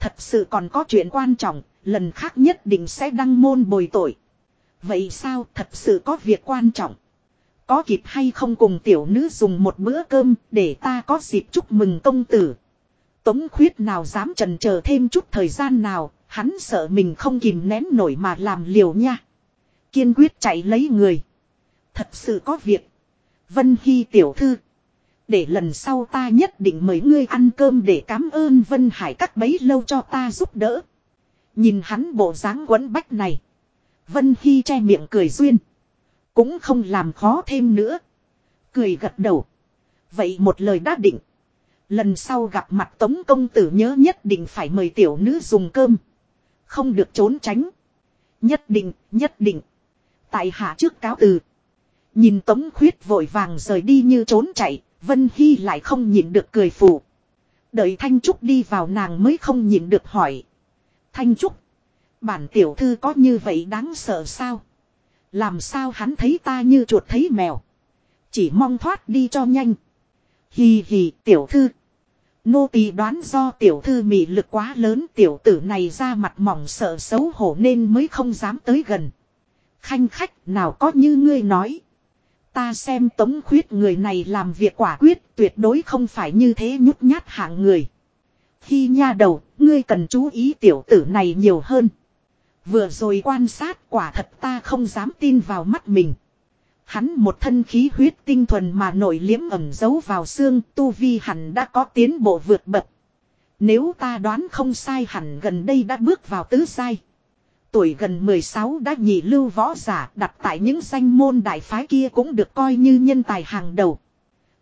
Thật sự còn có chuyện quan trọng, lần khác nhất định sẽ đăng môn bồi tội. Vậy sao thật sự có việc quan trọng? Có kịp hay không cùng tiểu nữ dùng một bữa cơm để ta có dịp chúc mừng công tử. Tống khuyết nào dám trần chờ thêm chút thời gian nào, hắn sợ mình không kìm nén nổi mà làm liều nha. Kiên quyết chạy lấy người. Thật sự có việc. Vân Hy tiểu thư. Để lần sau ta nhất định mời ngươi ăn cơm để cảm ơn Vân Hải các bấy lâu cho ta giúp đỡ. Nhìn hắn bộ dáng quấn bách này. Vân Hy che miệng cười duyên. Cũng không làm khó thêm nữa. Cười gật đầu. Vậy một lời đã định. Lần sau gặp mặt Tống Công Tử nhớ nhất định phải mời tiểu nữ dùng cơm. Không được trốn tránh. Nhất định, nhất định. Tại hạ trước cáo từ. Nhìn Tống Khuyết vội vàng rời đi như trốn chạy, Vân Hy lại không nhịn được cười phụ. Đợi Thanh Trúc đi vào nàng mới không nhịn được hỏi. Thanh Trúc, bản tiểu thư có như vậy đáng sợ sao? Làm sao hắn thấy ta như chuột thấy mèo? Chỉ mong thoát đi cho nhanh. Hì hì tiểu thư. Nô tỳ đoán do tiểu thư mị lực quá lớn tiểu tử này ra mặt mỏng sợ xấu hổ nên mới không dám tới gần. Khanh khách nào có như ngươi nói. Ta xem tống khuyết người này làm việc quả quyết tuyệt đối không phải như thế nhút nhát hạng người. Khi nha đầu, ngươi cần chú ý tiểu tử này nhiều hơn. Vừa rồi quan sát quả thật ta không dám tin vào mắt mình. Hắn một thân khí huyết tinh thuần mà nội liếm ẩm giấu vào xương tu vi hẳn đã có tiến bộ vượt bậc. Nếu ta đoán không sai hẳn gần đây đã bước vào tứ sai. Tuổi gần 16 đã nhị lưu võ giả đặt tại những danh môn đại phái kia cũng được coi như nhân tài hàng đầu.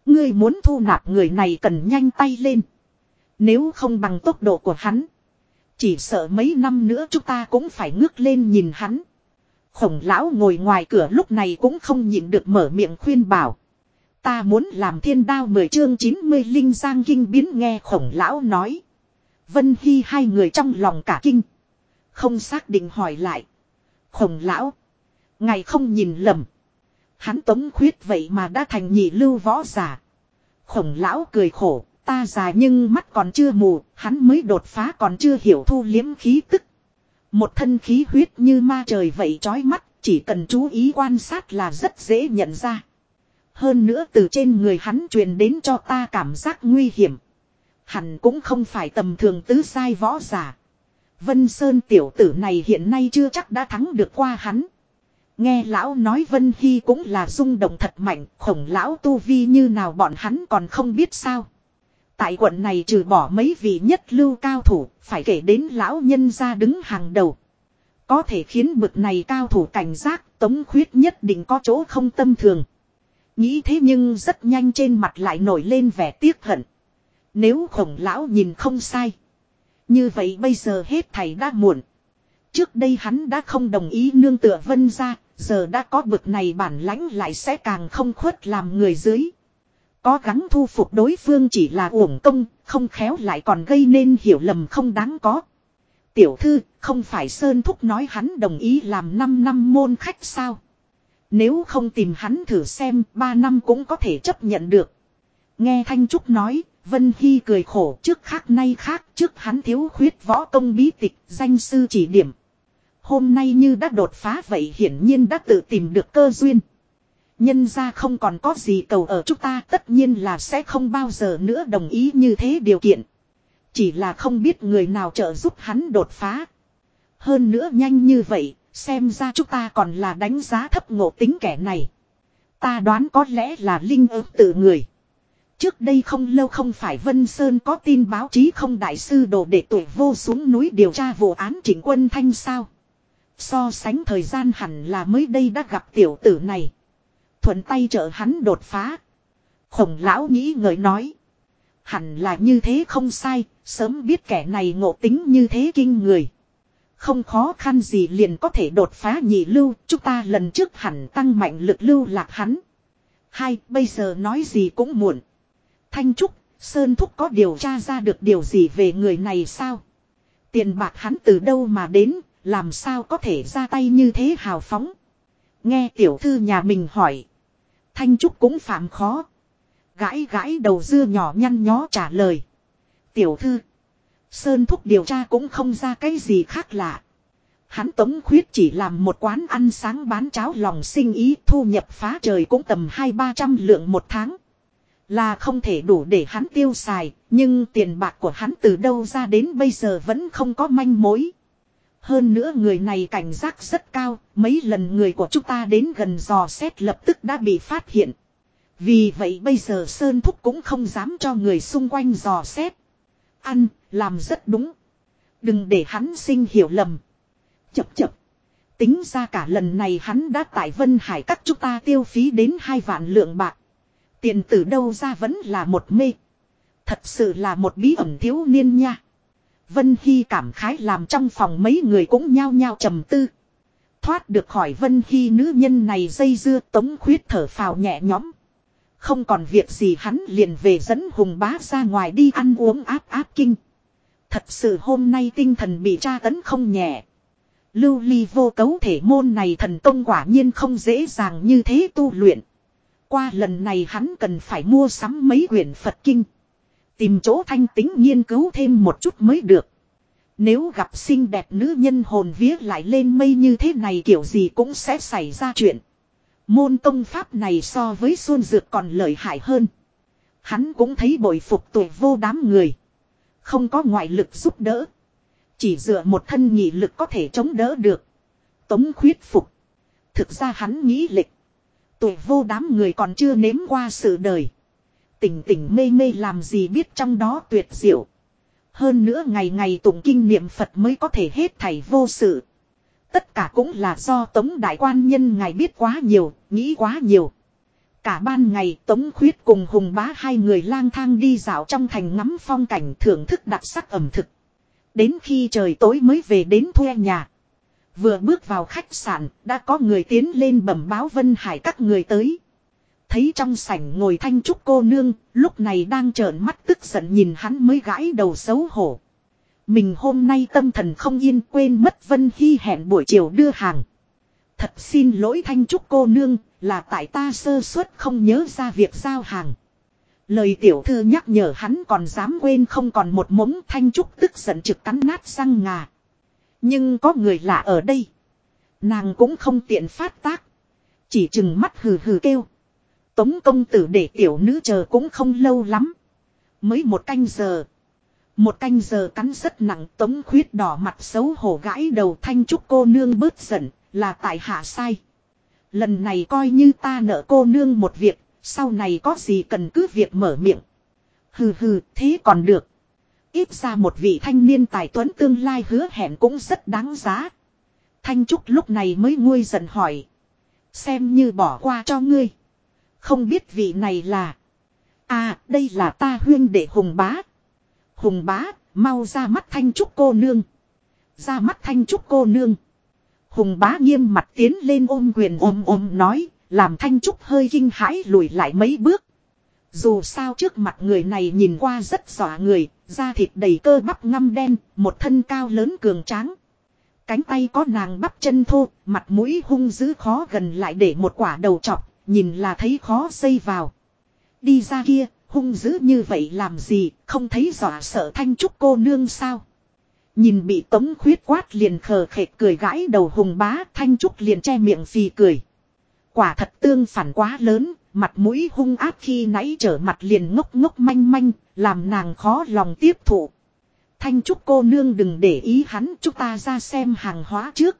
Ngươi muốn thu nạp người này cần nhanh tay lên. Nếu không bằng tốc độ của hắn. Chỉ sợ mấy năm nữa chúng ta cũng phải ngước lên nhìn hắn. Khổng lão ngồi ngoài cửa lúc này cũng không nhịn được mở miệng khuyên bảo. Ta muốn làm thiên đao mười chương 90 linh giang kinh biến nghe khổng lão nói. Vân Hy hai người trong lòng cả kinh. Không xác định hỏi lại. Khổng lão. Ngày không nhìn lầm. Hắn tống khuyết vậy mà đã thành nhị lưu võ giả. Khổng lão cười khổ. Ta già nhưng mắt còn chưa mù. Hắn mới đột phá còn chưa hiểu thu liếm khí tức. Một thân khí huyết như ma trời vậy trói mắt. Chỉ cần chú ý quan sát là rất dễ nhận ra. Hơn nữa từ trên người hắn truyền đến cho ta cảm giác nguy hiểm. Hẳn cũng không phải tầm thường tứ sai võ giả. Vân Sơn tiểu tử này hiện nay chưa chắc đã thắng được qua hắn. Nghe lão nói Vân Hy cũng là rung động thật mạnh, khổng lão tu vi như nào bọn hắn còn không biết sao. Tại quận này trừ bỏ mấy vị nhất lưu cao thủ, phải kể đến lão nhân ra đứng hàng đầu. Có thể khiến bực này cao thủ cảnh giác tống khuyết nhất định có chỗ không tâm thường. Nghĩ thế nhưng rất nhanh trên mặt lại nổi lên vẻ tiếc hận. Nếu khổng lão nhìn không sai. Như vậy bây giờ hết thầy đã muộn. Trước đây hắn đã không đồng ý nương tựa vân ra, giờ đã có bực này bản lãnh lại sẽ càng không khuất làm người dưới. Có gắng thu phục đối phương chỉ là uổng công, không khéo lại còn gây nên hiểu lầm không đáng có. Tiểu thư, không phải Sơn Thúc nói hắn đồng ý làm 5 năm môn khách sao? Nếu không tìm hắn thử xem, 3 năm cũng có thể chấp nhận được. Nghe Thanh Trúc nói, Vân Hy cười khổ trước khác nay khác, trước hắn thiếu khuyết võ công bí tịch, danh sư chỉ điểm. Hôm nay như đã đột phá vậy hiển nhiên đã tự tìm được cơ duyên. Nhân ra không còn có gì cầu ở chúng ta tất nhiên là sẽ không bao giờ nữa đồng ý như thế điều kiện. Chỉ là không biết người nào trợ giúp hắn đột phá. Hơn nữa nhanh như vậy, xem ra chúng ta còn là đánh giá thấp ngộ tính kẻ này. Ta đoán có lẽ là linh ứng tự người. Trước đây không lâu không phải Vân Sơn có tin báo chí không đại sư đồ để tuổi vô xuống núi điều tra vụ án chỉnh quân thanh sao. So sánh thời gian hẳn là mới đây đã gặp tiểu tử này. Thuận tay trợ hắn đột phá. Khổng lão nghĩ ngợi nói. Hẳn là như thế không sai, sớm biết kẻ này ngộ tính như thế kinh người. Không khó khăn gì liền có thể đột phá nhị lưu, chúng ta lần trước hẳn tăng mạnh lực lưu lạc hắn. Hai, bây giờ nói gì cũng muộn. Thanh Trúc, Sơn Thúc có điều tra ra được điều gì về người này sao? Tiền bạc hắn từ đâu mà đến, làm sao có thể ra tay như thế hào phóng? Nghe tiểu thư nhà mình hỏi. Thanh Trúc cũng phạm khó. Gãi gãi đầu dưa nhỏ nhăn nhó trả lời. Tiểu thư. Sơn Thúc điều tra cũng không ra cái gì khác lạ. Hắn tống khuyết chỉ làm một quán ăn sáng bán cháo lòng sinh ý thu nhập phá trời cũng tầm hai ba trăm lượng một tháng. Là không thể đủ để hắn tiêu xài, nhưng tiền bạc của hắn từ đâu ra đến bây giờ vẫn không có manh mối. Hơn nữa người này cảnh giác rất cao, mấy lần người của chúng ta đến gần dò xét lập tức đã bị phát hiện. Vì vậy bây giờ Sơn Thúc cũng không dám cho người xung quanh dò xét. Ăn, làm rất đúng. Đừng để hắn sinh hiểu lầm. Chập chập. Tính ra cả lần này hắn đã tại Vân Hải cắt chúng ta tiêu phí đến hai vạn lượng bạc. Tiền từ đâu ra vẫn là một mê. Thật sự là một bí ẩn thiếu niên nha. Vân Hy cảm khái làm trong phòng mấy người cũng nhao nhao trầm tư. Thoát được khỏi Vân Hy nữ nhân này dây dưa tống khuyết thở phào nhẹ nhõm. Không còn việc gì hắn liền về dẫn hùng bá ra ngoài đi ăn uống áp áp kinh. Thật sự hôm nay tinh thần bị tra tấn không nhẹ. Lưu ly vô cấu thể môn này thần công quả nhiên không dễ dàng như thế tu luyện. Qua lần này hắn cần phải mua sắm mấy quyển Phật Kinh. Tìm chỗ thanh tính nghiên cứu thêm một chút mới được. Nếu gặp xinh đẹp nữ nhân hồn vía lại lên mây như thế này kiểu gì cũng sẽ xảy ra chuyện. Môn công pháp này so với xuân dược còn lợi hại hơn. Hắn cũng thấy bội phục tuổi vô đám người. Không có ngoại lực giúp đỡ. Chỉ dựa một thân nhị lực có thể chống đỡ được. Tống khuyết phục. Thực ra hắn nghĩ lịch. Tuổi vô đám người còn chưa nếm qua sự đời. Tỉnh tỉnh mê mê làm gì biết trong đó tuyệt diệu. Hơn nữa ngày ngày tụng kinh niệm Phật mới có thể hết thảy vô sự. Tất cả cũng là do Tống Đại Quan Nhân ngài biết quá nhiều, nghĩ quá nhiều. Cả ban ngày Tống Khuyết cùng Hùng Bá hai người lang thang đi dạo trong thành ngắm phong cảnh thưởng thức đặc sắc ẩm thực. Đến khi trời tối mới về đến thuê nhà. Vừa bước vào khách sạn, đã có người tiến lên bẩm báo Vân Hải các người tới. Thấy trong sảnh ngồi thanh trúc cô nương, lúc này đang trợn mắt tức giận nhìn hắn mới gãi đầu xấu hổ. Mình hôm nay tâm thần không yên quên mất Vân Hy hẹn buổi chiều đưa hàng. Thật xin lỗi thanh trúc cô nương, là tại ta sơ suất không nhớ ra việc giao hàng. Lời tiểu thư nhắc nhở hắn còn dám quên không còn một mống thanh trúc tức giận trực cắn nát răng ngà. Nhưng có người lạ ở đây. Nàng cũng không tiện phát tác. Chỉ chừng mắt hừ hừ kêu. Tống công tử để tiểu nữ chờ cũng không lâu lắm. Mới một canh giờ. Một canh giờ cắn rất nặng tống khuyết đỏ mặt xấu hổ gãi đầu thanh trúc cô nương bớt giận là tại hạ sai. Lần này coi như ta nợ cô nương một việc, sau này có gì cần cứ việc mở miệng. Hừ hừ, thế còn được. Ít ra một vị thanh niên tài tuấn tương lai hứa hẹn cũng rất đáng giá. Thanh Trúc lúc này mới nguôi giận hỏi. Xem như bỏ qua cho ngươi. Không biết vị này là. À, đây là ta huyên đệ Hùng Bá. Hùng Bá, mau ra mắt Thanh Trúc cô nương. Ra mắt Thanh Trúc cô nương. Hùng Bá nghiêm mặt tiến lên ôm quyền ôm ôm nói, làm Thanh Trúc hơi kinh hãi lùi lại mấy bước. Dù sao trước mặt người này nhìn qua rất dọa người, da thịt đầy cơ bắp ngăm đen, một thân cao lớn cường tráng. Cánh tay có nàng bắp chân thô, mặt mũi hung dữ khó gần lại để một quả đầu chọc, nhìn là thấy khó xây vào. Đi ra kia, hung dữ như vậy làm gì, không thấy dọa sợ thanh trúc cô nương sao. Nhìn bị tống khuyết quát liền khờ khệt cười gãi đầu hùng bá thanh trúc liền che miệng phì cười. Quả thật tương phản quá lớn, mặt mũi hung ác khi nãy trở mặt liền ngốc ngốc manh manh, làm nàng khó lòng tiếp thụ. Thanh Trúc cô nương đừng để ý hắn, chúng ta ra xem hàng hóa trước.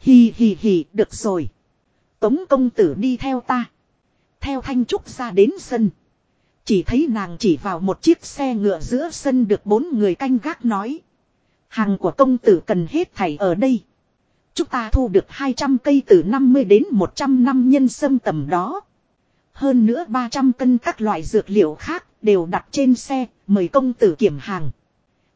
Hì hì hì, được rồi. Tống công tử đi theo ta. Theo Thanh Trúc ra đến sân. Chỉ thấy nàng chỉ vào một chiếc xe ngựa giữa sân được bốn người canh gác nói. Hàng của công tử cần hết thảy ở đây. Chúng ta thu được 200 cây từ 50 đến 100 năm nhân sâm tầm đó. Hơn nữa 300 cân các loại dược liệu khác đều đặt trên xe, mời công tử kiểm hàng.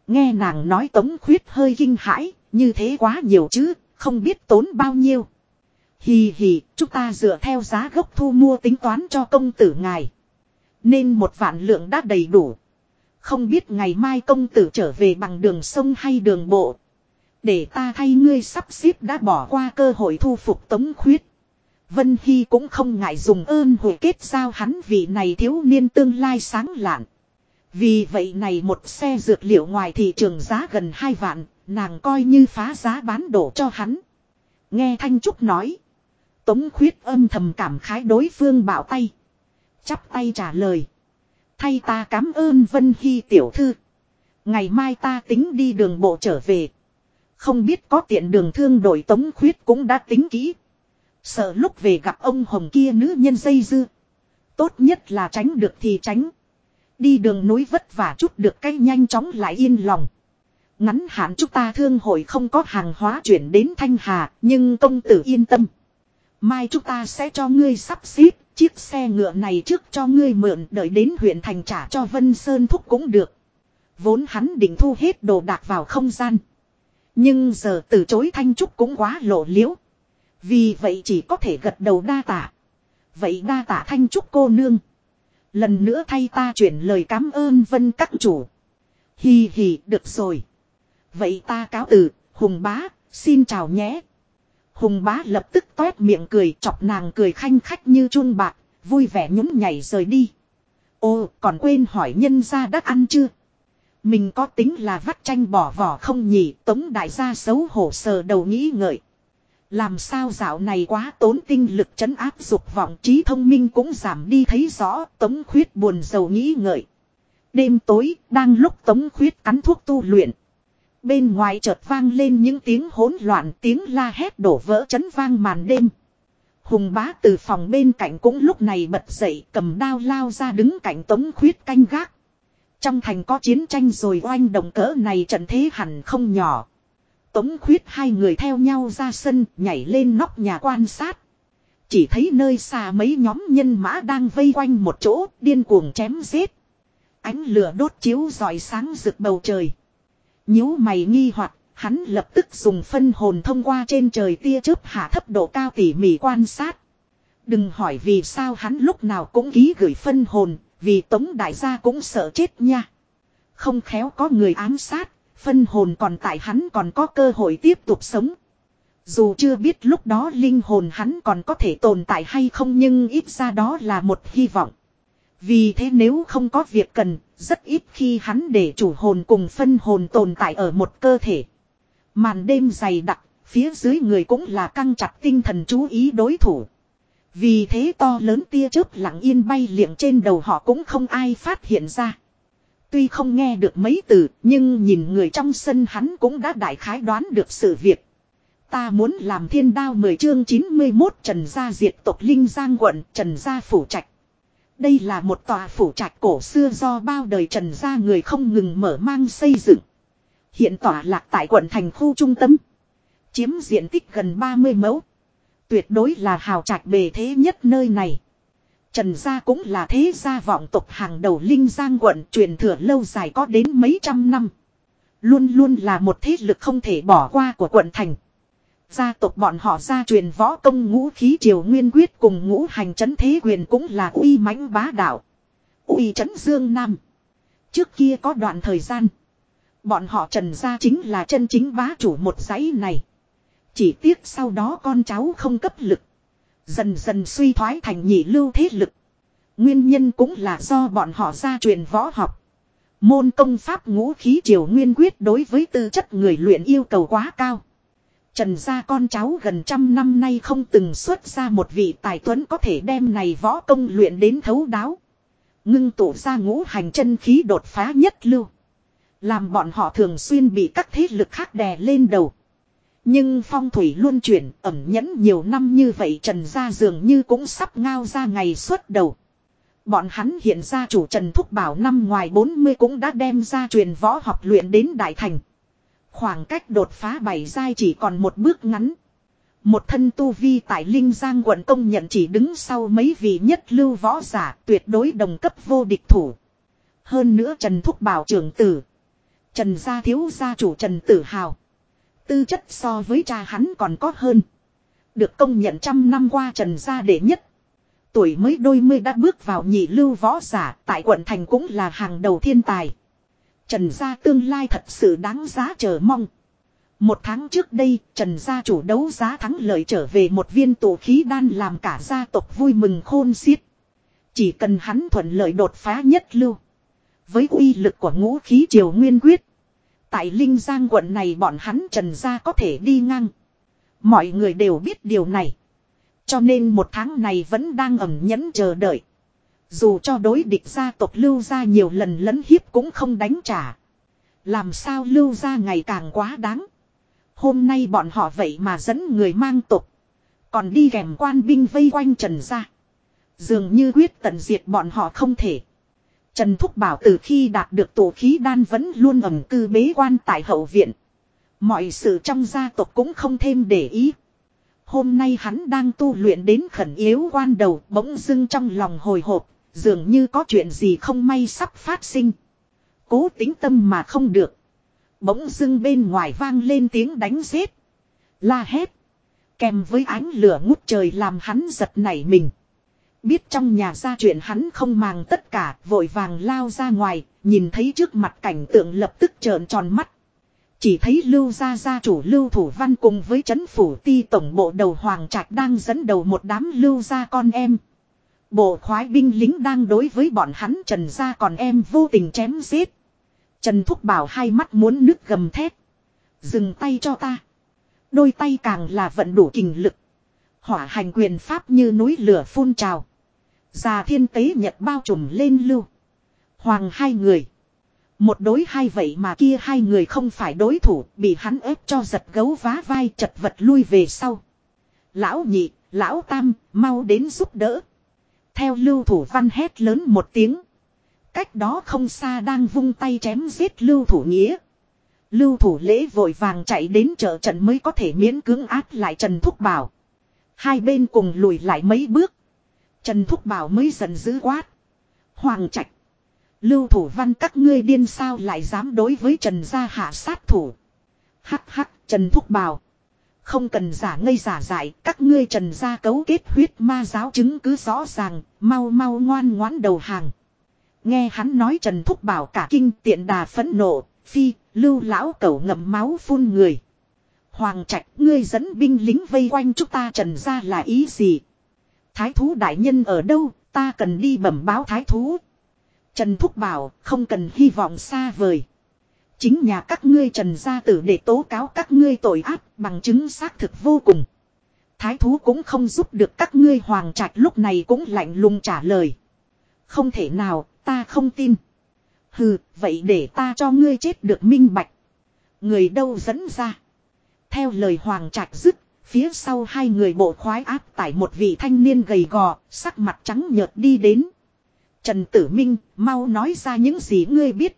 Nghe nàng nói tống khuyết hơi kinh hãi, như thế quá nhiều chứ, không biết tốn bao nhiêu. Hì hì, chúng ta dựa theo giá gốc thu mua tính toán cho công tử ngài. Nên một vạn lượng đã đầy đủ. Không biết ngày mai công tử trở về bằng đường sông hay đường bộ. Để ta thay ngươi sắp xếp đã bỏ qua cơ hội thu phục tống khuyết. Vân Hy cũng không ngại dùng ơn hồi kết giao hắn vì này thiếu niên tương lai sáng lạn. Vì vậy này một xe dược liệu ngoài thị trường giá gần 2 vạn, nàng coi như phá giá bán đổ cho hắn. Nghe Thanh Trúc nói. Tống khuyết âm thầm cảm khái đối phương bảo tay. Chắp tay trả lời. Thay ta cảm ơn Vân Hy tiểu thư. Ngày mai ta tính đi đường bộ trở về. Không biết có tiện đường thương đổi tống khuyết cũng đã tính kỹ. Sợ lúc về gặp ông hồng kia nữ nhân dây dưa. Tốt nhất là tránh được thì tránh. Đi đường núi vất vả chút được cái nhanh chóng lại yên lòng. Ngắn hạn chúng ta thương hội không có hàng hóa chuyển đến Thanh Hà, nhưng công tử yên tâm. Mai chúng ta sẽ cho ngươi sắp xếp, chiếc xe ngựa này trước cho ngươi mượn đợi đến huyện thành trả cho Vân Sơn Thúc cũng được. Vốn hắn định thu hết đồ đạc vào không gian. Nhưng giờ từ chối Thanh Trúc cũng quá lộ liễu. Vì vậy chỉ có thể gật đầu đa tạ. Vậy đa tạ Thanh Trúc cô nương. Lần nữa thay ta chuyển lời cảm ơn vân các chủ. Hì hì, được rồi. Vậy ta cáo từ, Hùng bá, xin chào nhé. Hùng bá lập tức toét miệng cười chọc nàng cười khanh khách như chun bạc, vui vẻ nhún nhảy rời đi. Ô, còn quên hỏi nhân gia đã ăn chưa? Mình có tính là vắt tranh bỏ vỏ không nhỉ, tống đại gia xấu hổ sờ đầu nghĩ ngợi. Làm sao dạo này quá tốn tinh lực chấn áp dục vọng trí thông minh cũng giảm đi thấy rõ tống khuyết buồn giàu nghĩ ngợi. Đêm tối, đang lúc tống khuyết cắn thuốc tu luyện. Bên ngoài chợt vang lên những tiếng hỗn loạn tiếng la hét đổ vỡ chấn vang màn đêm. Hùng bá từ phòng bên cạnh cũng lúc này bật dậy cầm đao lao ra đứng cạnh tống khuyết canh gác. Trong thành có chiến tranh rồi oanh động cỡ này trận thế hẳn không nhỏ. Tống khuyết hai người theo nhau ra sân nhảy lên nóc nhà quan sát. Chỉ thấy nơi xa mấy nhóm nhân mã đang vây quanh một chỗ điên cuồng chém giết. Ánh lửa đốt chiếu rọi sáng rực bầu trời. nhíu mày nghi hoặc hắn lập tức dùng phân hồn thông qua trên trời tia chớp hạ thấp độ cao tỉ mỉ quan sát. Đừng hỏi vì sao hắn lúc nào cũng ký gửi phân hồn, vì tống đại gia cũng sợ chết nha. Không khéo có người ám sát, Phân hồn còn tại hắn còn có cơ hội tiếp tục sống. Dù chưa biết lúc đó linh hồn hắn còn có thể tồn tại hay không nhưng ít ra đó là một hy vọng. Vì thế nếu không có việc cần, rất ít khi hắn để chủ hồn cùng phân hồn tồn tại ở một cơ thể. Màn đêm dày đặc, phía dưới người cũng là căng chặt tinh thần chú ý đối thủ. Vì thế to lớn tia chớp lặng yên bay liệng trên đầu họ cũng không ai phát hiện ra. Tuy không nghe được mấy từ, nhưng nhìn người trong sân hắn cũng đã đại khái đoán được sự việc. Ta muốn làm thiên đao 10 chương 91 Trần Gia diệt tộc Linh Giang quận Trần Gia Phủ Trạch. Đây là một tòa phủ trạch cổ xưa do bao đời Trần Gia người không ngừng mở mang xây dựng. Hiện tòa lạc tại quận thành khu trung tâm. Chiếm diện tích gần 30 mẫu. Tuyệt đối là hào trạch bề thế nhất nơi này. Trần gia cũng là thế gia vọng tộc hàng đầu Linh Giang quận truyền thừa lâu dài có đến mấy trăm năm. Luôn luôn là một thế lực không thể bỏ qua của quận thành. Gia tộc bọn họ gia truyền võ công ngũ khí triều nguyên quyết cùng ngũ hành chấn thế quyền cũng là uy mãnh bá đạo. Uy chấn dương nam. Trước kia có đoạn thời gian. Bọn họ trần gia chính là chân chính bá chủ một dãy này. Chỉ tiếc sau đó con cháu không cấp lực. Dần dần suy thoái thành nhị lưu thế lực. Nguyên nhân cũng là do bọn họ gia truyền võ học. Môn công pháp ngũ khí triều nguyên quyết đối với tư chất người luyện yêu cầu quá cao. Trần gia con cháu gần trăm năm nay không từng xuất ra một vị tài tuấn có thể đem này võ công luyện đến thấu đáo. Ngưng tụ ra ngũ hành chân khí đột phá nhất lưu. Làm bọn họ thường xuyên bị các thế lực khác đè lên đầu. Nhưng phong thủy luôn chuyển, ẩm nhẫn nhiều năm như vậy, trần gia dường như cũng sắp ngao ra ngày xuất đầu. Bọn hắn hiện ra chủ Trần Thúc Bảo năm ngoài 40 cũng đã đem ra truyền võ học luyện đến Đại Thành. Khoảng cách đột phá bảy giai chỉ còn một bước ngắn. Một thân tu vi tại Linh Giang quận công nhận chỉ đứng sau mấy vị nhất lưu võ giả, tuyệt đối đồng cấp vô địch thủ. Hơn nữa Trần Thúc Bảo trưởng tử. Trần gia thiếu gia chủ Trần Tử Hào. Tư chất so với cha hắn còn có hơn. Được công nhận trăm năm qua Trần gia đệ nhất. Tuổi mới đôi mươi đã bước vào nhị lưu võ giả tại quận thành cũng là hàng đầu thiên tài. Trần gia tương lai thật sự đáng giá chờ mong. Một tháng trước đây, Trần gia chủ đấu giá thắng lợi trở về một viên tổ khí đan làm cả gia tộc vui mừng khôn xiết. Chỉ cần hắn thuận lợi đột phá nhất lưu. Với uy lực của ngũ khí triều nguyên quyết. Tại Linh Giang quận này bọn hắn Trần gia có thể đi ngang. Mọi người đều biết điều này. Cho nên một tháng này vẫn đang ẩm nhẫn chờ đợi. Dù cho đối địch gia tộc lưu gia nhiều lần lấn hiếp cũng không đánh trả. Làm sao lưu gia ngày càng quá đáng. Hôm nay bọn họ vậy mà dẫn người mang tục. Còn đi kèm quan binh vây quanh Trần gia. Dường như quyết tận diệt bọn họ không thể. Trần Thúc Bảo từ khi đạt được tổ khí đan vẫn luôn ẩm cư bế quan tại hậu viện. Mọi sự trong gia tộc cũng không thêm để ý. Hôm nay hắn đang tu luyện đến khẩn yếu quan đầu bỗng dưng trong lòng hồi hộp, dường như có chuyện gì không may sắp phát sinh. Cố tính tâm mà không được. Bỗng dưng bên ngoài vang lên tiếng đánh giết. La hét. Kèm với ánh lửa ngút trời làm hắn giật nảy mình. Biết trong nhà ra chuyện hắn không màng tất cả, vội vàng lao ra ngoài, nhìn thấy trước mặt cảnh tượng lập tức trợn tròn mắt. Chỉ thấy lưu gia gia chủ lưu thủ văn cùng với chấn phủ ti tổng bộ đầu hoàng trạch đang dẫn đầu một đám lưu gia con em. Bộ khoái binh lính đang đối với bọn hắn trần gia còn em vô tình chém giết. Trần Thúc Bảo hai mắt muốn nước gầm thét. Dừng tay cho ta. Đôi tay càng là vận đủ kình lực. Hỏa hành quyền pháp như núi lửa phun trào. Già thiên tế nhật bao trùm lên lưu. Hoàng hai người. Một đối hai vậy mà kia hai người không phải đối thủ, bị hắn ép cho giật gấu vá vai chật vật lui về sau. Lão nhị, lão tam, mau đến giúp đỡ. Theo lưu thủ văn hét lớn một tiếng. Cách đó không xa đang vung tay chém giết lưu thủ nghĩa. Lưu thủ lễ vội vàng chạy đến chợ trận mới có thể miễn cưỡng áp lại Trần Thúc Bảo. Hai bên cùng lùi lại mấy bước. Trần Thúc Bảo mới dần dữ quát. Hoàng trạch. Lưu thủ văn các ngươi điên sao lại dám đối với Trần gia hạ sát thủ. Hắc hắc Trần Thúc Bảo. Không cần giả ngây giả dại, các ngươi trần gia cấu kết huyết ma giáo chứng cứ rõ ràng, mau mau ngoan ngoãn đầu hàng. Nghe hắn nói Trần Thúc Bảo cả kinh tiện đà phẫn nộ, phi, lưu lão cẩu ngậm máu phun người. Hoàng trạch ngươi dẫn binh lính vây quanh chúng ta trần gia là ý gì? Thái thú đại nhân ở đâu, ta cần đi bẩm báo thái thú. Trần Thúc bảo, không cần hy vọng xa vời. Chính nhà các ngươi trần gia tử để tố cáo các ngươi tội ác bằng chứng xác thực vô cùng. Thái thú cũng không giúp được các ngươi hoàng trạch lúc này cũng lạnh lùng trả lời. Không thể nào, ta không tin. Hừ, vậy để ta cho ngươi chết được minh bạch. Người đâu dẫn ra. Theo lời hoàng trạch dứt, phía sau hai người bộ khoái áp tải một vị thanh niên gầy gò, sắc mặt trắng nhợt đi đến. Trần Tử Minh, mau nói ra những gì ngươi biết.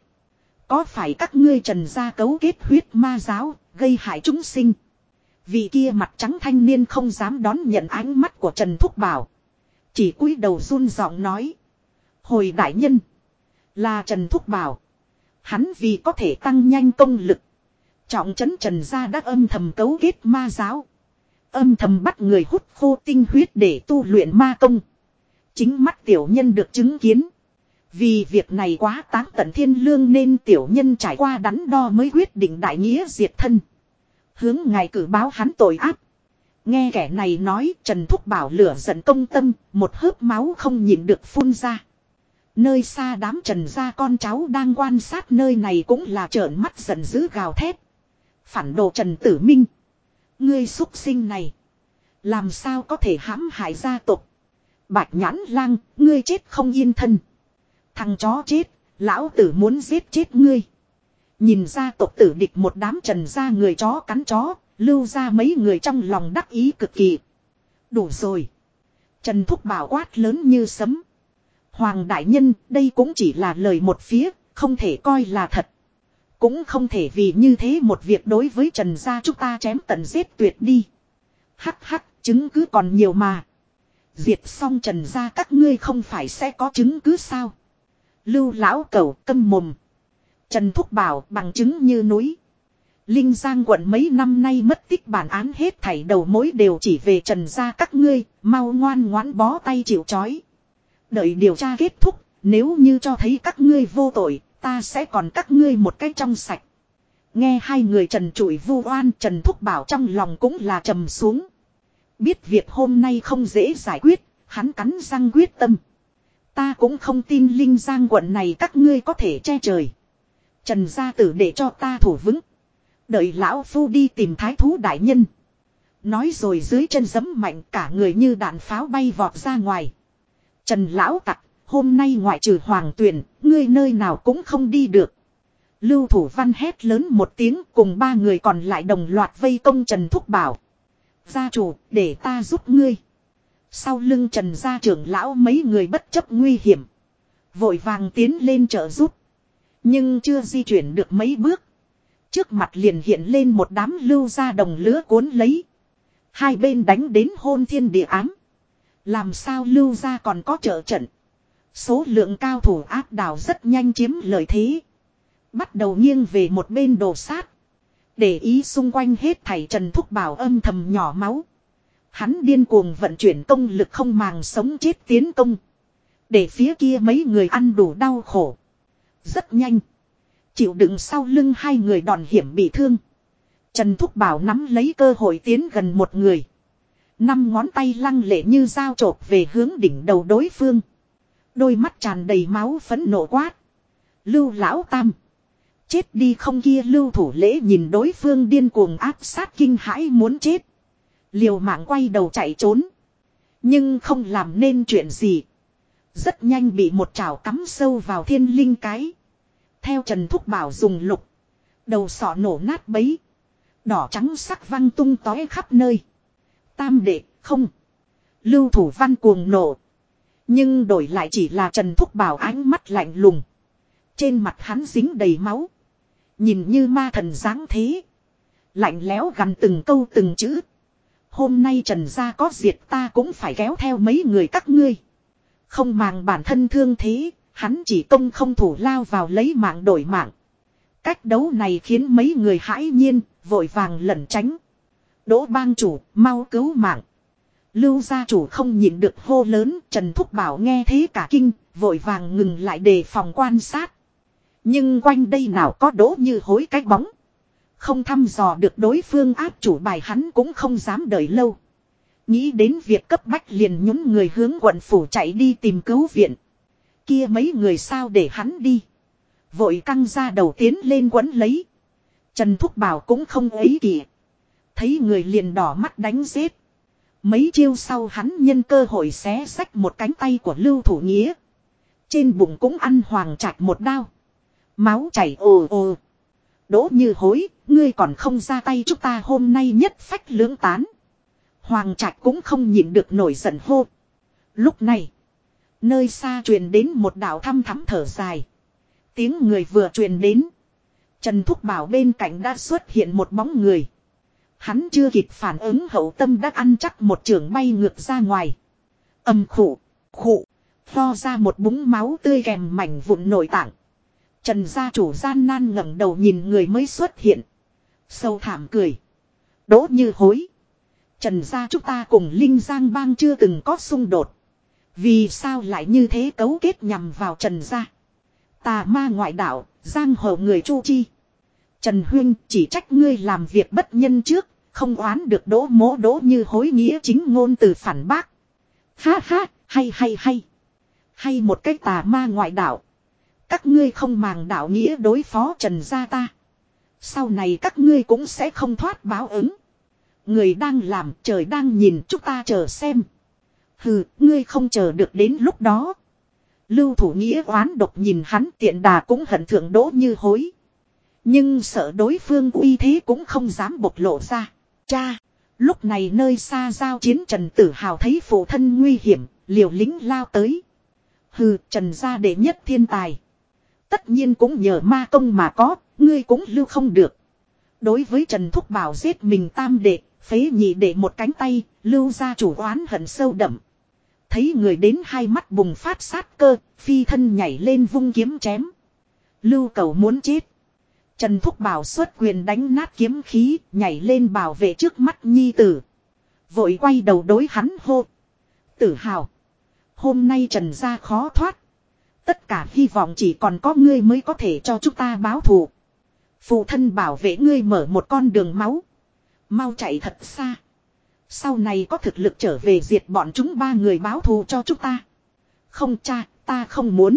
Có phải các ngươi trần gia cấu kết huyết ma giáo, gây hại chúng sinh. Vị kia mặt trắng thanh niên không dám đón nhận ánh mắt của Trần Thúc Bảo. Chỉ cúi đầu run giọng nói. Hồi đại nhân. Là Trần Thúc Bảo. Hắn vì có thể tăng nhanh công lực. Trọng trấn Trần gia đã âm thầm cấu kết ma giáo. Âm thầm bắt người hút khô tinh huyết để tu luyện ma công. Chính mắt tiểu nhân được chứng kiến. Vì việc này quá táng tận thiên lương nên tiểu nhân trải qua đắn đo mới quyết định đại nghĩa diệt thân. Hướng ngài cử báo hắn tội ác. Nghe kẻ này nói Trần Thúc Bảo lửa giận công tâm, một hớp máu không nhịn được phun ra. Nơi xa đám trần gia con cháu đang quan sát nơi này cũng là trợn mắt giận dữ gào thét. Phản đồ Trần Tử Minh. Ngươi xúc sinh này. Làm sao có thể hãm hại gia tộc. Bạch nhãn lang, ngươi chết không yên thân. Thằng chó chết, lão tử muốn giết chết ngươi. Nhìn ra tộc tử địch một đám trần ra người chó cắn chó, lưu ra mấy người trong lòng đắc ý cực kỳ. Đủ rồi. Trần Thúc bảo quát lớn như sấm. Hoàng đại nhân, đây cũng chỉ là lời một phía, không thể coi là thật. Cũng không thể vì như thế một việc đối với Trần gia chúng ta chém tận giết tuyệt đi. Hắc hắc, chứng cứ còn nhiều mà. Diệt xong Trần gia các ngươi không phải sẽ có chứng cứ sao? Lưu lão cầu câm mồm. Trần Thúc bảo bằng chứng như núi. Linh Giang quận mấy năm nay mất tích bản án hết thảy đầu mối đều chỉ về Trần gia các ngươi, mau ngoan ngoãn bó tay chịu chói. Đợi điều tra kết thúc, nếu như cho thấy các ngươi vô tội, ta sẽ còn các ngươi một cái trong sạch. Nghe hai người Trần trụi vu oan Trần Thúc Bảo trong lòng cũng là trầm xuống. Biết việc hôm nay không dễ giải quyết, hắn cắn răng quyết tâm. Ta cũng không tin Linh Giang quận này các ngươi có thể che trời. Trần gia tử để cho ta thủ vững. Đợi lão phu đi tìm thái thú đại nhân. Nói rồi dưới chân giấm mạnh cả người như đạn pháo bay vọt ra ngoài. Trần lão tặc, hôm nay ngoại trừ hoàng tuyển, ngươi nơi nào cũng không đi được. Lưu thủ văn hét lớn một tiếng cùng ba người còn lại đồng loạt vây công Trần Thúc Bảo. Gia chủ, để ta giúp ngươi. Sau lưng Trần gia trưởng lão mấy người bất chấp nguy hiểm. Vội vàng tiến lên trợ giúp. Nhưng chưa di chuyển được mấy bước. Trước mặt liền hiện lên một đám lưu gia đồng lứa cuốn lấy. Hai bên đánh đến hôn thiên địa ám. Làm sao lưu gia còn có trợ trận. Số lượng cao thủ áp đảo rất nhanh chiếm lợi thế. Bắt đầu nghiêng về một bên đồ sát. Để ý xung quanh hết thảy Trần Thúc Bảo âm thầm nhỏ máu. Hắn điên cuồng vận chuyển công lực không màng sống chết tiến công. Để phía kia mấy người ăn đủ đau khổ. Rất nhanh. Chịu đựng sau lưng hai người đòn hiểm bị thương. Trần Thúc Bảo nắm lấy cơ hội tiến gần một người. Năm ngón tay lăng lệ như dao trộp về hướng đỉnh đầu đối phương. Đôi mắt tràn đầy máu phấn nộ quát. Lưu lão tam. Chết đi không kia lưu thủ lễ nhìn đối phương điên cuồng áp sát kinh hãi muốn chết. Liều mạng quay đầu chạy trốn. Nhưng không làm nên chuyện gì. Rất nhanh bị một chảo cắm sâu vào thiên linh cái. Theo Trần Thúc Bảo dùng lục. Đầu sọ nổ nát bấy. Đỏ trắng sắc văng tung tói khắp nơi. Tam đệ, không. Lưu thủ văn cuồng nổ. Nhưng đổi lại chỉ là Trần Thúc Bảo ánh mắt lạnh lùng. Trên mặt hắn dính đầy máu. Nhìn như ma thần dáng thế. Lạnh lẽo gần từng câu từng chữ. Hôm nay Trần gia có diệt ta cũng phải kéo theo mấy người các ngươi. Không màng bản thân thương thế, hắn chỉ công không thủ lao vào lấy mạng đổi mạng. Cách đấu này khiến mấy người hãi nhiên, vội vàng lẩn tránh. Đỗ bang chủ, mau cứu mạng. Lưu gia chủ không nhịn được hô lớn, Trần Thúc Bảo nghe thế cả kinh, vội vàng ngừng lại đề phòng quan sát. Nhưng quanh đây nào có đỗ như hối cái bóng. Không thăm dò được đối phương áp chủ bài hắn cũng không dám đợi lâu. Nghĩ đến việc cấp bách liền nhún người hướng quận phủ chạy đi tìm cứu viện. Kia mấy người sao để hắn đi. Vội căng ra đầu tiến lên quấn lấy. Trần Thúc Bảo cũng không ấy kìa. Thấy người liền đỏ mắt đánh giết. Mấy chiêu sau hắn nhân cơ hội xé sách một cánh tay của Lưu Thủ Nghĩa. Trên bụng cũng ăn hoàng chạch một đao. Máu chảy ồ ồ. Đỗ như hối, ngươi còn không ra tay chúng ta hôm nay nhất phách lưỡng tán. Hoàng trạch cũng không nhịn được nổi giận hô. Lúc này, nơi xa truyền đến một đạo thăm thắm thở dài. Tiếng người vừa truyền đến. Trần Thúc Bảo bên cạnh đã xuất hiện một bóng người. Hắn chưa kịp phản ứng hậu tâm đã ăn chắc một trường bay ngược ra ngoài. Âm khụ, khụ, pho ra một búng máu tươi kèm mảnh vụn nội tạng. Trần gia chủ gian nan ngẩng đầu nhìn người mới xuất hiện. Sâu thảm cười. Đỗ như hối. Trần gia chúng ta cùng Linh Giang bang chưa từng có xung đột. Vì sao lại như thế cấu kết nhằm vào Trần gia? Tà ma ngoại đạo, giang hồ người chu chi. Trần Huyên chỉ trách ngươi làm việc bất nhân trước, không oán được đỗ mố đỗ như hối nghĩa chính ngôn từ phản bác. Ha ha, hay hay hay. Hay một cách tà ma ngoại đạo. Các ngươi không màng đạo nghĩa đối phó trần gia ta. Sau này các ngươi cũng sẽ không thoát báo ứng. Người đang làm trời đang nhìn chúng ta chờ xem. Hừ, ngươi không chờ được đến lúc đó. Lưu thủ nghĩa oán độc nhìn hắn tiện đà cũng hận thượng đỗ như hối. Nhưng sợ đối phương uy thế cũng không dám bộc lộ ra. Cha, lúc này nơi xa giao chiến Trần Tử Hào thấy phụ thân nguy hiểm, liều lính lao tới. Hừ, Trần gia đệ nhất thiên tài. Tất nhiên cũng nhờ ma công mà có, ngươi cũng lưu không được. Đối với Trần Thúc Bảo giết mình tam đệ, phế nhị đệ một cánh tay, lưu ra chủ oán hận sâu đậm. Thấy người đến hai mắt bùng phát sát cơ, phi thân nhảy lên vung kiếm chém. Lưu cầu muốn chết. Trần Thúc Bảo xuất quyền đánh nát kiếm khí, nhảy lên bảo vệ trước mắt nhi tử. Vội quay đầu đối hắn hô. Tử hào. Hôm nay Trần gia khó thoát. Tất cả hy vọng chỉ còn có ngươi mới có thể cho chúng ta báo thù. Phụ thân bảo vệ ngươi mở một con đường máu. Mau chạy thật xa. Sau này có thực lực trở về diệt bọn chúng ba người báo thù cho chúng ta. Không cha, ta không muốn.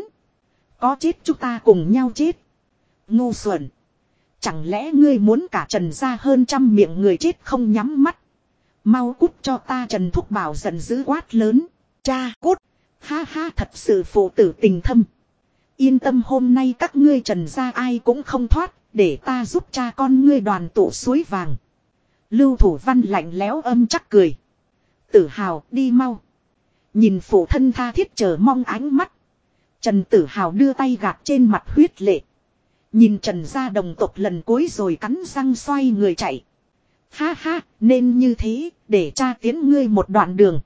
Có chết chúng ta cùng nhau chết. Ngu xuẩn. Chẳng lẽ ngươi muốn cả trần ra hơn trăm miệng người chết không nhắm mắt. Mau cút cho ta trần thúc bảo giận dữ quát lớn. Cha, cút. Ha ha, thật sự phụ tử tình thâm. Yên tâm, hôm nay các ngươi trần ra ai cũng không thoát. Để ta giúp cha con ngươi đoàn tụ suối vàng. Lưu thủ văn lạnh lẽo âm chắc cười. Tử hào, đi mau. Nhìn phụ thân tha thiết chờ mong ánh mắt. Trần tử hào đưa tay gạt trên mặt huyết lệ. Nhìn trần gia đồng tộc lần cuối rồi cắn răng xoay người chạy. Ha ha, nên như thế, để cha tiến ngươi một đoạn đường.